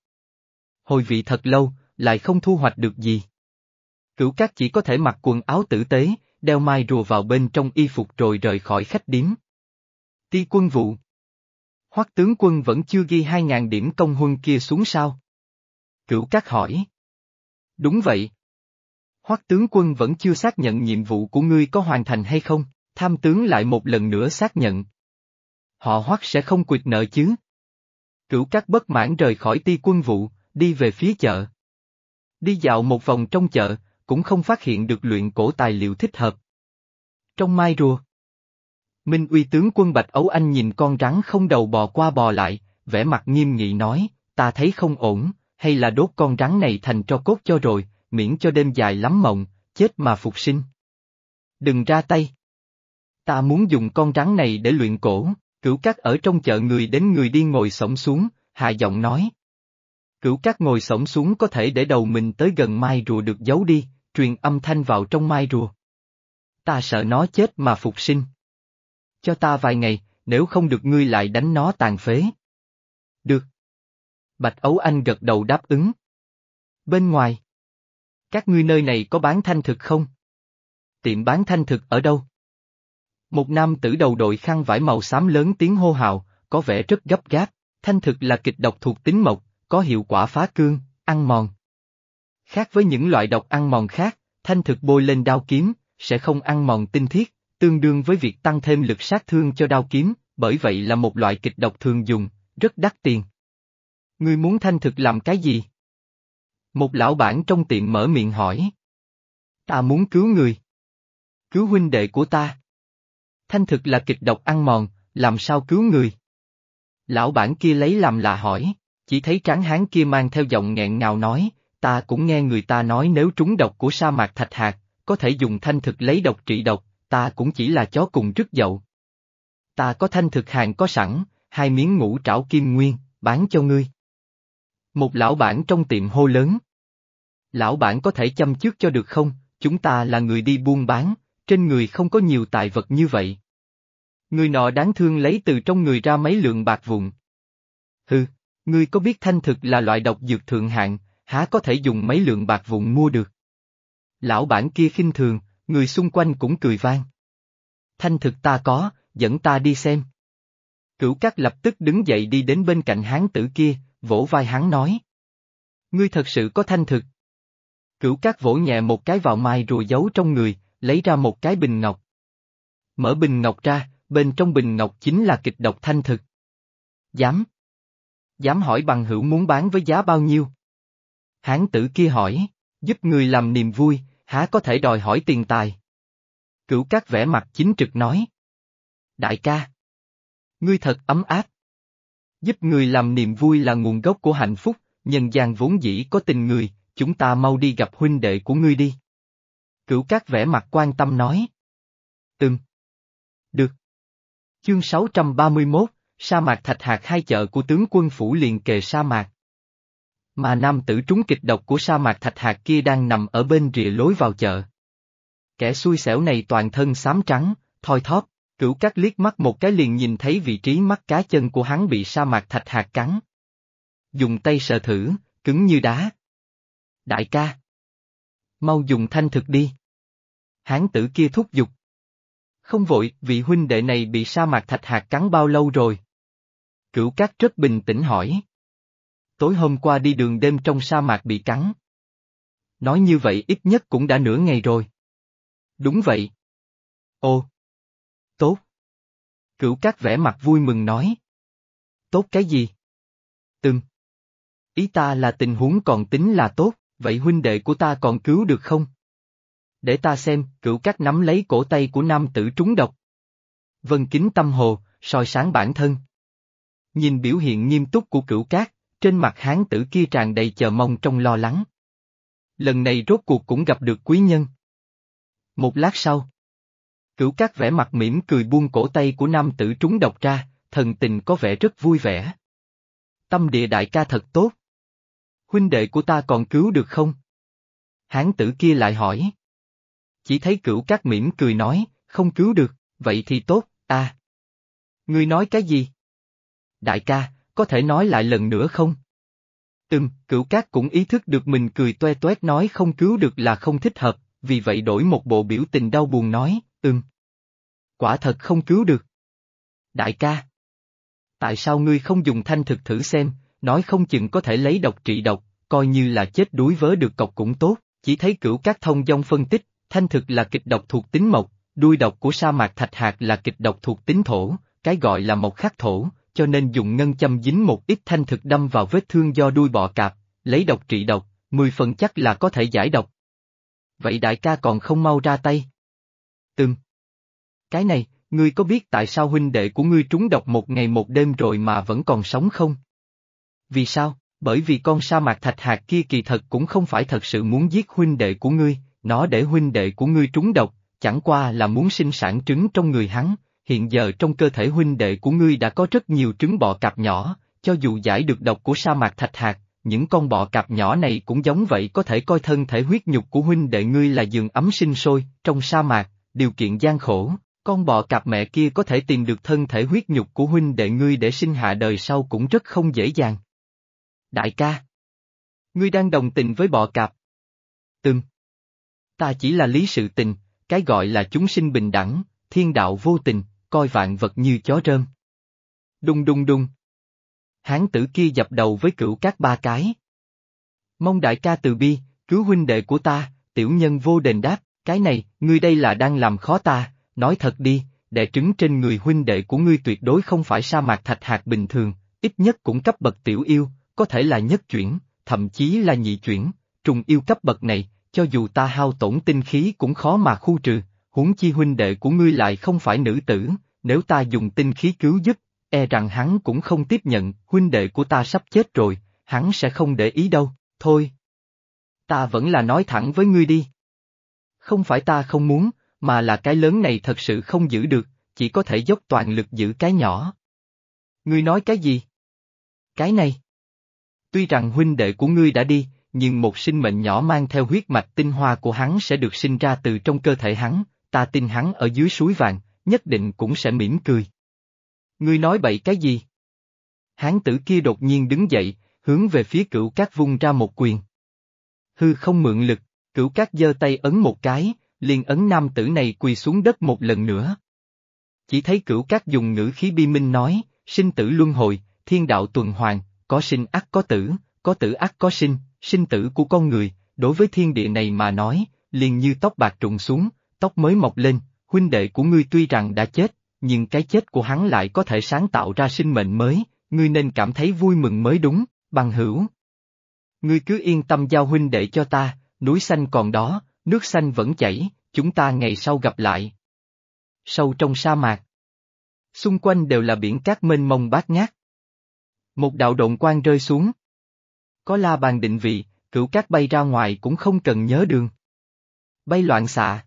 Hồi vị thật lâu, lại không thu hoạch được gì. Cửu cát chỉ có thể mặc quần áo tử tế, đeo mai rùa vào bên trong y phục rồi rời khỏi khách điếm. Ti quân vụ Hoắc tướng quân vẫn chưa ghi hai ngàn điểm công huân kia xuống sao? Cửu Cát hỏi. Đúng vậy. Hoắc tướng quân vẫn chưa xác nhận nhiệm vụ của ngươi có hoàn thành hay không, tham tướng lại một lần nữa xác nhận. Họ Hoắc sẽ không quyệt nợ chứ. Cửu Cát bất mãn rời khỏi ti quân vụ, đi về phía chợ. Đi dạo một vòng trong chợ, cũng không phát hiện được luyện cổ tài liệu thích hợp. Trong mai rùa. Minh uy tướng quân Bạch Ấu Anh nhìn con rắn không đầu bò qua bò lại, vẻ mặt nghiêm nghị nói, ta thấy không ổn, hay là đốt con rắn này thành tro cốt cho rồi, miễn cho đêm dài lắm mộng, chết mà phục sinh. Đừng ra tay. Ta muốn dùng con rắn này để luyện cổ, cửu cát ở trong chợ người đến người đi ngồi sổng xuống, hạ giọng nói. Cửu cát ngồi sổng xuống có thể để đầu mình tới gần mai rùa được giấu đi, truyền âm thanh vào trong mai rùa. Ta sợ nó chết mà phục sinh. Cho ta vài ngày, nếu không được ngươi lại đánh nó tàn phế. Được. Bạch Ấu Anh gật đầu đáp ứng. Bên ngoài. Các ngươi nơi này có bán thanh thực không? Tiệm bán thanh thực ở đâu? Một nam tử đầu đội khăn vải màu xám lớn tiếng hô hào, có vẻ rất gấp gáp, thanh thực là kịch độc thuộc tính mộc, có hiệu quả phá cương, ăn mòn. Khác với những loại độc ăn mòn khác, thanh thực bôi lên đao kiếm, sẽ không ăn mòn tinh thiết, tương đương với việc tăng thêm lực sát thương cho đao kiếm, bởi vậy là một loại kịch độc thường dùng, rất đắt tiền. Ngươi muốn thanh thực làm cái gì? Một lão bản trong tiệm mở miệng hỏi. Ta muốn cứu người. Cứu huynh đệ của ta. Thanh thực là kịch độc ăn mòn, làm sao cứu người? Lão bản kia lấy làm lạ hỏi, chỉ thấy tráng hán kia mang theo giọng nghẹn ngào nói, ta cũng nghe người ta nói nếu trúng độc của sa mạc thạch hạt, có thể dùng thanh thực lấy độc trị độc, ta cũng chỉ là chó cùng rứt dậu. Ta có thanh thực hàng có sẵn, hai miếng ngũ trảo kim nguyên, bán cho ngươi. Một lão bản trong tiệm hô lớn. Lão bản có thể chăm trước cho được không, chúng ta là người đi buôn bán, trên người không có nhiều tài vật như vậy. Người nọ đáng thương lấy từ trong người ra mấy lượng bạc vụn. Hừ, ngươi có biết thanh thực là loại độc dược thượng hạng, há có thể dùng mấy lượng bạc vụn mua được. Lão bản kia khinh thường, người xung quanh cũng cười vang. Thanh thực ta có, dẫn ta đi xem. Cửu cát lập tức đứng dậy đi đến bên cạnh hán tử kia, vỗ vai hắn nói. Ngươi thật sự có thanh thực. Cửu cát vỗ nhẹ một cái vào mai rồi giấu trong người, lấy ra một cái bình ngọc. Mở bình ngọc ra, bên trong bình ngọc chính là kịch độc thanh thực. Dám. Dám hỏi bằng hữu muốn bán với giá bao nhiêu? Hán tử kia hỏi, giúp người làm niềm vui, há có thể đòi hỏi tiền tài? Cửu các vẻ mặt chính trực nói. Đại ca. Ngươi thật ấm áp. Giúp người làm niềm vui là nguồn gốc của hạnh phúc, nhân gian vốn dĩ có tình người, chúng ta mau đi gặp huynh đệ của ngươi đi. Cửu các vẻ mặt quan tâm nói. Ừm. Được. Chương 631, sa mạc thạch hạt hai chợ của tướng quân phủ liền kề sa mạc. Mà nam tử trúng kịch độc của sa mạc thạch hạt kia đang nằm ở bên rìa lối vào chợ. Kẻ xui xẻo này toàn thân xám trắng, thoi thóp, cửu cát liếc mắt một cái liền nhìn thấy vị trí mắt cá chân của hắn bị sa mạc thạch hạt cắn. Dùng tay sờ thử, cứng như đá. Đại ca! Mau dùng thanh thực đi. Hán tử kia thúc giục. Không vội, vị huynh đệ này bị sa mạc thạch hạt cắn bao lâu rồi? Cửu cát rất bình tĩnh hỏi. Tối hôm qua đi đường đêm trong sa mạc bị cắn. Nói như vậy ít nhất cũng đã nửa ngày rồi. Đúng vậy. Ô. Tốt. Cửu cát vẻ mặt vui mừng nói. Tốt cái gì? Từng. Ý ta là tình huống còn tính là tốt, vậy huynh đệ của ta còn cứu được không? Để ta xem, cửu cát nắm lấy cổ tay của nam tử trúng độc. Vân kính tâm hồ, soi sáng bản thân. Nhìn biểu hiện nghiêm túc của cửu cát, trên mặt hán tử kia tràn đầy chờ mong trong lo lắng. Lần này rốt cuộc cũng gặp được quý nhân. Một lát sau, cửu cát vẻ mặt mỉm cười buông cổ tay của nam tử trúng độc ra, thần tình có vẻ rất vui vẻ. Tâm địa đại ca thật tốt. Huynh đệ của ta còn cứu được không? Hán tử kia lại hỏi. Chỉ thấy cửu cát mỉm cười nói, không cứu được, vậy thì tốt, à. Ngươi nói cái gì? Đại ca, có thể nói lại lần nữa không? Từng, cửu cát cũng ý thức được mình cười toe toét nói không cứu được là không thích hợp, vì vậy đổi một bộ biểu tình đau buồn nói, ừm. Quả thật không cứu được. Đại ca. Tại sao ngươi không dùng thanh thực thử xem, nói không chừng có thể lấy độc trị độc, coi như là chết đuối vớ được cọc cũng tốt, chỉ thấy cửu các thông dong phân tích, thanh thực là kịch độc thuộc tính mộc, đuôi độc của sa mạc thạch hạt là kịch độc thuộc tính thổ, cái gọi là mộc khắc thổ, cho nên dùng ngân châm dính một ít thanh thực đâm vào vết thương do đuôi bọ cạp, lấy độc trị độc, mười phần chắc là có thể giải độc. Vậy đại ca còn không mau ra tay. Từng. Cái này, ngươi có biết tại sao huynh đệ của ngươi trúng độc một ngày một đêm rồi mà vẫn còn sống không? Vì sao? Bởi vì con sa mạc thạch hạt kia kỳ thật cũng không phải thật sự muốn giết huynh đệ của ngươi, nó để huynh đệ của ngươi trúng độc, chẳng qua là muốn sinh sản trứng trong người hắn, hiện giờ trong cơ thể huynh đệ của ngươi đã có rất nhiều trứng bọ cạp nhỏ, cho dù giải được độc của sa mạc thạch hạt, những con bọ cạp nhỏ này cũng giống vậy có thể coi thân thể huyết nhục của huynh đệ ngươi là giường ấm sinh sôi, trong sa mạc, điều kiện gian khổ, con bọ cạp mẹ kia có thể tìm được thân thể huyết nhục của huynh đệ ngươi để sinh hạ đời sau cũng rất không dễ dàng. Đại ca! Ngươi đang đồng tình với bọ cạp. Từng. Ta chỉ là lý sự tình, cái gọi là chúng sinh bình đẳng, thiên đạo vô tình, coi vạn vật như chó rơm. Đung đung đung. Hán tử kia dập đầu với cửu các ba cái. Mong đại ca từ bi, cứu huynh đệ của ta, tiểu nhân vô đền đáp, cái này, ngươi đây là đang làm khó ta, nói thật đi, đệ trứng trên người huynh đệ của ngươi tuyệt đối không phải sa mạc thạch hạt bình thường, ít nhất cũng cấp bậc tiểu yêu, có thể là nhất chuyển, thậm chí là nhị chuyển, trùng yêu cấp bậc này, cho dù ta hao tổn tinh khí cũng khó mà khu trừ, huống chi huynh đệ của ngươi lại không phải nữ tử, nếu ta dùng tinh khí cứu giúp, e rằng hắn cũng không tiếp nhận, huynh đệ của ta sắp chết rồi, hắn sẽ không để ý đâu, thôi. Ta vẫn là nói thẳng với ngươi đi. Không phải ta không muốn, mà là cái lớn này thật sự không giữ được, chỉ có thể dốc toàn lực giữ cái nhỏ. Ngươi nói cái gì? Cái này. Tuy rằng huynh đệ của ngươi đã đi, nhưng một sinh mệnh nhỏ mang theo huyết mạch tinh hoa của hắn sẽ được sinh ra từ trong cơ thể hắn, ta tin hắn ở dưới suối vàng, nhất định cũng sẽ mỉm cười. Ngươi nói bậy cái gì? Hán tử kia đột nhiên đứng dậy, hướng về phía cửu cát vung ra một quyền. Hư không mượn lực, Cửu cát giơ tay ấn một cái, liền ấn nam tử này quỳ xuống đất một lần nữa. Chỉ thấy cửu cát dùng ngữ khí bi minh nói, sinh tử luân hồi, thiên đạo tuần hoàn, có sinh ắt có tử, có tử ắt có sinh, sinh tử của con người, đối với thiên địa này mà nói, liền như tóc bạc trụng xuống, tóc mới mọc lên, huynh đệ của ngươi tuy rằng đã chết, nhưng cái chết của hắn lại có thể sáng tạo ra sinh mệnh mới, ngươi nên cảm thấy vui mừng mới đúng, bằng hữu. Ngươi cứ yên tâm giao huynh đệ cho ta, núi xanh còn đó, nước xanh vẫn chảy, chúng ta ngày sau gặp lại. Sâu trong sa mạc. Xung quanh đều là biển cát mênh mông bát ngát. Một đạo độn quang rơi xuống. Có la bàn định vị, cửu cát bay ra ngoài cũng không cần nhớ đường. Bay loạn xạ.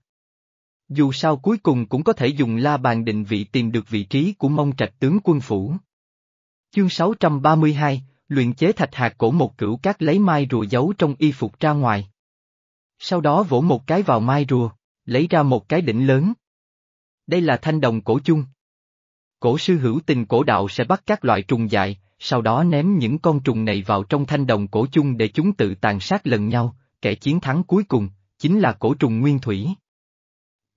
Dù sao cuối cùng cũng có thể dùng la bàn định vị tìm được vị trí của mông trạch tướng quân phủ. Chương 632, luyện chế thạch hạt cổ một cửu cát lấy mai rùa giấu trong y phục ra ngoài. Sau đó vỗ một cái vào mai rùa, lấy ra một cái đỉnh lớn. Đây là thanh đồng cổ chung. Cổ sư hữu tình cổ đạo sẽ bắt các loại trùng dại, sau đó ném những con trùng này vào trong thanh đồng cổ chung để chúng tự tàn sát lần nhau, kẻ chiến thắng cuối cùng, chính là cổ trùng nguyên thủy.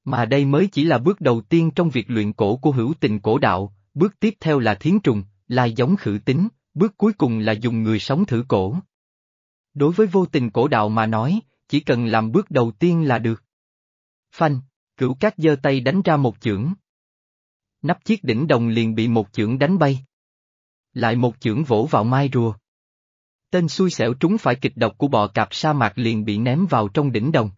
Mà đây mới chỉ là bước đầu tiên trong việc luyện cổ của hữu tình cổ đạo, bước tiếp theo là thiến trùng, lai giống khử tính, bước cuối cùng là dùng người sống thử cổ. Đối với vô tình cổ đạo mà nói, chỉ cần làm bước đầu tiên là được. Phanh, cửu cát giơ tay đánh ra một chưởng. Nắp chiếc đỉnh đồng liền bị một chưởng đánh bay. Lại một chưởng vỗ vào mai rùa. Tên xui xẻo trúng phải kịch độc của bọ cạp sa mạc liền bị ném vào trong đỉnh đồng.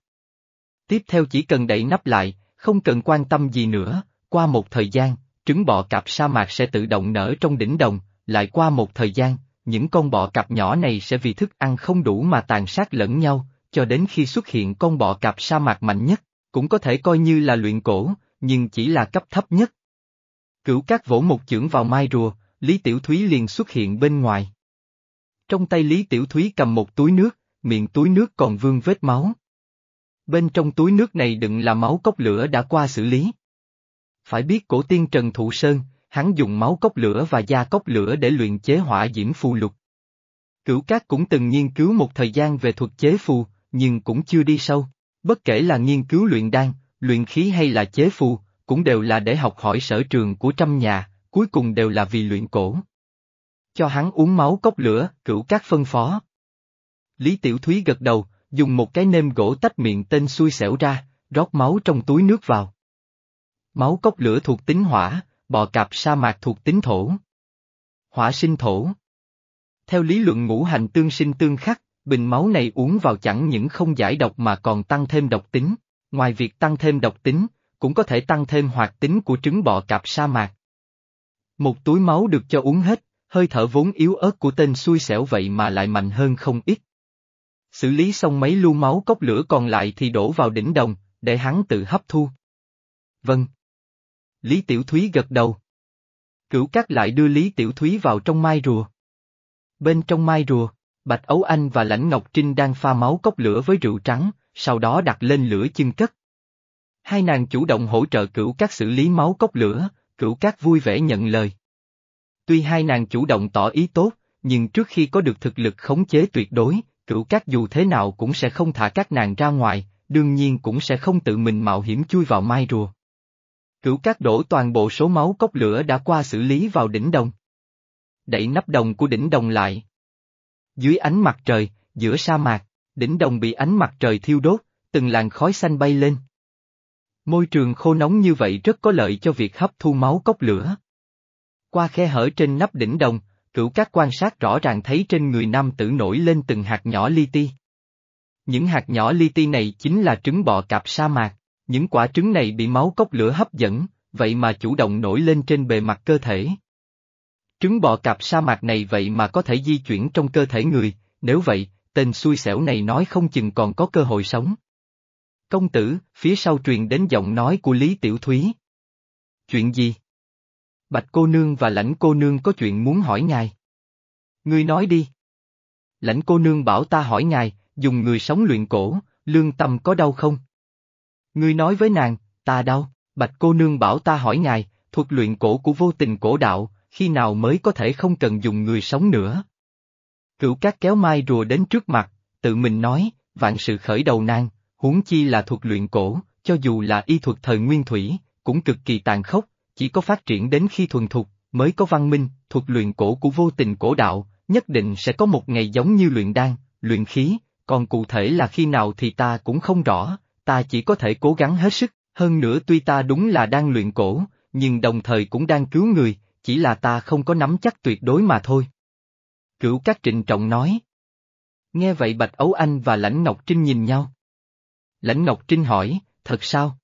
Tiếp theo chỉ cần đẩy nắp lại, không cần quan tâm gì nữa, qua một thời gian, trứng bọ cạp sa mạc sẽ tự động nở trong đỉnh đồng, lại qua một thời gian, những con bọ cạp nhỏ này sẽ vì thức ăn không đủ mà tàn sát lẫn nhau, cho đến khi xuất hiện con bọ cạp sa mạc mạnh nhất, cũng có thể coi như là luyện cổ, nhưng chỉ là cấp thấp nhất. Cửu cát vỗ một chưởng vào mai rùa, Lý Tiểu Thúy liền xuất hiện bên ngoài. Trong tay Lý Tiểu Thúy cầm một túi nước, miệng túi nước còn vương vết máu. Bên trong túi nước này đựng là máu cốc lửa đã qua xử lý. Phải biết cổ tiên Trần Thụ Sơn, hắn dùng máu cốc lửa và da cốc lửa để luyện chế hỏa diễm phù lục. Cửu Cát cũng từng nghiên cứu một thời gian về thuật chế phù, nhưng cũng chưa đi sâu. Bất kể là nghiên cứu luyện đan, luyện khí hay là chế phù, cũng đều là để học hỏi sở trường của trăm nhà, cuối cùng đều là vì luyện cổ. Cho hắn uống máu cốc lửa, cửu các phân phó. Lý Tiểu Thúy gật đầu, dùng một cái nêm gỗ tách miệng tên xui xẻo ra, rót máu trong túi nước vào. Máu cốc lửa thuộc tính hỏa, bò cạp sa mạc thuộc tính thổ. Hỏa sinh thổ. Theo lý luận ngũ hành tương sinh tương khắc, bình máu này uống vào chẳng những không giải độc mà còn tăng thêm độc tính, ngoài việc tăng thêm độc tính, cũng có thể tăng thêm hoạt tính của trứng bọ cạp sa mạc. Một túi máu được cho uống hết, hơi thở vốn yếu ớt của tên xui xẻo vậy mà lại mạnh hơn không ít. Xử lý xong mấy lu máu cốc lửa còn lại thì đổ vào đỉnh đồng, để hắn tự hấp thu. Vâng. Lý Tiểu Thúy gật đầu. Cửu Cát lại đưa Lý Tiểu Thúy vào trong mai rùa. Bên trong mai rùa, Bạch Ấu Anh và Lãnh Ngọc Trinh đang pha máu cốc lửa với rượu trắng, sau đó đặt lên lửa chân cất. Hai nàng chủ động hỗ trợ cửu Cát xử lý máu cốc lửa, cửu Cát vui vẻ nhận lời. Tuy hai nàng chủ động tỏ ý tốt, nhưng trước khi có được thực lực khống chế tuyệt đối, cửu Cát dù thế nào cũng sẽ không thả các nàng ra ngoài, đương nhiên cũng sẽ không tự mình mạo hiểm chui vào mai rùa. Cửu Cát đổ toàn bộ số máu cốc lửa đã qua xử lý vào đỉnh đồng. Đẩy nắp đồng của đỉnh đồng lại. Dưới ánh mặt trời, giữa sa mạc, đỉnh đồng bị ánh mặt trời thiêu đốt, từng làn khói xanh bay lên. Môi trường khô nóng như vậy rất có lợi cho việc hấp thu máu cốc lửa. Qua khe hở trên nắp đỉnh đồng, cửu các quan sát rõ ràng thấy trên người nam tử nổi lên từng hạt nhỏ li ti. Những hạt nhỏ li ti này chính là trứng bọ cạp sa mạc, những quả trứng này bị máu cốc lửa hấp dẫn, vậy mà chủ động nổi lên trên bề mặt cơ thể. Trứng bọ cạp sa mạc này vậy mà có thể di chuyển trong cơ thể người, nếu vậy, tên xui xẻo này nói không chừng còn có cơ hội sống. Công tử, phía sau truyền đến giọng nói của Lý Tiểu Thúy. Chuyện gì? Bạch cô nương và lãnh cô nương có chuyện muốn hỏi ngài. Ngươi nói đi. Lãnh cô nương bảo ta hỏi ngài, dùng người sống luyện cổ, lương tâm có đau không? Ngươi nói với nàng, ta đau, bạch cô nương bảo ta hỏi ngài, thuật luyện cổ của vô tình cổ đạo, khi nào mới có thể không cần dùng người sống nữa. Cửu cát kéo mai rùa đến trước mặt, tự mình nói, vạn sự khởi đầu nan, huống chi là thuật luyện cổ, cho dù là y thuật thời nguyên thủy, cũng cực kỳ tàn khốc, chỉ có phát triển đến khi thuần thục, mới có văn minh, thuật luyện cổ của vô tình cổ đạo, nhất định sẽ có một ngày giống như luyện đan, luyện khí, còn cụ thể là khi nào thì ta cũng không rõ, ta chỉ có thể cố gắng hết sức, hơn nữa tuy ta đúng là đang luyện cổ, nhưng đồng thời cũng đang cứu người, chỉ là ta không có nắm chắc tuyệt đối mà thôi. Cửu các trịnh trọng nói. Nghe vậy Bạch Ấu Anh và Lãnh Ngọc Trinh nhìn nhau. Lãnh Ngọc Trinh hỏi, thật sao?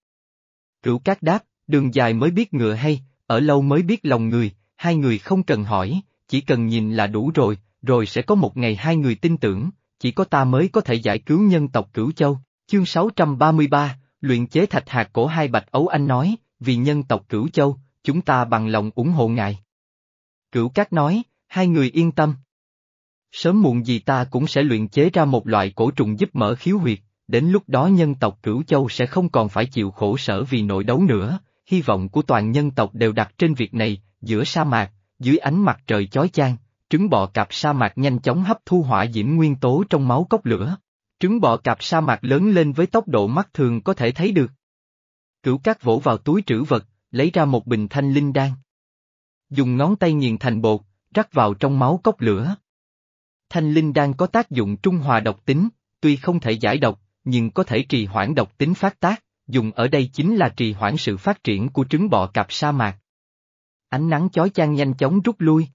Cửu các đáp, đường dài mới biết ngựa hay, ở lâu mới biết lòng người, hai người không cần hỏi, chỉ cần nhìn là đủ rồi, rồi sẽ có một ngày hai người tin tưởng, chỉ có ta mới có thể giải cứu nhân tộc Cửu Châu. Chương 633, luyện chế thạch hạt cổ hai Bạch Ấu Anh nói, vì nhân tộc Cửu Châu, chúng ta bằng lòng ủng hộ ngài. Cửu Cát nói, hai người yên tâm. Sớm muộn gì ta cũng sẽ luyện chế ra một loại cổ trùng giúp mở khiếu huyệt, đến lúc đó nhân tộc Cửu Châu sẽ không còn phải chịu khổ sở vì nội đấu nữa, hy vọng của toàn nhân tộc đều đặt trên việc này, giữa sa mạc, dưới ánh mặt trời chói chang, trứng bọ cạp sa mạc nhanh chóng hấp thu hỏa diễm nguyên tố trong máu cốc lửa. Trứng bọ cạp sa mạc lớn lên với tốc độ mắt thường có thể thấy được. Cửu cát vỗ vào túi trữ vật, lấy ra một bình thanh linh đan. Dùng ngón tay nghiền thành bột, rắc vào trong máu cốc lửa. Thanh linh đan có tác dụng trung hòa độc tính, tuy không thể giải độc, nhưng có thể trì hoãn độc tính phát tác, dùng ở đây chính là trì hoãn sự phát triển của trứng bọ cạp sa mạc. Ánh nắng chói chang nhanh chóng rút lui.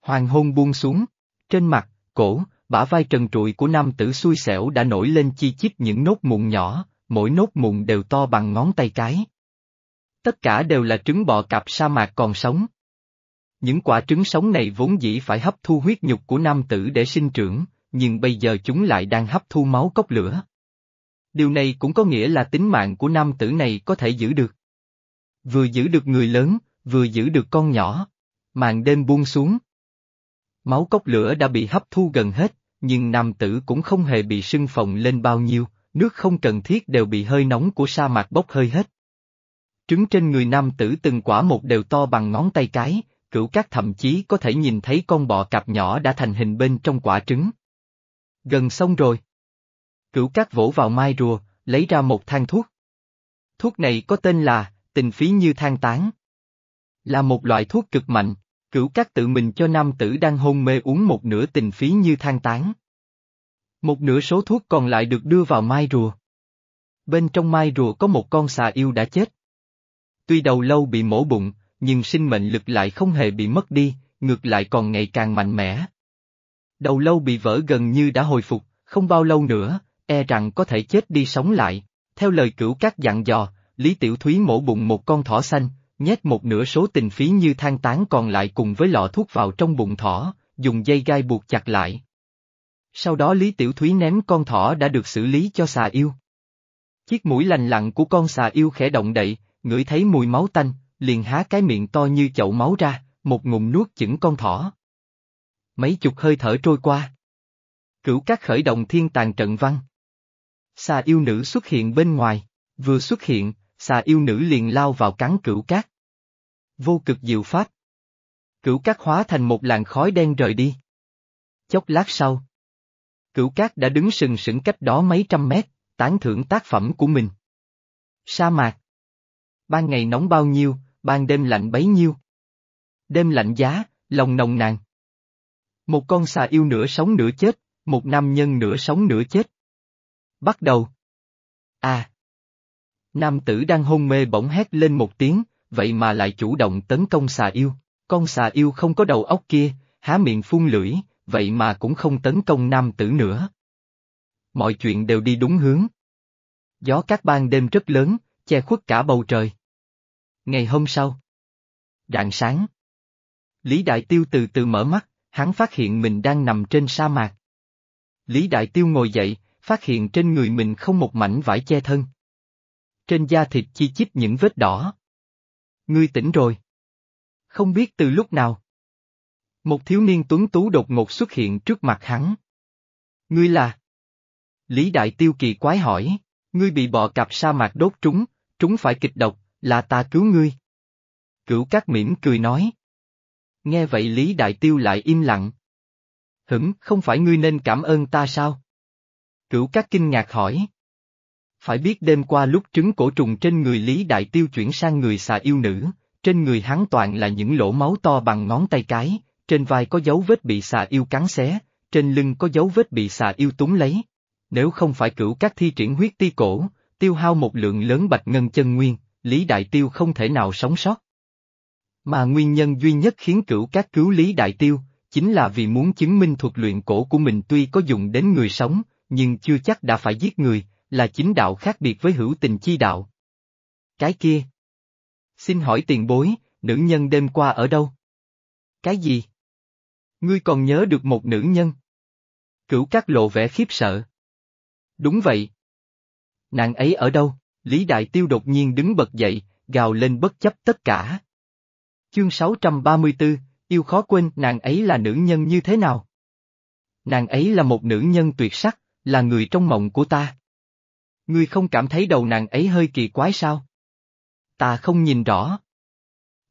Hoàng hôn buông xuống, trên mặt, cổ, bả vai trần trụi của nam tử xui xẻo đã nổi lên chi chít những nốt mụn nhỏ, mỗi nốt mụn đều to bằng ngón tay cái. Tất cả đều là trứng bọ cạp sa mạc còn sống. Những quả trứng sống này vốn dĩ phải hấp thu huyết nhục của nam tử để sinh trưởng, nhưng bây giờ chúng lại đang hấp thu máu cốc lửa. Điều này cũng có nghĩa là tính mạng của nam tử này có thể giữ được. Vừa giữ được người lớn, vừa giữ được con nhỏ. Màn đêm buông xuống. Máu cốc lửa đã bị hấp thu gần hết, nhưng nam tử cũng không hề bị sưng phồng lên bao nhiêu, nước không cần thiết đều bị hơi nóng của sa mạc bốc hơi hết. Trứng trên người nam tử từng quả một đều to bằng ngón tay cái, cửu các thậm chí có thể nhìn thấy con bọ cạp nhỏ đã thành hình bên trong quả trứng. Gần xong rồi. Cửu Cát vỗ vào mai rùa, lấy ra một thang thuốc. Thuốc này có tên là, tình phí như than tán. Là một loại thuốc cực mạnh, cửu Cát tự mình cho nam tử đang hôn mê uống một nửa tình phí như than tán. Một nửa số thuốc còn lại được đưa vào mai rùa. Bên trong mai rùa có một con xà yêu đã chết. Tuy đầu lâu bị mổ bụng, nhưng sinh mệnh lực lại không hề bị mất đi, ngược lại còn ngày càng mạnh mẽ. Đầu lâu bị vỡ gần như đã hồi phục, không bao lâu nữa, e rằng có thể chết đi sống lại. Theo lời cửu các dặn dò, Lý Tiểu Thúy mổ bụng một con thỏ xanh, nhét một nửa số tình phí như than tán còn lại cùng với lọ thuốc vào trong bụng thỏ, dùng dây gai buộc chặt lại. Sau đó Lý Tiểu Thúy ném con thỏ đã được xử lý cho xà yêu. Chiếc mũi lành lặn của con xà yêu khẽ động đậy, ngửi thấy mùi máu tanh, liền há cái miệng to như chậu máu ra, một ngụm nuốt chửng con thỏ. Mấy chục hơi thở trôi qua. Cửu các khởi động thiên tàn trận văn. Xà yêu nữ xuất hiện bên ngoài, vừa xuất hiện, xà yêu nữ liền lao vào cắn cửu cát. Vô cực diệu pháp. Cửu cát hóa thành một làn khói đen rời đi. Chốc lát sau. Cửu cát đã đứng sừng sững cách đó mấy trăm mét, tán thưởng tác phẩm của mình. Sa mạc. Ban ngày nóng bao nhiêu, ban đêm lạnh bấy nhiêu. Đêm lạnh giá, lòng nồng nàn. Một con xà yêu nửa sống nửa chết, một nam nhân nửa sống nửa chết. Bắt đầu. À. Nam tử đang hôn mê bỗng hét lên một tiếng, vậy mà lại chủ động tấn công xà yêu. Con xà yêu không có đầu óc kia, há miệng phun lưỡi, vậy mà cũng không tấn công nam tử nữa. Mọi chuyện đều đi đúng hướng. Gió các ban đêm rất lớn, che khuất cả bầu trời. Ngày hôm sau. Rạng sáng. Lý Đại Tiêu từ từ mở mắt, hắn phát hiện mình đang nằm trên sa mạc. Lý Đại Tiêu ngồi dậy, phát hiện trên người mình không một mảnh vải che thân. Trên da thịt chi chít những vết đỏ. Ngươi tỉnh rồi. Không biết từ lúc nào. Một thiếu niên tuấn tú đột ngột xuất hiện trước mặt hắn. Ngươi là? Lý Đại Tiêu kỳ quái hỏi, ngươi bị bọ cạp sa mạc đốt trúng, trúng phải kịch độc, là ta cứu ngươi. Cửu Cát mỉm cười nói. Nghe vậy Lý Đại Tiêu lại im lặng. Hửng, không phải ngươi nên cảm ơn ta sao? Cửu Cát kinh ngạc hỏi. Phải biết đêm qua lúc trứng cổ trùng trên người Lý Đại Tiêu chuyển sang người xà yêu nữ, trên người hắn toàn là những lỗ máu to bằng ngón tay cái, trên vai có dấu vết bị xà yêu cắn xé, trên lưng có dấu vết bị xà yêu túng lấy. Nếu không phải cửu các thi triển huyết ti cổ, tiêu hao một lượng lớn bạch ngân chân nguyên, Lý Đại Tiêu không thể nào sống sót. Mà nguyên nhân duy nhất khiến cửu các cứu Lý Đại Tiêu, chính là vì muốn chứng minh thuật luyện cổ của mình tuy có dùng đến người sống, nhưng chưa chắc đã phải giết người, là chính đạo khác biệt với hữu tình chi đạo. Cái kia. Xin hỏi tiền bối, nữ nhân đêm qua ở đâu? Cái gì? Ngươi còn nhớ được một nữ nhân? Cửu các lộ vẻ khiếp sợ. Đúng vậy. Nàng ấy ở đâu? Lý Đại Tiêu đột nhiên đứng bật dậy, gào lên bất chấp tất cả. Chương 634, yêu khó quên nàng ấy là nữ nhân như thế nào? Nàng ấy là một nữ nhân tuyệt sắc, là người trong mộng của ta. Ngươi không cảm thấy đầu nàng ấy hơi kỳ quái sao? Ta không nhìn rõ.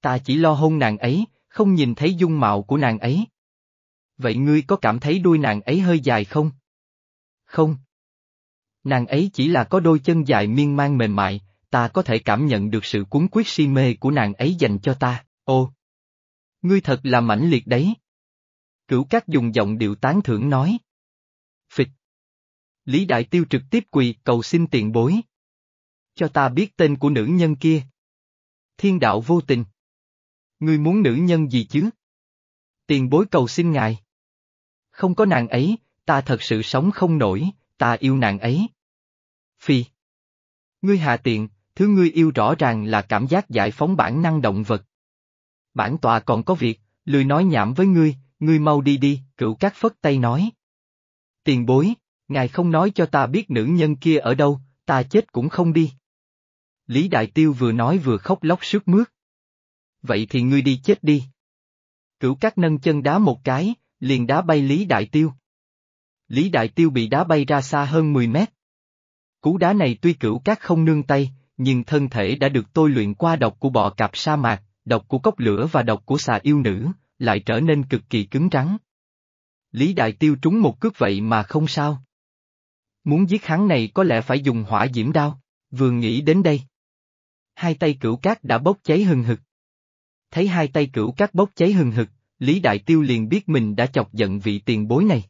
Ta chỉ lo hôn nàng ấy, không nhìn thấy dung mạo của nàng ấy. Vậy ngươi có cảm thấy đuôi nàng ấy hơi dài không? Không. Nàng ấy chỉ là có đôi chân dài miên man mềm mại, ta có thể cảm nhận được sự cuốn quyết si mê của nàng ấy dành cho ta, ô. Ngươi thật là mãnh liệt đấy. Cửu Cát dùng giọng điệu tán thưởng nói. Lý Đại Tiêu trực tiếp quỳ cầu xin tiền bối. Cho ta biết tên của nữ nhân kia. Thiên đạo vô tình. Ngươi muốn nữ nhân gì chứ? Tiền bối cầu xin ngài. Không có nàng ấy, ta thật sự sống không nổi, ta yêu nàng ấy. Phi. Ngươi hạ tiện, thứ ngươi yêu rõ ràng là cảm giác giải phóng bản năng động vật. Bản tọa còn có việc, lười nói nhảm với ngươi, ngươi mau đi đi, cửu Các phất tay nói. Tiền bối, ngài không nói cho ta biết nữ nhân kia ở đâu, ta chết cũng không đi. Lý Đại Tiêu vừa nói vừa khóc lóc sướt mướt. Vậy thì ngươi đi chết đi. Cửu cát nâng chân đá một cái, liền đá bay Lý Đại Tiêu. Lý Đại Tiêu bị đá bay ra xa hơn 10 mét. Cú đá này tuy cửu cát không nương tay, nhưng thân thể đã được tôi luyện qua độc của bọ cạp sa mạc, độc của cốc lửa và độc của xà yêu nữ, lại trở nên cực kỳ cứng rắn. Lý Đại Tiêu trúng một cước vậy mà không sao. Muốn giết hắn này có lẽ phải dùng hỏa diễm đao, vừa nghĩ đến đây. Hai tay cửu cát đã bốc cháy hừng hực. Thấy hai tay cửu cát bốc cháy hừng hực, Lý Đại Tiêu liền biết mình đã chọc giận vị tiền bối này.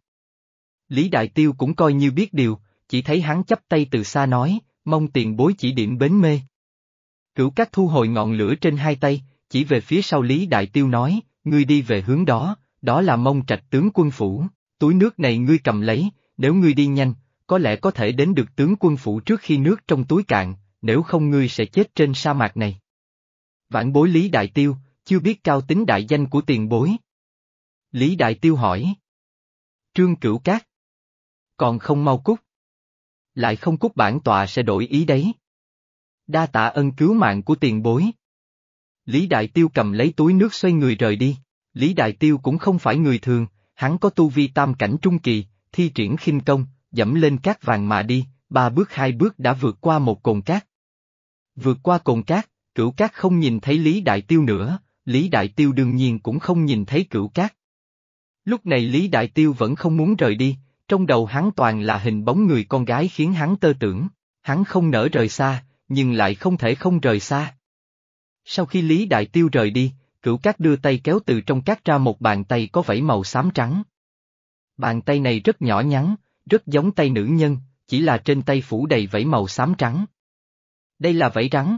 Lý Đại Tiêu cũng coi như biết điều, chỉ thấy hắn chấp tay từ xa nói, mong tiền bối chỉ điểm bến mê. Cửu cát thu hồi ngọn lửa trên hai tay, chỉ về phía sau Lý Đại Tiêu nói, ngươi đi về hướng đó, đó là mông trạch tướng quân phủ, túi nước này ngươi cầm lấy, nếu ngươi đi nhanh, có lẽ có thể đến được tướng quân phủ trước khi nước trong túi cạn, nếu không ngươi sẽ chết trên sa mạc này. Vãn bối Lý Đại Tiêu, chưa biết cao tính đại danh của tiền bối. Lý Đại Tiêu hỏi. Trương Cửu Cát. Còn không mau cút. Lại không cút bản tọa sẽ đổi ý đấy. Đa tạ ân cứu mạng của tiền bối. Lý Đại Tiêu cầm lấy túi nước xoay người rời đi. Lý Đại Tiêu cũng không phải người thường, hắn có tu vi tam cảnh trung kỳ, thi triển khinh công, dẫm lên cát vàng mà đi, ba bước hai bước đã vượt qua một cồn cát. Vượt qua cồn cát, cửu cát không nhìn thấy Lý Đại Tiêu nữa, Lý Đại Tiêu đương nhiên cũng không nhìn thấy cửu cát. Lúc này Lý Đại Tiêu vẫn không muốn rời đi, trong đầu hắn toàn là hình bóng người con gái khiến hắn tơ tưởng, hắn không nỡ rời xa, nhưng lại không thể không rời xa. Sau khi Lý Đại Tiêu rời đi, cửu cát đưa tay kéo từ trong cát ra một bàn tay có vảy màu xám trắng. Bàn tay này rất nhỏ nhắn, rất giống tay nữ nhân, chỉ là trên tay phủ đầy vảy màu xám trắng. Đây là vảy rắn.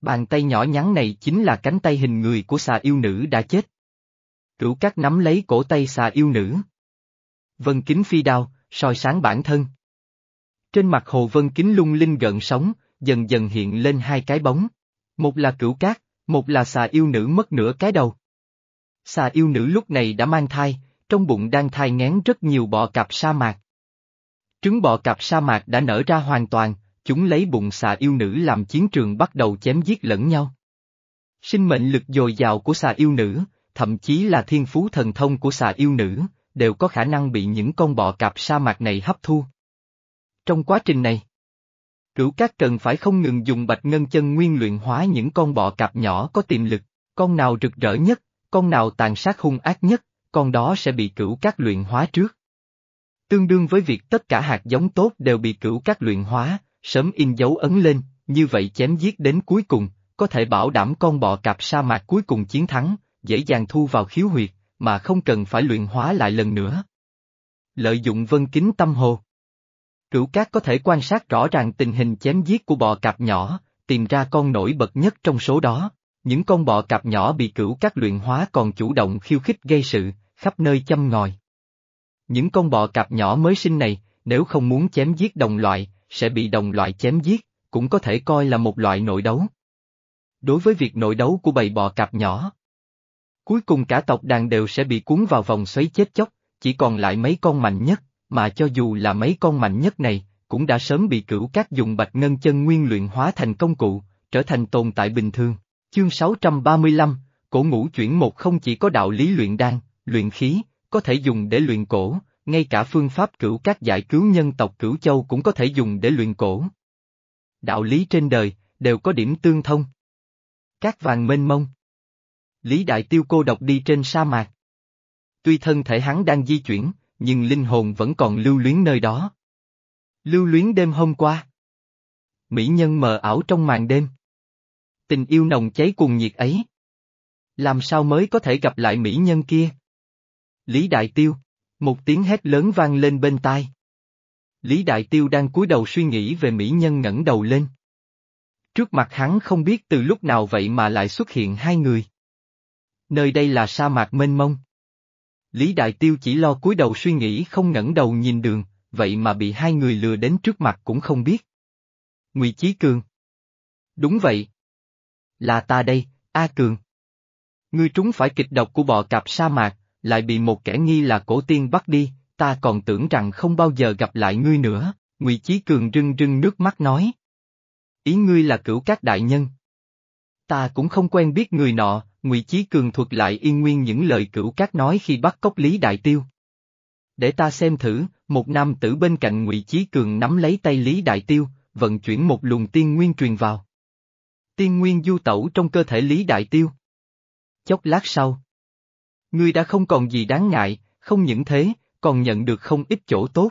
Bàn tay nhỏ nhắn này chính là cánh tay hình người của xà yêu nữ đã chết. Cửu cát nắm lấy cổ tay xà yêu nữ. Vân kính phi đao, soi sáng bản thân. Trên mặt hồ vân kính lung linh gợn sóng, dần dần hiện lên hai cái bóng. Một là cửu cát, một là xà yêu nữ mất nửa cái đầu. Xà yêu nữ lúc này đã mang thai, trong bụng đang thai ngén rất nhiều bọ cạp sa mạc. Trứng bọ cạp sa mạc đã nở ra hoàn toàn, chúng lấy bụng xà yêu nữ làm chiến trường bắt đầu chém giết lẫn nhau. Sinh mệnh lực dồi dào của xà yêu nữ, thậm chí là thiên phú thần thông của xà yêu nữ, đều có khả năng bị những con bọ cạp sa mạc này hấp thu. Trong quá trình này, Cửu Cát cần phải không ngừng dùng bạch ngân chân nguyên luyện hóa những con bọ cạp nhỏ có tiềm lực, con nào rực rỡ nhất, con nào tàn sát hung ác nhất, con đó sẽ bị cửu Cát luyện hóa trước. Tương đương với việc tất cả hạt giống tốt đều bị cửu Cát luyện hóa, sớm in dấu ấn lên, như vậy chém giết đến cuối cùng, có thể bảo đảm con bọ cạp sa mạc cuối cùng chiến thắng, dễ dàng thu vào khiếu huyệt, mà không cần phải luyện hóa lại lần nữa. Lợi dụng vân kính tâm hồ Cửu cát có thể quan sát rõ ràng tình hình chém giết của bọ cạp nhỏ, tìm ra con nổi bật nhất trong số đó. Những con bọ cạp nhỏ bị cửu cát luyện hóa còn chủ động khiêu khích gây sự, khắp nơi châm ngòi. Những con bọ cạp nhỏ mới sinh này, nếu không muốn chém giết đồng loại, sẽ bị đồng loại chém giết, cũng có thể coi là một loại nội đấu. Đối với việc nội đấu của bầy bọ cạp nhỏ, cuối cùng cả tộc đàn đều sẽ bị cuốn vào vòng xoáy chết chóc, chỉ còn lại mấy con mạnh nhất, mà cho dù là mấy con mạnh nhất này, cũng đã sớm bị cửu các dùng bạch ngân chân nguyên luyện hóa thành công cụ, trở thành tồn tại bình thường. Chương 635, cổ ngũ chuyển một không chỉ có đạo lý luyện đan, luyện khí, có thể dùng để luyện cổ, ngay cả phương pháp cửu các giải cứu nhân tộc cửu châu cũng có thể dùng để luyện cổ. Đạo lý trên đời, đều có điểm tương thông. Các vàng mênh mông. Lý Đại Tiêu cô độc đi trên sa mạc. Tuy thân thể hắn đang di chuyển, nhưng linh hồn vẫn còn lưu luyến nơi đó. Lưu luyến đêm hôm qua. Mỹ nhân mờ ảo trong màn đêm. Tình yêu nồng cháy cuồng nhiệt ấy. Làm sao mới có thể gặp lại mỹ nhân kia? Lý Đại Tiêu, một tiếng hét lớn vang lên bên tai. Lý Đại Tiêu đang cúi đầu suy nghĩ về mỹ nhân ngẩng đầu lên. Trước mặt hắn không biết từ lúc nào vậy mà lại xuất hiện hai người. Nơi đây là sa mạc mênh mông. Lý Đại Tiêu chỉ lo cúi đầu suy nghĩ không ngẩng đầu nhìn đường, vậy mà bị hai người lừa đến trước mặt cũng không biết. Ngụy Chí Cường. Đúng vậy. Là ta đây, A Cường. Ngươi trúng phải kịch độc của bọ cạp sa mạc, lại bị một kẻ nghi là cổ tiên bắt đi, ta còn tưởng rằng không bao giờ gặp lại ngươi nữa, Ngụy Chí Cường rưng rưng nước mắt nói. Ý ngươi là cửu các đại nhân. Ta cũng không quen biết người nọ, Ngụy Chí Cường thuật lại yên nguyên những lời cửu các nói khi bắt cốc Lý Đại Tiêu. Để ta xem thử, một nam tử bên cạnh Ngụy Chí Cường nắm lấy tay Lý Đại Tiêu, vận chuyển một luồng tiên nguyên truyền vào. Tiên nguyên du tẩu trong cơ thể Lý Đại Tiêu. Chốc lát sau. Ngươi đã không còn gì đáng ngại, không những thế, còn nhận được không ít chỗ tốt.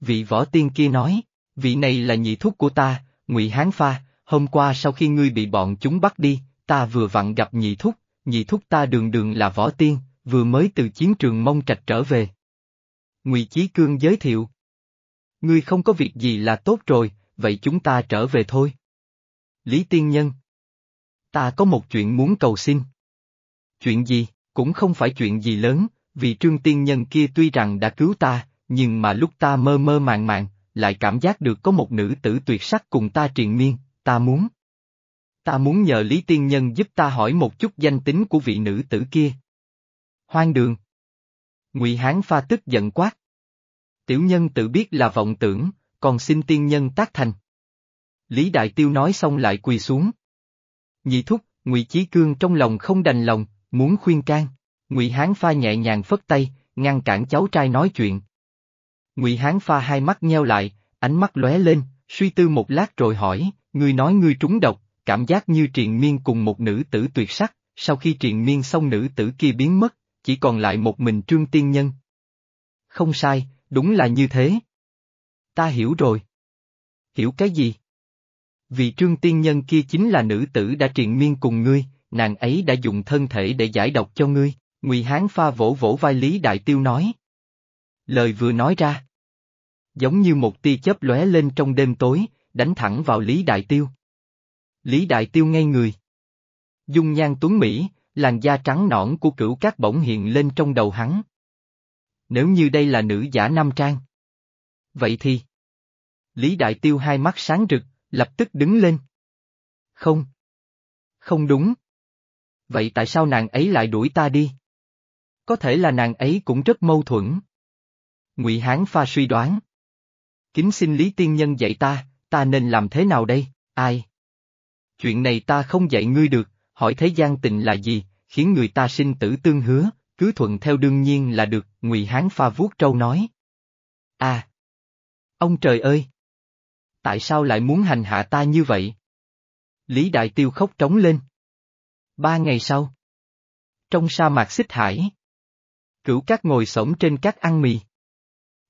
Vị võ tiên kia nói, vị này là nhị thúc của ta, Ngụy Hán Pha, hôm qua sau khi ngươi bị bọn chúng bắt đi, ta vừa vặn gặp nhị thúc, nhị thúc ta đường đường là võ tiên, vừa mới từ chiến trường mông trạch trở về. Ngụy Chí Cương giới thiệu. Ngươi không có việc gì là tốt rồi, vậy chúng ta trở về thôi. Lý Tiên Nhân. Ta có một chuyện muốn cầu xin. Chuyện gì, cũng không phải chuyện gì lớn, vì Trương Tiên Nhân kia tuy rằng đã cứu ta, nhưng mà lúc ta mơ mơ màng màng, lại cảm giác được có một nữ tử tuyệt sắc cùng ta triền miên, ta muốn. Ta muốn nhờ Lý Tiên Nhân giúp ta hỏi một chút danh tính của vị nữ tử kia. Hoang đường. Ngụy Hán pha tức giận quát. Tiểu nhân tự biết là vọng tưởng, còn xin tiên nhân tác thành. Lý Đại Tiêu nói xong lại quỳ xuống. Nhị thúc, Ngụy Chí Cương trong lòng không đành lòng, muốn khuyên can. Ngụy Hán pha nhẹ nhàng phất tay, ngăn cản cháu trai nói chuyện. Ngụy Hán pha hai mắt nheo lại, ánh mắt lóe lên, suy tư một lát rồi hỏi, ngươi nói ngươi trúng độc, cảm giác như triền miên cùng một nữ tử tuyệt sắc, sau khi triền miên xong nữ tử kia biến mất, chỉ còn lại một mình trương tiên nhân. Không sai, đúng là như thế. Ta hiểu rồi. Hiểu cái gì? Vì trương tiên nhân kia chính là nữ tử đã triền miên cùng ngươi, nàng ấy đã dùng thân thể để giải độc cho ngươi, Ngụy Hán pha vỗ vỗ vai Lý Đại Tiêu nói. Lời vừa nói ra. Giống như một tia chớp lóe lên trong đêm tối, đánh thẳng vào Lý Đại Tiêu. Lý Đại Tiêu ngay người. Dung nhan tuấn Mỹ, làn da trắng nõn của cửu các bỗng hiện lên trong đầu hắn. Nếu như đây là nữ giả nam trang. Vậy thì. Lý Đại Tiêu hai mắt sáng rực, lập tức đứng lên. Không. Không đúng. Vậy tại sao nàng ấy lại đuổi ta đi? Có thể là nàng ấy cũng rất mâu thuẫn. Ngụy Hán pha suy đoán. Kính xin Lý Tiên Nhân dạy ta, ta nên làm thế nào đây, ai? Chuyện này ta không dạy ngươi được, hỏi thế gian tình là gì, khiến người ta sinh tử tương hứa, cứ thuận theo đương nhiên là được, Ngụy Hán pha vuốt trâu nói. À! Ông trời ơi! Tại sao lại muốn hành hạ ta như vậy? Lý Đại Tiêu khóc trống lên. Ba ngày sau. Trong sa mạc xích hải. Cửu cát ngồi sổng trên cát ăn mì.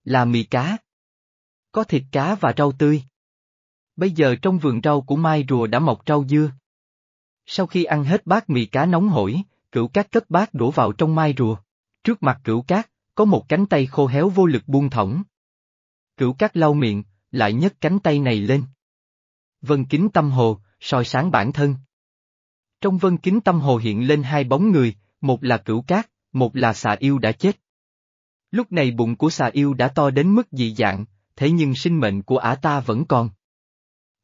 Là mì cá. Có thịt cá và rau tươi. Bây giờ trong vườn rau của Mai Rùa đã mọc rau dưa. Sau khi ăn hết bát mì cá nóng hổi, cửu cát cất bát đổ vào trong Mai Rùa. Trước mặt cửu cát, có một cánh tay khô héo vô lực buông thõng. Cửu cát lau miệng, lại nhấc cánh tay này lên. Vân kính tâm hồ, soi sáng bản thân. Trong vân kính tâm hồ hiện lên hai bóng người, một là cửu cát, một là xà yêu đã chết. Lúc này bụng của xà yêu đã to đến mức dị dạng, thế nhưng sinh mệnh của ả ta vẫn còn.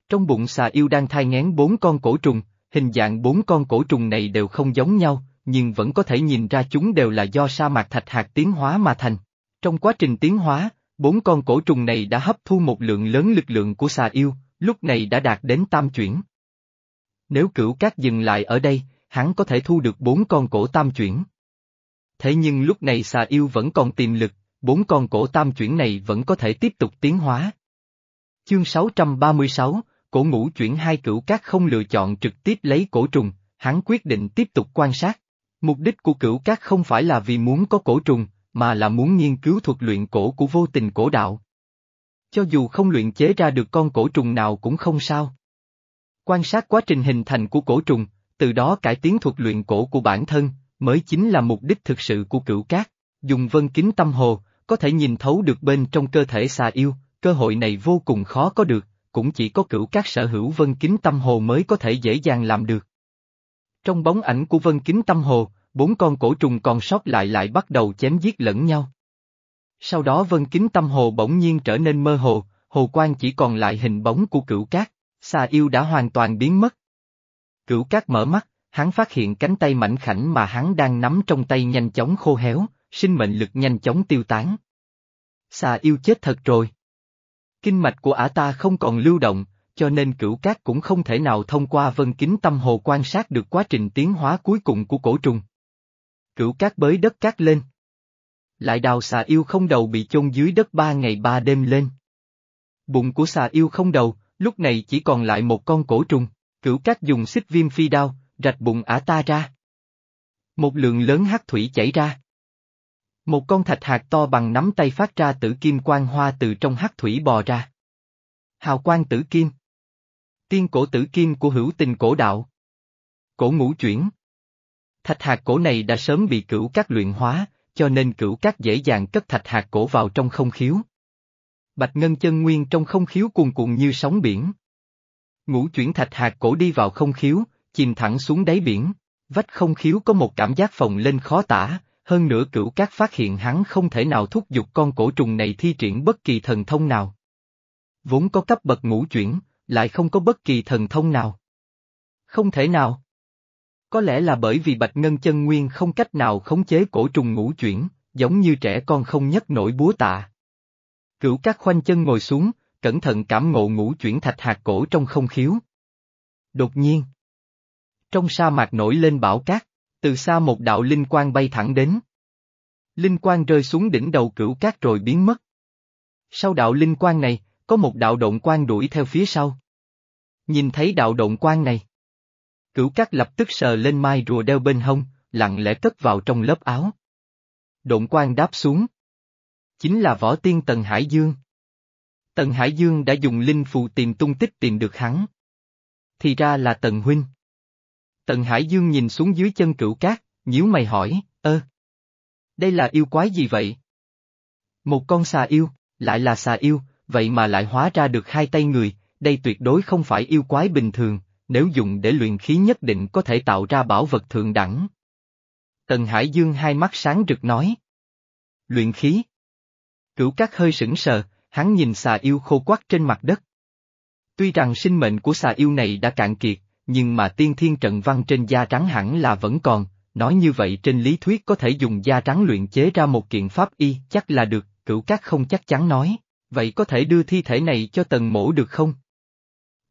Trong bụng xà yêu đang thai ngén bốn con cổ trùng, hình dạng bốn con cổ trùng này đều không giống nhau, nhưng vẫn có thể nhìn ra chúng đều là do sa mạc thạch hạt tiến hóa mà thành. Trong quá trình tiến hóa, bốn con cổ trùng này đã hấp thu một lượng lớn lực lượng của xà yêu, lúc này đã đạt đến tam chuyển. Nếu cửu cát dừng lại ở đây, hắn có thể thu được bốn con cổ tam chuyển. Thế nhưng lúc này xà yêu vẫn còn tiềm lực, bốn con cổ tam chuyển này vẫn có thể tiếp tục tiến hóa. Chương 636, cổ ngũ chuyển hai cửu cát không lựa chọn trực tiếp lấy cổ trùng, hắn quyết định tiếp tục quan sát. Mục đích của cửu cát không phải là vì muốn có cổ trùng, mà là muốn nghiên cứu thuật luyện cổ của vô tình cổ đạo. Cho dù không luyện chế ra được con cổ trùng nào cũng không sao. Quan sát quá trình hình thành của cổ trùng, từ đó cải tiến thuật luyện cổ của bản thân, mới chính là mục đích thực sự của cửu cát. Dùng vân kính tâm hồ, có thể nhìn thấu được bên trong cơ thể xà yêu, cơ hội này vô cùng khó có được, cũng chỉ có cửu cát sở hữu vân kính tâm hồ mới có thể dễ dàng làm được. Trong bóng ảnh của vân kính tâm hồ, bốn con cổ trùng còn sót lại lại bắt đầu chém giết lẫn nhau. Sau đó vân kính tâm hồ bỗng nhiên trở nên mơ hồ, hồ quang chỉ còn lại hình bóng của cửu cát, xà yêu đã hoàn toàn biến mất. Cửu cát mở mắt, hắn phát hiện cánh tay mảnh khảnh mà hắn đang nắm trong tay nhanh chóng khô héo, sinh mệnh lực nhanh chóng tiêu tán. Xà yêu chết thật rồi. Kinh mạch của ả ta không còn lưu động, cho nên cửu cát cũng không thể nào thông qua vân kính tâm hồ quan sát được quá trình tiến hóa cuối cùng của cổ trùng. Cửu cát bới đất cát lên. Lại đào xà yêu không đầu bị chôn dưới đất ba ngày ba đêm lên. Bụng của xà yêu không đầu, lúc này chỉ còn lại một con cổ trùng, cửu cát dùng xích viêm phi đao, rạch bụng ả ta ra. Một lượng lớn hắc thủy chảy ra. Một con thạch hạt to bằng nắm tay phát ra tử kim quang hoa từ trong hắc thủy bò ra. Hào quang tử kim. Tiên cổ tử kim của hữu tình cổ đạo. Cổ ngũ chuyển. Thạch hạt cổ này đã sớm bị cửu các luyện hóa, cho nên cửu các dễ dàng cất thạch hạt cổ vào trong không khiếu. Bạch ngân chân nguyên trong không khiếu cuồn cuộn như sóng biển. Ngũ chuyển thạch hạt cổ đi vào không khiếu, chìm thẳng xuống đáy biển, vách không khiếu có một cảm giác phồng lên khó tả, hơn nữa cửu các phát hiện hắn không thể nào thúc giục con cổ trùng này thi triển bất kỳ thần thông nào. Vốn có cấp bậc ngũ chuyển, lại không có bất kỳ thần thông nào. Không thể nào. Có lẽ là bởi vì Bạch Ngân chân Nguyên không cách nào khống chế cổ trùng ngũ chuyển, giống như trẻ con không nhấc nổi búa tạ. Cửu các khoanh chân ngồi xuống, cẩn thận cảm ngộ ngũ chuyển thạch hạt cổ trong không khiếu. Đột nhiên. Trong sa mạc nổi lên bão cát. Từ xa một đạo linh quang bay thẳng đến. Linh quang rơi xuống đỉnh đầu cửu cát rồi biến mất. Sau đạo linh quang này, có một đạo động quang đuổi theo phía sau. Nhìn thấy đạo động quang này. Cửu cát lập tức sờ lên mai rùa đeo bên hông, lặng lẽ cất vào trong lớp áo. Động quang đáp xuống. Chính là võ tiên Tần Hải Dương. Tần Hải Dương đã dùng linh phù tìm tung tích tìm được hắn. Thì ra là Tần Huynh. Tần Hải Dương nhìn xuống dưới chân cửu cát, nhíu mày hỏi, ơ. Đây là yêu quái gì vậy? Một con xà yêu, lại là xà yêu, vậy mà lại hóa ra được hai tay người, đây tuyệt đối không phải yêu quái bình thường, nếu dùng để luyện khí nhất định có thể tạo ra bảo vật thượng đẳng. Tần Hải Dương hai mắt sáng rực nói. Luyện khí. Cửu cát hơi sững sờ, hắn nhìn xà yêu khô quắc trên mặt đất. Tuy rằng sinh mệnh của xà yêu này đã cạn kiệt, nhưng mà tiên thiên trận văn trên da trắng hẳn là vẫn còn, nói như vậy trên lý thuyết có thể dùng da trắng luyện chế ra một kiện pháp y, chắc là được, cửu Cát không chắc chắn nói, vậy có thể đưa thi thể này cho tần mổ được không?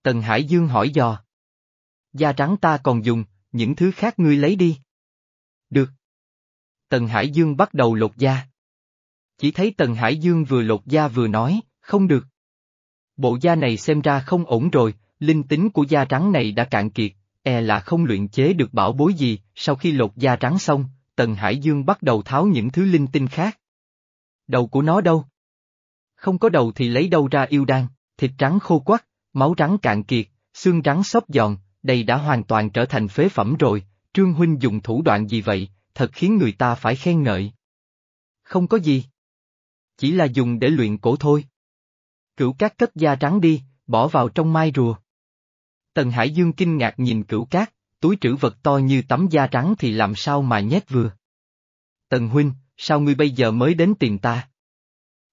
Tần Hải Dương hỏi dò. Da trắng ta còn dùng, những thứ khác ngươi lấy đi. Được. Tần Hải Dương bắt đầu lột da. Chỉ thấy Tần Hải Dương vừa lột da vừa nói, không được. Bộ da này xem ra không ổn rồi, linh tính của da trắng này đã cạn kiệt, e là không luyện chế được bảo bối gì, sau khi lột da trắng xong, Tần Hải Dương bắt đầu tháo những thứ linh tinh khác. Đầu của nó đâu? Không có đầu thì lấy đâu ra yêu đan, thịt trắng khô quắc, máu rắn cạn kiệt, xương rắn xốp giòn, đây đã hoàn toàn trở thành phế phẩm rồi, Trương Huynh dùng thủ đoạn gì vậy, thật khiến người ta phải khen ngợi. Không có gì. Chỉ là dùng để luyện cổ thôi. Cửu cát cất da trắng đi, bỏ vào trong mai rùa. Tần Hải Dương kinh ngạc nhìn cửu cát, túi trữ vật to như tấm da trắng thì làm sao mà nhét vừa. Tần Huynh, sao ngươi bây giờ mới đến tìm ta?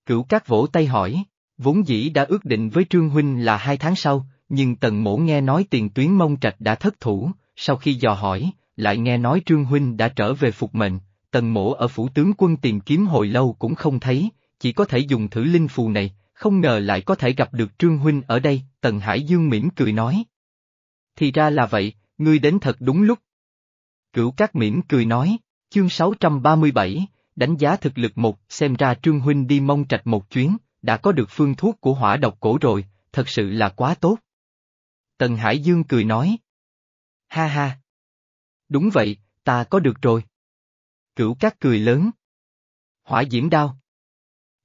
Cửu cát vỗ tay hỏi, vốn dĩ đã ước định với Trương Huynh là hai tháng sau, nhưng Tần Mổ nghe nói tiền tuyến mông trạch đã thất thủ, sau khi dò hỏi, lại nghe nói Trương Huynh đã trở về phục mệnh, Tần Mổ ở phủ tướng quân tìm kiếm hồi lâu cũng không thấy, chỉ có thể dùng thử linh phù này, không ngờ lại có thể gặp được Trương Huynh ở đây, Tần Hải Dương mỉm cười nói. Thì ra là vậy, ngươi đến thật đúng lúc. Cửu Cát mỉm cười nói, chương 637, đánh giá thực lực một, xem ra Trương Huynh đi mong trạch một chuyến, đã có được phương thuốc của hỏa độc cổ rồi, thật sự là quá tốt. Tần Hải Dương cười nói. Ha ha. Đúng vậy, ta có được rồi. Cửu Cát cười lớn. Hỏa diễm đao.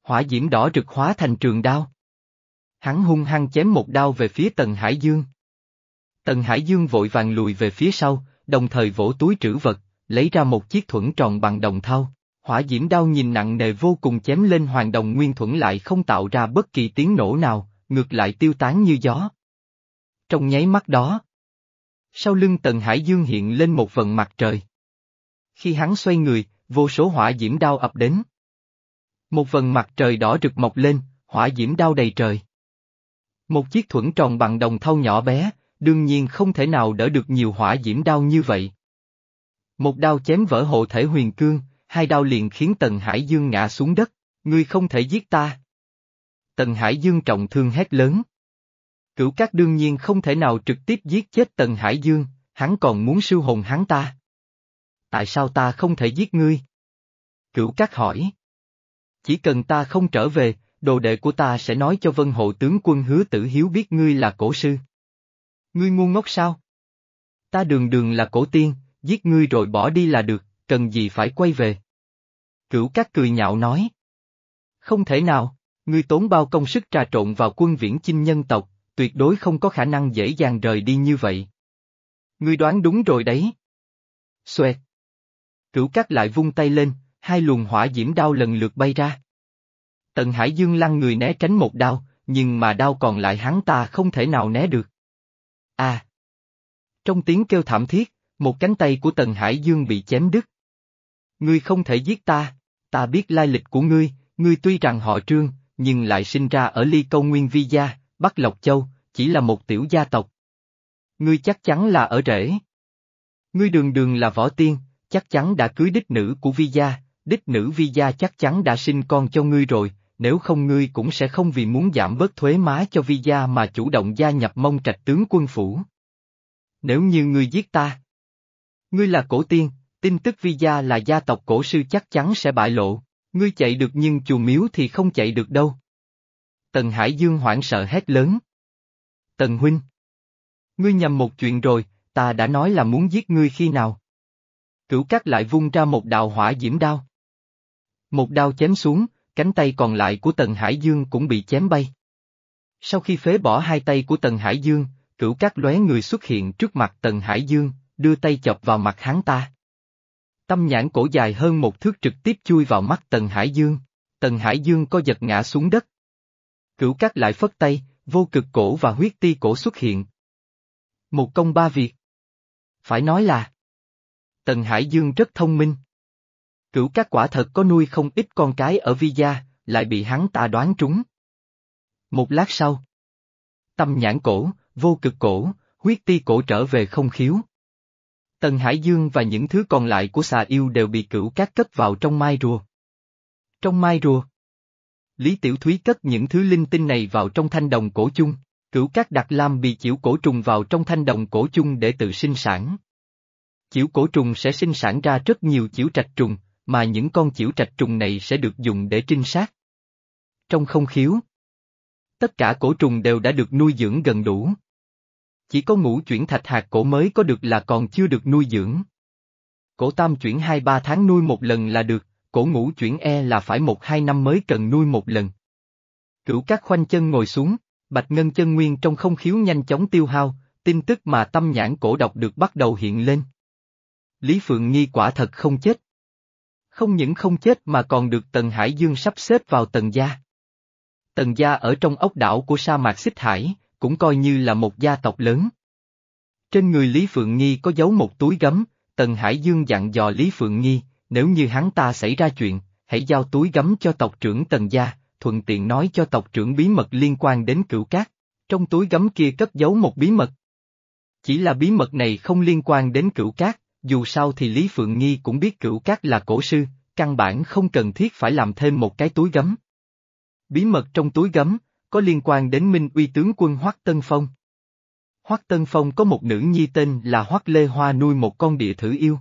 Hỏa diễm đỏ rực hóa thành trường đao. Hắn hung hăng chém một đao về phía Tần Hải Dương. Tần Hải Dương vội vàng lùi về phía sau, đồng thời vỗ túi trữ vật, lấy ra một chiếc thuẫn tròn bằng đồng thau. Hỏa diễm đao nhìn nặng nề vô cùng chém lên hoàng đồng nguyên thuẫn lại không tạo ra bất kỳ tiếng nổ nào, ngược lại tiêu tán như gió. Trong nháy mắt đó, sau lưng Tần Hải Dương hiện lên một vần mặt trời. Khi hắn xoay người, vô số hỏa diễm đao ập đến. Một vần mặt trời đỏ rực mọc lên, hỏa diễm đao đầy trời. Một chiếc thuẫn tròn bằng đồng thau nhỏ bé, đương nhiên không thể nào đỡ được nhiều hỏa diễm đao như vậy. Một đao chém vỡ hộ thể huyền cương, hai đao liền khiến Tần Hải Dương ngã xuống đất, ngươi không thể giết ta. Tần Hải Dương trọng thương hét lớn. Cửu Cát đương nhiên không thể nào trực tiếp giết chết Tần Hải Dương, hắn còn muốn siêu hồn hắn ta. Tại sao ta không thể giết ngươi? Cửu Cát hỏi. Chỉ cần ta không trở về, đồ đệ của ta sẽ nói cho vân hộ tướng quân hứa tử hiếu biết ngươi là cổ sư. Ngươi ngu ngốc sao? Ta đường đường là cổ tiên, giết ngươi rồi bỏ đi là được, cần gì phải quay về? Cửu Cát cười nhạo nói. Không thể nào, ngươi tốn bao công sức trà trộn vào quân viễn chinh nhân tộc, tuyệt đối không có khả năng dễ dàng rời đi như vậy. Ngươi đoán đúng rồi đấy. Xoẹt. Cửu Cát lại vung tay lên, hai luồng hỏa diễm đao lần lượt bay ra. Tần Hải Dương lăn người né tránh một đao, nhưng mà đao còn lại hắn ta không thể nào né được. À! Trong tiếng kêu thảm thiết, một cánh tay của Tần Hải Dương bị chém đứt. Ngươi không thể giết ta, ta biết lai lịch của ngươi, ngươi tuy rằng họ trương, nhưng lại sinh ra ở ly câu nguyên vi gia, Bắc Lộc Châu, chỉ là một tiểu gia tộc. Ngươi chắc chắn là ở rễ. Ngươi đường đường là võ tiên, chắc chắn đã cưới đích nữ của vi gia, đích nữ vi gia chắc chắn đã sinh con cho ngươi rồi, nếu không ngươi cũng sẽ không vì muốn giảm bớt thuế má cho vi gia mà chủ động gia nhập mông trạch tướng quân phủ. Nếu như ngươi giết ta, ngươi là cổ tiên, tin tức vi gia là gia tộc cổ sư chắc chắn sẽ bại lộ, ngươi chạy được nhưng chùa miếu thì không chạy được đâu. Tần Hải Dương hoảng sợ hét lớn. Tần Huynh! Ngươi nhầm một chuyện rồi, ta đã nói là muốn giết ngươi khi nào. Cửu cát lại vung ra một đạo hỏa diễm đao. Một đao chém xuống, cánh tay còn lại của Tần Hải Dương cũng bị chém bay. Sau khi phế bỏ hai tay của Tần Hải Dương, cửu cát lóe người xuất hiện trước mặt Tần Hải Dương, đưa tay chọc vào mặt hắn ta. Tâm nhãn cổ dài hơn một thước trực tiếp chui vào mắt Tần Hải Dương, Tần Hải Dương co giật ngã xuống đất. Cửu cát lại phất tay, vô cực cổ và huyết ti cổ xuất hiện. Một công ba việc. Phải nói là, Tần Hải Dương rất thông minh. Cửu các quả thật có nuôi không ít con cái ở vi gia, lại bị hắn ta đoán trúng. Một lát sau, tâm nhãn cổ, vô cực cổ, huyết ti cổ trở về không khiếu. Tần Hải Dương và những thứ còn lại của xà yêu đều bị cửu các cất vào trong mai rùa. Trong mai rùa, Lý Tiểu Thúy cất những thứ linh tinh này vào trong thanh đồng cổ chung, cửu các đặt lam bị chịu cổ trùng vào trong thanh đồng cổ chung để tự sinh sản. Chiểu cổ trùng sẽ sinh sản ra rất nhiều chiểu trạch trùng, mà những con chiểu trạch trùng này sẽ được dùng để trinh sát. Trong không khiếu, tất cả cổ trùng đều đã được nuôi dưỡng gần đủ. Chỉ có ngũ chuyển thạch hạt cổ mới có được là còn chưa được nuôi dưỡng. Cổ tam chuyển 2-3 tháng nuôi một lần là được, cổ ngũ chuyển e là phải 1-2 năm mới cần nuôi một lần. Cửu các khoanh chân ngồi xuống, Bạch ngân chân nguyên trong không khiếu nhanh chóng tiêu hao, tin tức mà tâm nhãn cổ đọc được bắt đầu hiện lên. Lý Phượng Nghi quả thật không chết. Không những không chết mà còn được Tần Hải Dương sắp xếp vào Tần Gia. Tần Gia ở trong ốc đảo của sa mạc Xích Hải, cũng coi như là một gia tộc lớn. Trên người Lý Phượng Nghi có giấu một túi gấm, Tần Hải Dương dặn dò Lý Phượng Nghi, nếu như hắn ta xảy ra chuyện, hãy giao túi gấm cho tộc trưởng Tần Gia, thuận tiện nói cho tộc trưởng bí mật liên quan đến cửu cát. Trong túi gấm kia cất giấu một bí mật. Chỉ là bí mật này không liên quan đến cửu cát, dù sao thì Lý Phượng Nghi cũng biết cửu cát là cổ sư, căn bản không cần thiết phải làm thêm một cái túi gấm. Bí mật trong túi gấm, có liên quan đến Minh uy tướng quân Hoắc Tân Phong. Hoắc Tân Phong có một nữ nhi tên là Hoắc Lê Hoa nuôi một con địa thử yêu.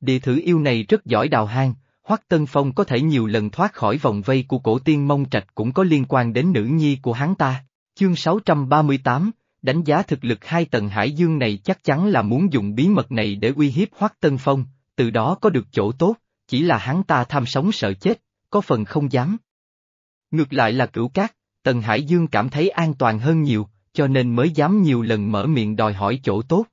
Địa thử yêu này rất giỏi đào hang, Hoắc Tân Phong có thể nhiều lần thoát khỏi vòng vây của cổ tiên mông trạch cũng có liên quan đến nữ nhi của hắn ta. Chương 638, đánh giá thực lực hai tầng hải dương này chắc chắn là muốn dùng bí mật này để uy hiếp Hoắc Tân Phong, từ đó có được chỗ tốt, chỉ là hắn ta tham sống sợ chết, có phần không dám. Ngược lại là cửu cát, tầng hải dương cảm thấy an toàn hơn nhiều, cho nên mới dám nhiều lần mở miệng đòi hỏi chỗ tốt.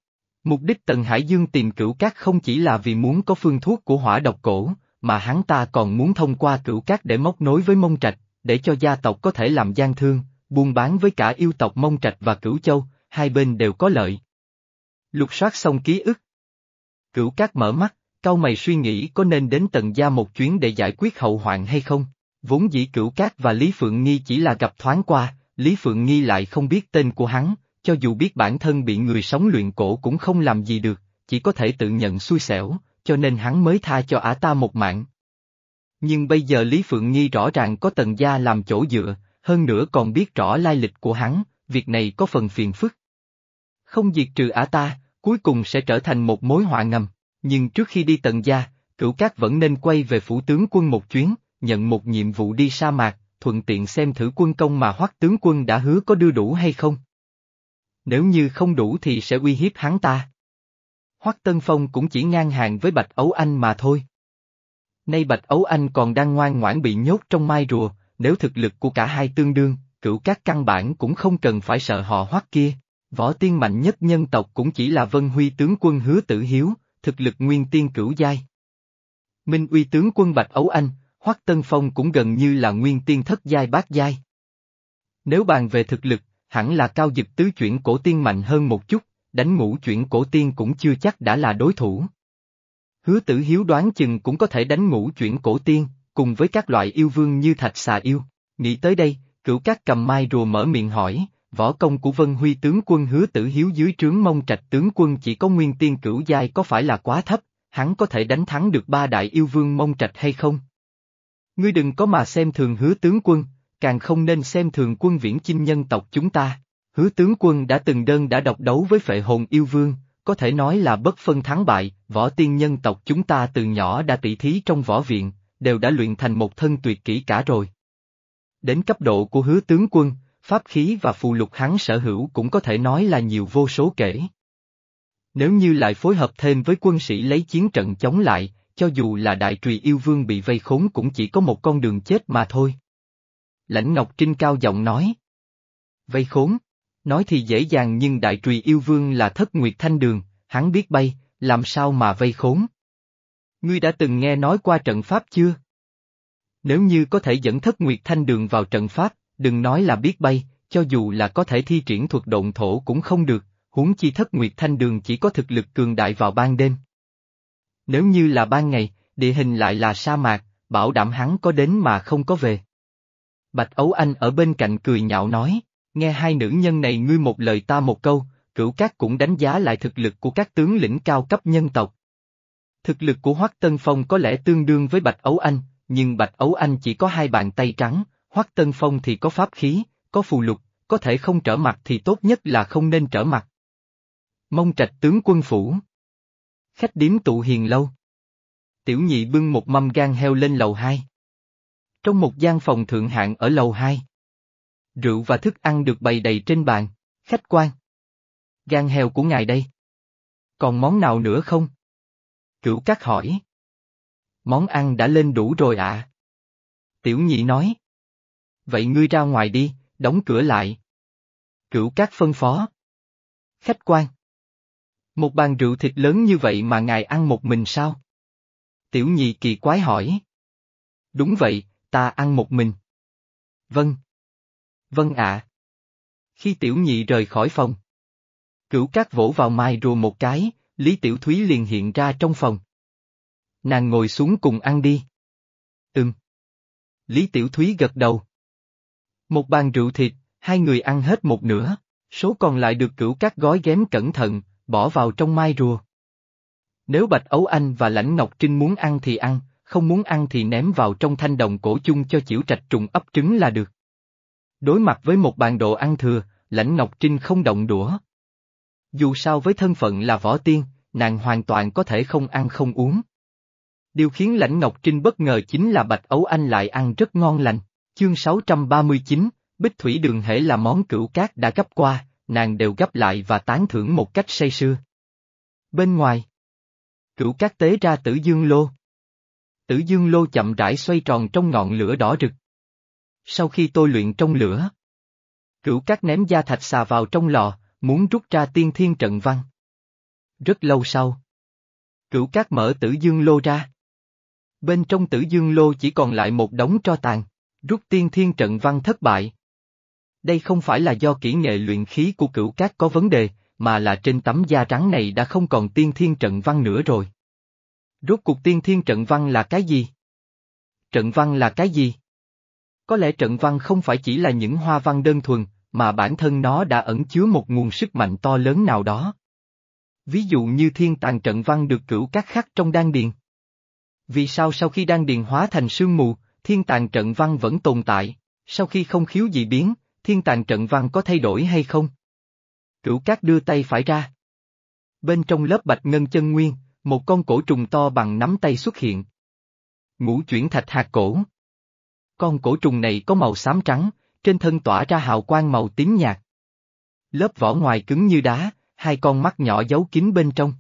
Mục đích Tần Hải Dương tìm cửu cát không chỉ là vì muốn có phương thuốc của hỏa độc cổ, mà hắn ta còn muốn thông qua cửu cát để móc nối với mông trạch, để cho gia tộc có thể làm gian thương, buôn bán với cả yêu tộc mông trạch và cửu châu, hai bên đều có lợi. Lục soát xong ký ức. Cửu cát mở mắt, cau mày suy nghĩ có nên đến tận gia một chuyến để giải quyết hậu hoạn hay không. Vốn dĩ cửu cát và Lý Phượng Nghi chỉ là gặp thoáng qua, Lý Phượng Nghi lại không biết tên của hắn, cho dù biết bản thân bị người sống luyện cổ cũng không làm gì được, chỉ có thể tự nhận xui xẻo, cho nên hắn mới tha cho ả ta một mạng. Nhưng bây giờ Lý Phượng Nghi rõ ràng có tần gia làm chỗ dựa, hơn nữa còn biết rõ lai lịch của hắn, việc này có phần phiền phức. Không diệt trừ ả ta, cuối cùng sẽ trở thành một mối họa ngầm, nhưng trước khi đi tận gia, cửu cát vẫn nên quay về phủ tướng quân một chuyến, nhận một nhiệm vụ đi sa mạc, thuận tiện xem thử quân công mà hoắc tướng quân đã hứa có đưa đủ hay không. Nếu như không đủ thì sẽ uy hiếp hắn ta. Hoắc Tân Phong cũng chỉ ngang hàng với Bạch Ấu Anh mà thôi. Nay Bạch Ấu Anh còn đang ngoan ngoãn bị nhốt trong mai rùa, nếu thực lực của cả hai tương đương, cửu các căn bản cũng không cần phải sợ họ Hoắc kia. Võ tiên mạnh nhất nhân tộc cũng chỉ là Vân Huy tướng quân hứa tử hiếu, thực lực nguyên tiên cửu giai. Minh uy tướng quân Bạch Ấu Anh, Hoắc Tân Phong cũng gần như là nguyên tiên thất giai bát giai. Nếu bàn về thực lực, hẳn là cao dực tứ chuyển cổ tiên mạnh hơn một chút, đánh ngũ chuyển cổ tiên cũng chưa chắc đã là đối thủ. Hứa tử hiếu đoán chừng cũng có thể đánh ngũ chuyển cổ tiên, cùng với các loại yêu vương như thạch xà yêu. Nghĩ tới đây, cửu các cầm mai rùa mở miệng hỏi, võ công của Vân Huy tướng quân hứa tử hiếu dưới trướng mông trạch tướng quân chỉ có nguyên tiên cửu giai có phải là quá thấp, hắn có thể đánh thắng được ba đại yêu vương mông trạch hay không? Ngươi đừng có mà xem thường hứa tướng quân, càng không nên xem thường quân viễn chinh nhân tộc chúng ta. Hứa tướng quân đã từng đơn đã độc đấu với phệ hồn yêu vương, có thể nói là bất phân thắng bại, võ tiên nhân tộc chúng ta từ nhỏ đã tỷ thí trong võ viện, đều đã luyện thành một thân tuyệt kỹ cả rồi. Đến cấp độ của hứa tướng quân, pháp khí và phù lục hắn sở hữu cũng có thể nói là nhiều vô số kể. Nếu như lại phối hợp thêm với quân sĩ lấy chiến trận chống lại, cho dù là đại trùy yêu vương bị vây khốn cũng chỉ có một con đường chết mà thôi. Lãnh Ngọc Trinh cao giọng nói. Vây khốn? Nói thì dễ dàng nhưng đại trùy yêu vương là thất nguyệt thanh đường, hắn biết bay, làm sao mà vây khốn? Ngươi đã từng nghe nói qua trận pháp chưa? Nếu như có thể dẫn thất nguyệt thanh đường vào trận pháp, đừng nói là biết bay, cho dù là có thể thi triển thuật động thổ cũng không được, huống chi thất nguyệt thanh đường chỉ có thực lực cường đại vào ban đêm. Nếu như là ban ngày, địa hình lại là sa mạc, bảo đảm hắn có đến mà không có về. Bạch Ấu Anh ở bên cạnh cười nhạo nói, nghe hai nữ nhân này ngươi một lời ta một câu, cửu cát cũng đánh giá lại thực lực của các tướng lĩnh cao cấp nhân tộc. Thực lực của Hoắc Tân Phong có lẽ tương đương với Bạch Ấu Anh, nhưng Bạch Ấu Anh chỉ có hai bàn tay trắng, Hoắc Tân Phong thì có pháp khí, có phù lục, có thể không trở mặt thì tốt nhất là không nên trở mặt. Mông trạch tướng quân phủ Khách điếm tụ hiền lâu. Tiểu nhị bưng một mâm gan heo lên lầu hai. Trong một gian phòng thượng hạng ở lầu hai. Rượu và thức ăn được bày đầy trên bàn, khách quan. Gan heo của ngài đây. Còn món nào nữa không? Cửu Cát hỏi. Món ăn đã lên đủ rồi ạ. À? Tiểu nhị nói. Vậy ngươi ra ngoài đi, đóng cửa lại. Cửu Cát phân phó. Khách quan. Một bàn rượu thịt lớn như vậy mà ngài ăn một mình sao? Tiểu nhị kỳ quái hỏi. Đúng vậy, ta ăn một mình. Vâng. Vâng ạ. Khi tiểu nhị rời khỏi phòng. Cửu cát vỗ vào mai rùa một cái, Lý Tiểu Thúy liền hiện ra trong phòng. Nàng ngồi xuống cùng ăn đi. Ừm. Lý Tiểu Thúy gật đầu. Một bàn rượu thịt, hai người ăn hết một nửa, số còn lại được cửu các gói ghém cẩn thận, bỏ vào trong mai rùa. Nếu Bạch Ấu Anh và Lãnh Ngọc Trinh muốn ăn thì ăn, không muốn ăn thì ném vào trong thanh đồng cổ chung cho chịu trạch trùng ấp trứng là được. Đối mặt với một bàn đồ ăn thừa, Lãnh Ngọc Trinh không động đũa. Dù sao với thân phận là võ tiên, nàng hoàn toàn có thể không ăn không uống. Điều khiến Lãnh Ngọc Trinh bất ngờ chính là Bạch Ấu Anh lại ăn rất ngon lành. Chương 639, Bích Thủy Đường hễ là món cửu cát đã gấp qua, nàng đều gấp lại và tán thưởng một cách say sưa. Bên ngoài, cửu cát tế ra tử dương lô. Tử dương lô chậm rãi xoay tròn trong ngọn lửa đỏ rực. Sau khi tôi luyện trong lửa, cửu cát ném da thạch xà vào trong lò, muốn rút ra tiên thiên trận văn. Rất lâu sau, cửu cát mở tử dương lô ra. Bên trong tử dương lô chỉ còn lại một đống tro tàn, rút tiên thiên trận văn thất bại. Đây không phải là do kỹ nghệ luyện khí của cửu cát có vấn đề, mà là trên tấm da trắng này đã không còn tiên thiên trận văn nữa rồi. Rốt cuộc tiên thiên trận văn là cái gì? Trận văn là cái gì? Có lẽ trận văn không phải chỉ là những hoa văn đơn thuần, mà bản thân nó đã ẩn chứa một nguồn sức mạnh to lớn nào đó. Ví dụ như thiên tàng trận văn được cửu các khắc trong đan điền. Vì sao sau khi đan điền hóa thành sương mù, thiên tàng trận văn vẫn tồn tại, sau khi không khiếu dị biến, thiên tàng trận văn có thay đổi hay không? Cửu Cát đưa tay phải ra. Bên trong lớp bạch ngân chân nguyên, một con cổ trùng to bằng nắm tay xuất hiện. Ngũ chuyển thạch hạt cổ. Con cổ trùng này có màu xám trắng, trên thân tỏa ra hào quang màu tím nhạt. Lớp vỏ ngoài cứng như đá, hai con mắt nhỏ giấu kín bên trong.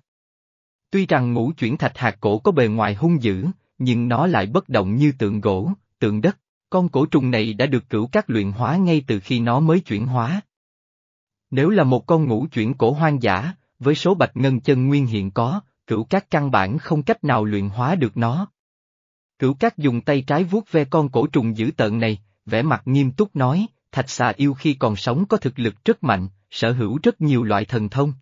Tuy rằng ngũ chuyển thạch hạt cổ có bề ngoài hung dữ, nhưng nó lại bất động như tượng gỗ, tượng đất. Con cổ trùng này đã được cửu các luyện hóa ngay từ khi nó mới chuyển hóa. Nếu là một con ngũ chuyển cổ hoang dã, với số bạch ngân chân nguyên hiện có, cửu các căn bản không cách nào luyện hóa được nó. Cửu các dùng tay trái vuốt ve con cổ trùng dữ tợn này, vẻ mặt nghiêm túc nói, thạch xà yêu khi còn sống có thực lực rất mạnh, sở hữu rất nhiều loại thần thông.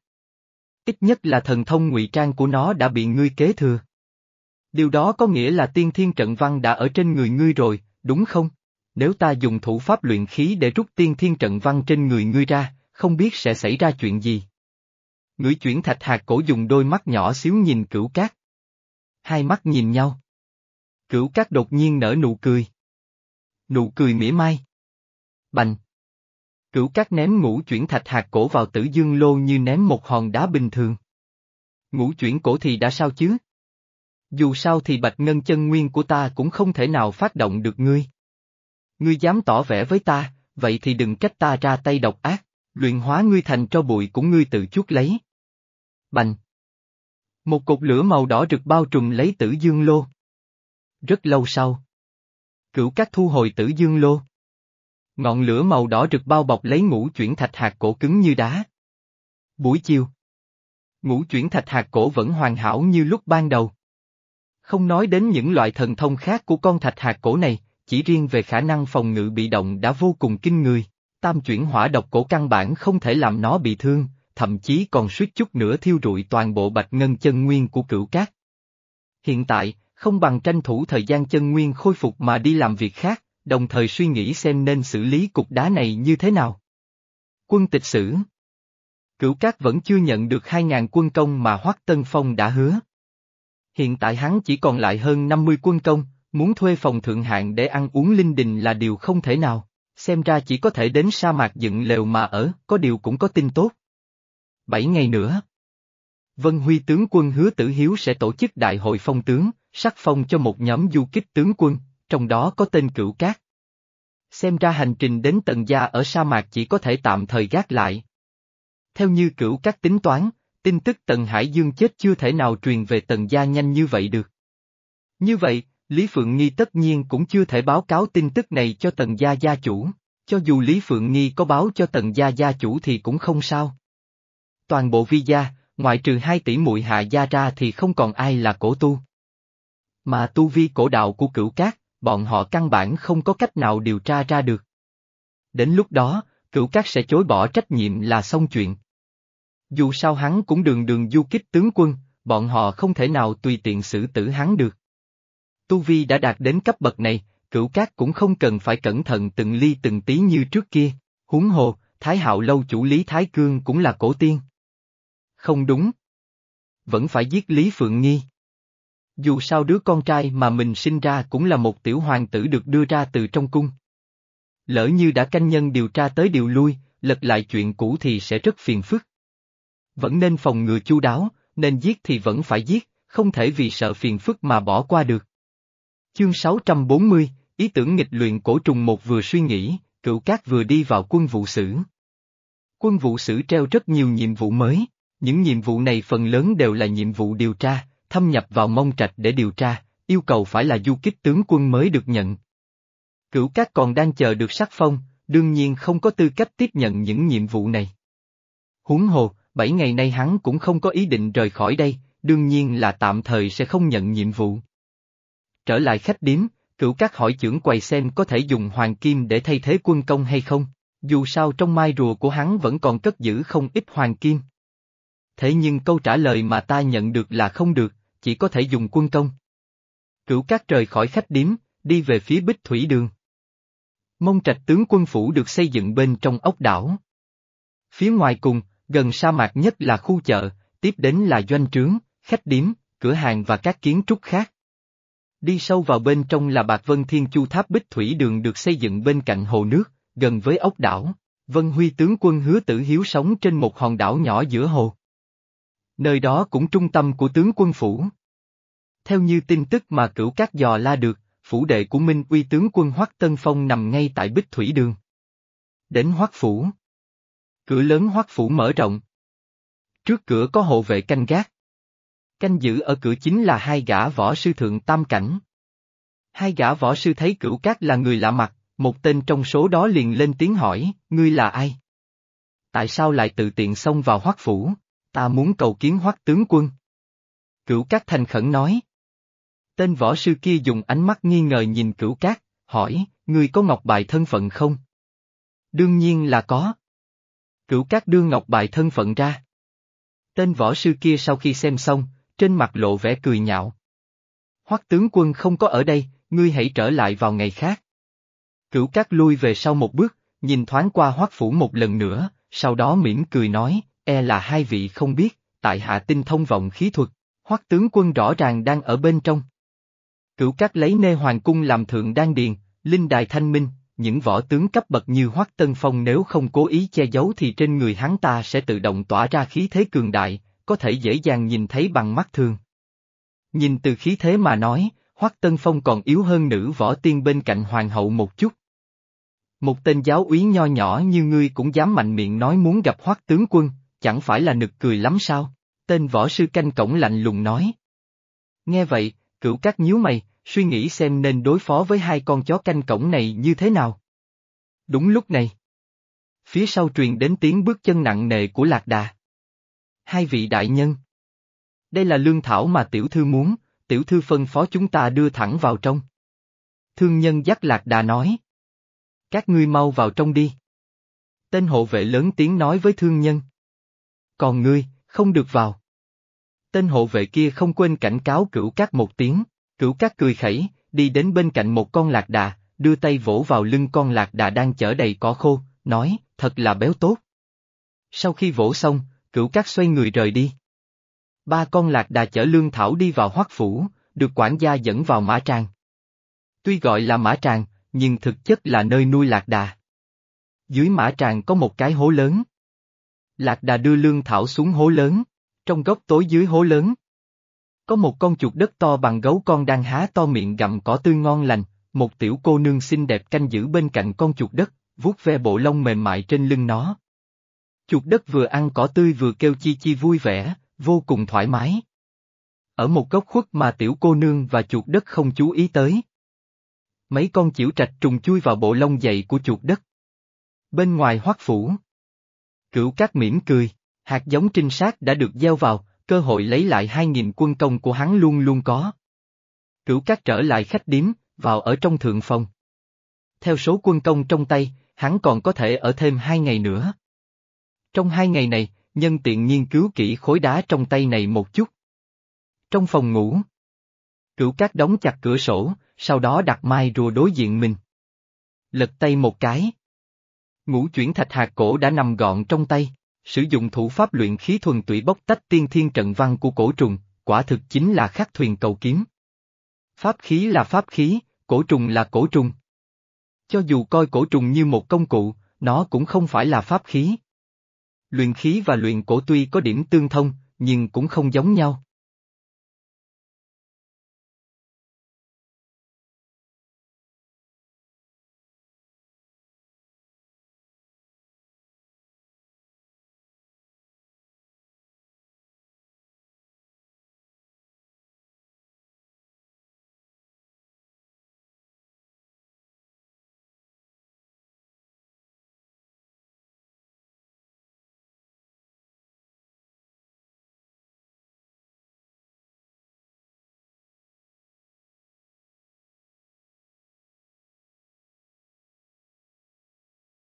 Ít nhất là thần thông ngụy trang của nó đã bị ngươi kế thừa. Điều đó có nghĩa là tiên thiên trận văn đã ở trên người ngươi rồi, đúng không? Nếu ta dùng thủ pháp luyện khí để rút tiên thiên trận văn trên người ngươi ra, không biết sẽ xảy ra chuyện gì. Ngửi chuyển thạch hạt cổ dùng đôi mắt nhỏ xíu nhìn cửu cát. Hai mắt nhìn nhau. Cửu cát đột nhiên nở nụ cười. Nụ cười mỉa mai. Bành. Cửu cát ném ngũ chuyển thạch hạt cổ vào tử dương lô như ném một hòn đá bình thường. Ngũ chuyển cổ thì đã sao chứ? Dù sao thì bạch ngân chân nguyên của ta cũng không thể nào phát động được ngươi. Ngươi dám tỏ vẻ với ta, vậy thì đừng trách ta ra tay độc ác, luyện hóa ngươi thành cho bụi cũng ngươi tự chuốt lấy. Bành! Một cột lửa màu đỏ rực bao trùm lấy tử dương lô. Rất lâu sau. Cửu các thu hồi tử dương lô. Ngọn lửa màu đỏ rực bao bọc lấy ngũ chuyển thạch hạt cổ cứng như đá. Buổi chiều. Ngũ chuyển thạch hạt cổ vẫn hoàn hảo như lúc ban đầu. Không nói đến những loại thần thông khác của con thạch hạt cổ này, chỉ riêng về khả năng phòng ngự bị động đã vô cùng kinh người. Tam chuyển hỏa độc cổ căn bản không thể làm nó bị thương, thậm chí còn suýt chút nữa thiêu rụi toàn bộ bạch ngân chân nguyên của cửu cát. Hiện tại, không bằng tranh thủ thời gian chân nguyên khôi phục mà đi làm việc khác, đồng thời suy nghĩ xem nên xử lý cục đá này như thế nào. Quân tịch sử Cửu Cát vẫn chưa nhận được 2.000 quân công mà Hoắc Tân Phong đã hứa. Hiện tại hắn chỉ còn lại hơn 50 quân công, muốn thuê phòng thượng hạng để ăn uống linh đình là điều không thể nào, xem ra chỉ có thể đến sa mạc dựng lều mà ở, có điều cũng có tin tốt. Bảy ngày nữa. Vân Huy tướng quân hứa tử hiếu sẽ tổ chức đại hội phong tướng, sắc phong cho một nhóm du kích tướng quân, trong đó có tên cửu cát. Xem ra hành trình đến tận gia ở sa mạc chỉ có thể tạm thời gác lại. Theo như cửu cát tính toán, tin tức Tần Hải Dương chết chưa thể nào truyền về Tần gia nhanh như vậy được. Như vậy, Lý Phượng Nghi tất nhiên cũng chưa thể báo cáo tin tức này cho Tần gia gia chủ, cho dù Lý Phượng Nghi có báo cho tần gia gia chủ thì cũng không sao. Toàn bộ vi gia, ngoại trừ hai tỷ muội hạ gia ra thì không còn ai là cổ tu. Mà tu vi cổ đạo của cửu cát, bọn họ căn bản không có cách nào điều tra ra được. Đến lúc đó, cửu cát sẽ chối bỏ trách nhiệm là xong chuyện. Dù sao hắn cũng đường đường du kích tướng quân, bọn họ không thể nào tùy tiện xử tử hắn được. Tu Vi đã đạt đến cấp bậc này, cửu cát cũng không cần phải cẩn thận từng ly từng tí như trước kia, huống hồ, Thái Hạo Lâu chủ Lý Thái Cương cũng là cổ tiên. Không đúng. Vẫn phải giết Lý Phượng Nghi. Dù sao đứa con trai mà mình sinh ra cũng là một tiểu hoàng tử được đưa ra từ trong cung. Lỡ như đã canh nhân điều tra tới điều lui, lật lại chuyện cũ thì sẽ rất phiền phức. Vẫn nên phòng ngừa chu đáo, nên giết thì vẫn phải giết, không thể vì sợ phiền phức mà bỏ qua được. Chương 640, ý tưởng nghịch luyện cổ trùng một vừa suy nghĩ, cựu cát vừa đi vào quân vụ sử. Quân vụ sử treo rất nhiều nhiệm vụ mới, những nhiệm vụ này phần lớn đều là nhiệm vụ điều tra, thâm nhập vào mông trạch để điều tra, yêu cầu phải là du kích tướng quân mới được nhận. Cửu cát còn đang chờ được sắc phong, đương nhiên không có tư cách tiếp nhận những nhiệm vụ này. Huống hồ, bảy ngày nay hắn cũng không có ý định rời khỏi đây, đương nhiên là tạm thời sẽ không nhận nhiệm vụ. Trở lại khách điếm, cửu các hỏi trưởng quầy xem có thể dùng hoàng kim để thay thế quân công hay không, dù sao trong mai rùa của hắn vẫn còn cất giữ không ít hoàng kim. Thế nhưng câu trả lời mà ta nhận được là không được, chỉ có thể dùng quân công. Cửu các rời khỏi khách điếm, đi về phía bích thủy đường. Mông trạch tướng quân phủ được xây dựng bên trong ốc đảo. Phía ngoài cùng, gần sa mạc nhất là khu chợ, tiếp đến là doanh trướng, khách điếm, cửa hàng và các kiến trúc khác. Đi sâu vào bên trong là Bạc Vân Thiên Chu Tháp Bích Thủy Đường được xây dựng bên cạnh hồ nước, gần với ốc đảo. Vân Huy tướng quân hứa tử hiếu sống trên một hòn đảo nhỏ giữa hồ. Nơi đó cũng trung tâm của tướng quân phủ. Theo như tin tức mà cửu các dò la được, phủ đệ của Minh uy tướng quân Hoắc Tân Phong nằm ngay tại Bích Thủy Đường. Đến Hoắc Phủ. Cửa lớn Hoắc Phủ mở rộng. Trước cửa có hộ vệ canh gác. Canh giữ ở cửa chính là hai gã võ sư thượng tam cảnh. Hai gã võ sư thấy cửu cát là người lạ mặt, một tên trong số đó liền lên tiếng hỏi, ngươi là ai? Tại sao lại tự tiện xông vào hoắc phủ? Ta muốn cầu kiến hoắc tướng quân. Cửu cát thành khẩn nói. Tên võ sư kia dùng ánh mắt nghi ngờ nhìn cửu cát, hỏi, ngươi có ngọc bài thân phận không? Đương nhiên là có. Cửu cát đưa ngọc bài thân phận ra. Tên võ sư kia sau khi xem xong, trên mặt lộ vẻ cười nhạo. Hoắc tướng quân không có ở đây, ngươi hãy trở lại vào ngày khác. Cửu cát lui về sau một bước, nhìn thoáng qua Hoắc phủ một lần nữa, sau đó mỉm cười nói, e là hai vị không biết, tại hạ tinh thông vọng khí thuật, Hoắc tướng quân rõ ràng đang ở bên trong. Cửu cát lấy nê hoàng cung làm thượng đan điền, linh đài thanh minh, những võ tướng cấp bậc như Hoắc Tân Phong nếu không cố ý che giấu thì trên người hắn ta sẽ tự động tỏa ra khí thế cường đại, có thể dễ dàng nhìn thấy bằng mắt thường. Nhìn từ khí thế mà nói, Hoắc Tân Phong còn yếu hơn nữ võ tiên bên cạnh hoàng hậu một chút. Một tên giáo úy nho nhỏ như ngươi cũng dám mạnh miệng nói muốn gặp Hoắc tướng quân, chẳng phải là nực cười lắm sao? Tên võ sư canh cổng lạnh lùng nói. Nghe vậy, cửu các nhíu mày, suy nghĩ xem nên đối phó với hai con chó canh cổng này như thế nào. Đúng lúc này. Phía sau truyền đến tiếng bước chân nặng nề của lạc đà. Hai vị đại nhân. Đây là lương thảo mà tiểu thư muốn, tiểu thư phân phó chúng ta đưa thẳng vào trong. Thương nhân dắt lạc đà nói. Các ngươi mau vào trong đi. Tên hộ vệ lớn tiếng nói với thương nhân. Còn ngươi, không được vào. Tên hộ vệ kia không quên cảnh cáo cửu cát một tiếng, cửu cát cười khẩy, đi đến bên cạnh một con lạc đà, đưa tay vỗ vào lưng con lạc đà đang chở đầy cỏ khô, nói, thật là béo tốt. Sau khi vỗ xong, cửu cát xoay người rời đi. Ba con lạc đà chở lương thảo đi vào hoắc phủ, được quản gia dẫn vào mã tràng. Tuy gọi là mã tràng, nhưng thực chất là nơi nuôi lạc đà. Dưới mã tràng có một cái hố lớn. Lạc đà đưa lương thảo xuống hố lớn, trong góc tối dưới hố lớn. Có một con chuột đất to bằng gấu con đang há to miệng gặm cỏ tươi ngon lành, một tiểu cô nương xinh đẹp canh giữ bên cạnh con chuột đất, vuốt ve bộ lông mềm mại trên lưng nó. Chuột đất vừa ăn cỏ tươi vừa kêu chi chi vui vẻ, vô cùng thoải mái. Ở một góc khuất mà tiểu cô nương và chuột đất không chú ý tới. Mấy con chiểu trạch trùng chui vào bộ lông dày của chuột đất. Bên ngoài hoắc phủ. Cửu cát mỉm cười, hạt giống trinh sát đã được gieo vào, cơ hội lấy lại hai nghìn quân công của hắn luôn luôn có. Cửu cát trở lại khách điếm, vào ở trong thượng phòng. Theo số quân công trong tay, hắn còn có thể ở thêm hai ngày nữa. Trong hai ngày này, nhân tiện nghiên cứu kỹ khối đá trong tay này một chút. Trong phòng ngủ, cửu cát đóng chặt cửa sổ, sau đó đặt mai rùa đối diện mình. Lật tay một cái. Ngũ chuyển thạch hạt cổ đã nằm gọn trong tay, sử dụng thủ pháp luyện khí thuần tủy bốc tách tiên thiên trận văn của cổ trùng, quả thực chính là khắc thuyền cầu kiếm. Pháp khí là pháp khí, cổ trùng là cổ trùng. Cho dù coi cổ trùng như một công cụ, nó cũng không phải là pháp khí. Luyện khí và luyện cổ tuy có điểm tương thông, nhưng cũng không giống nhau.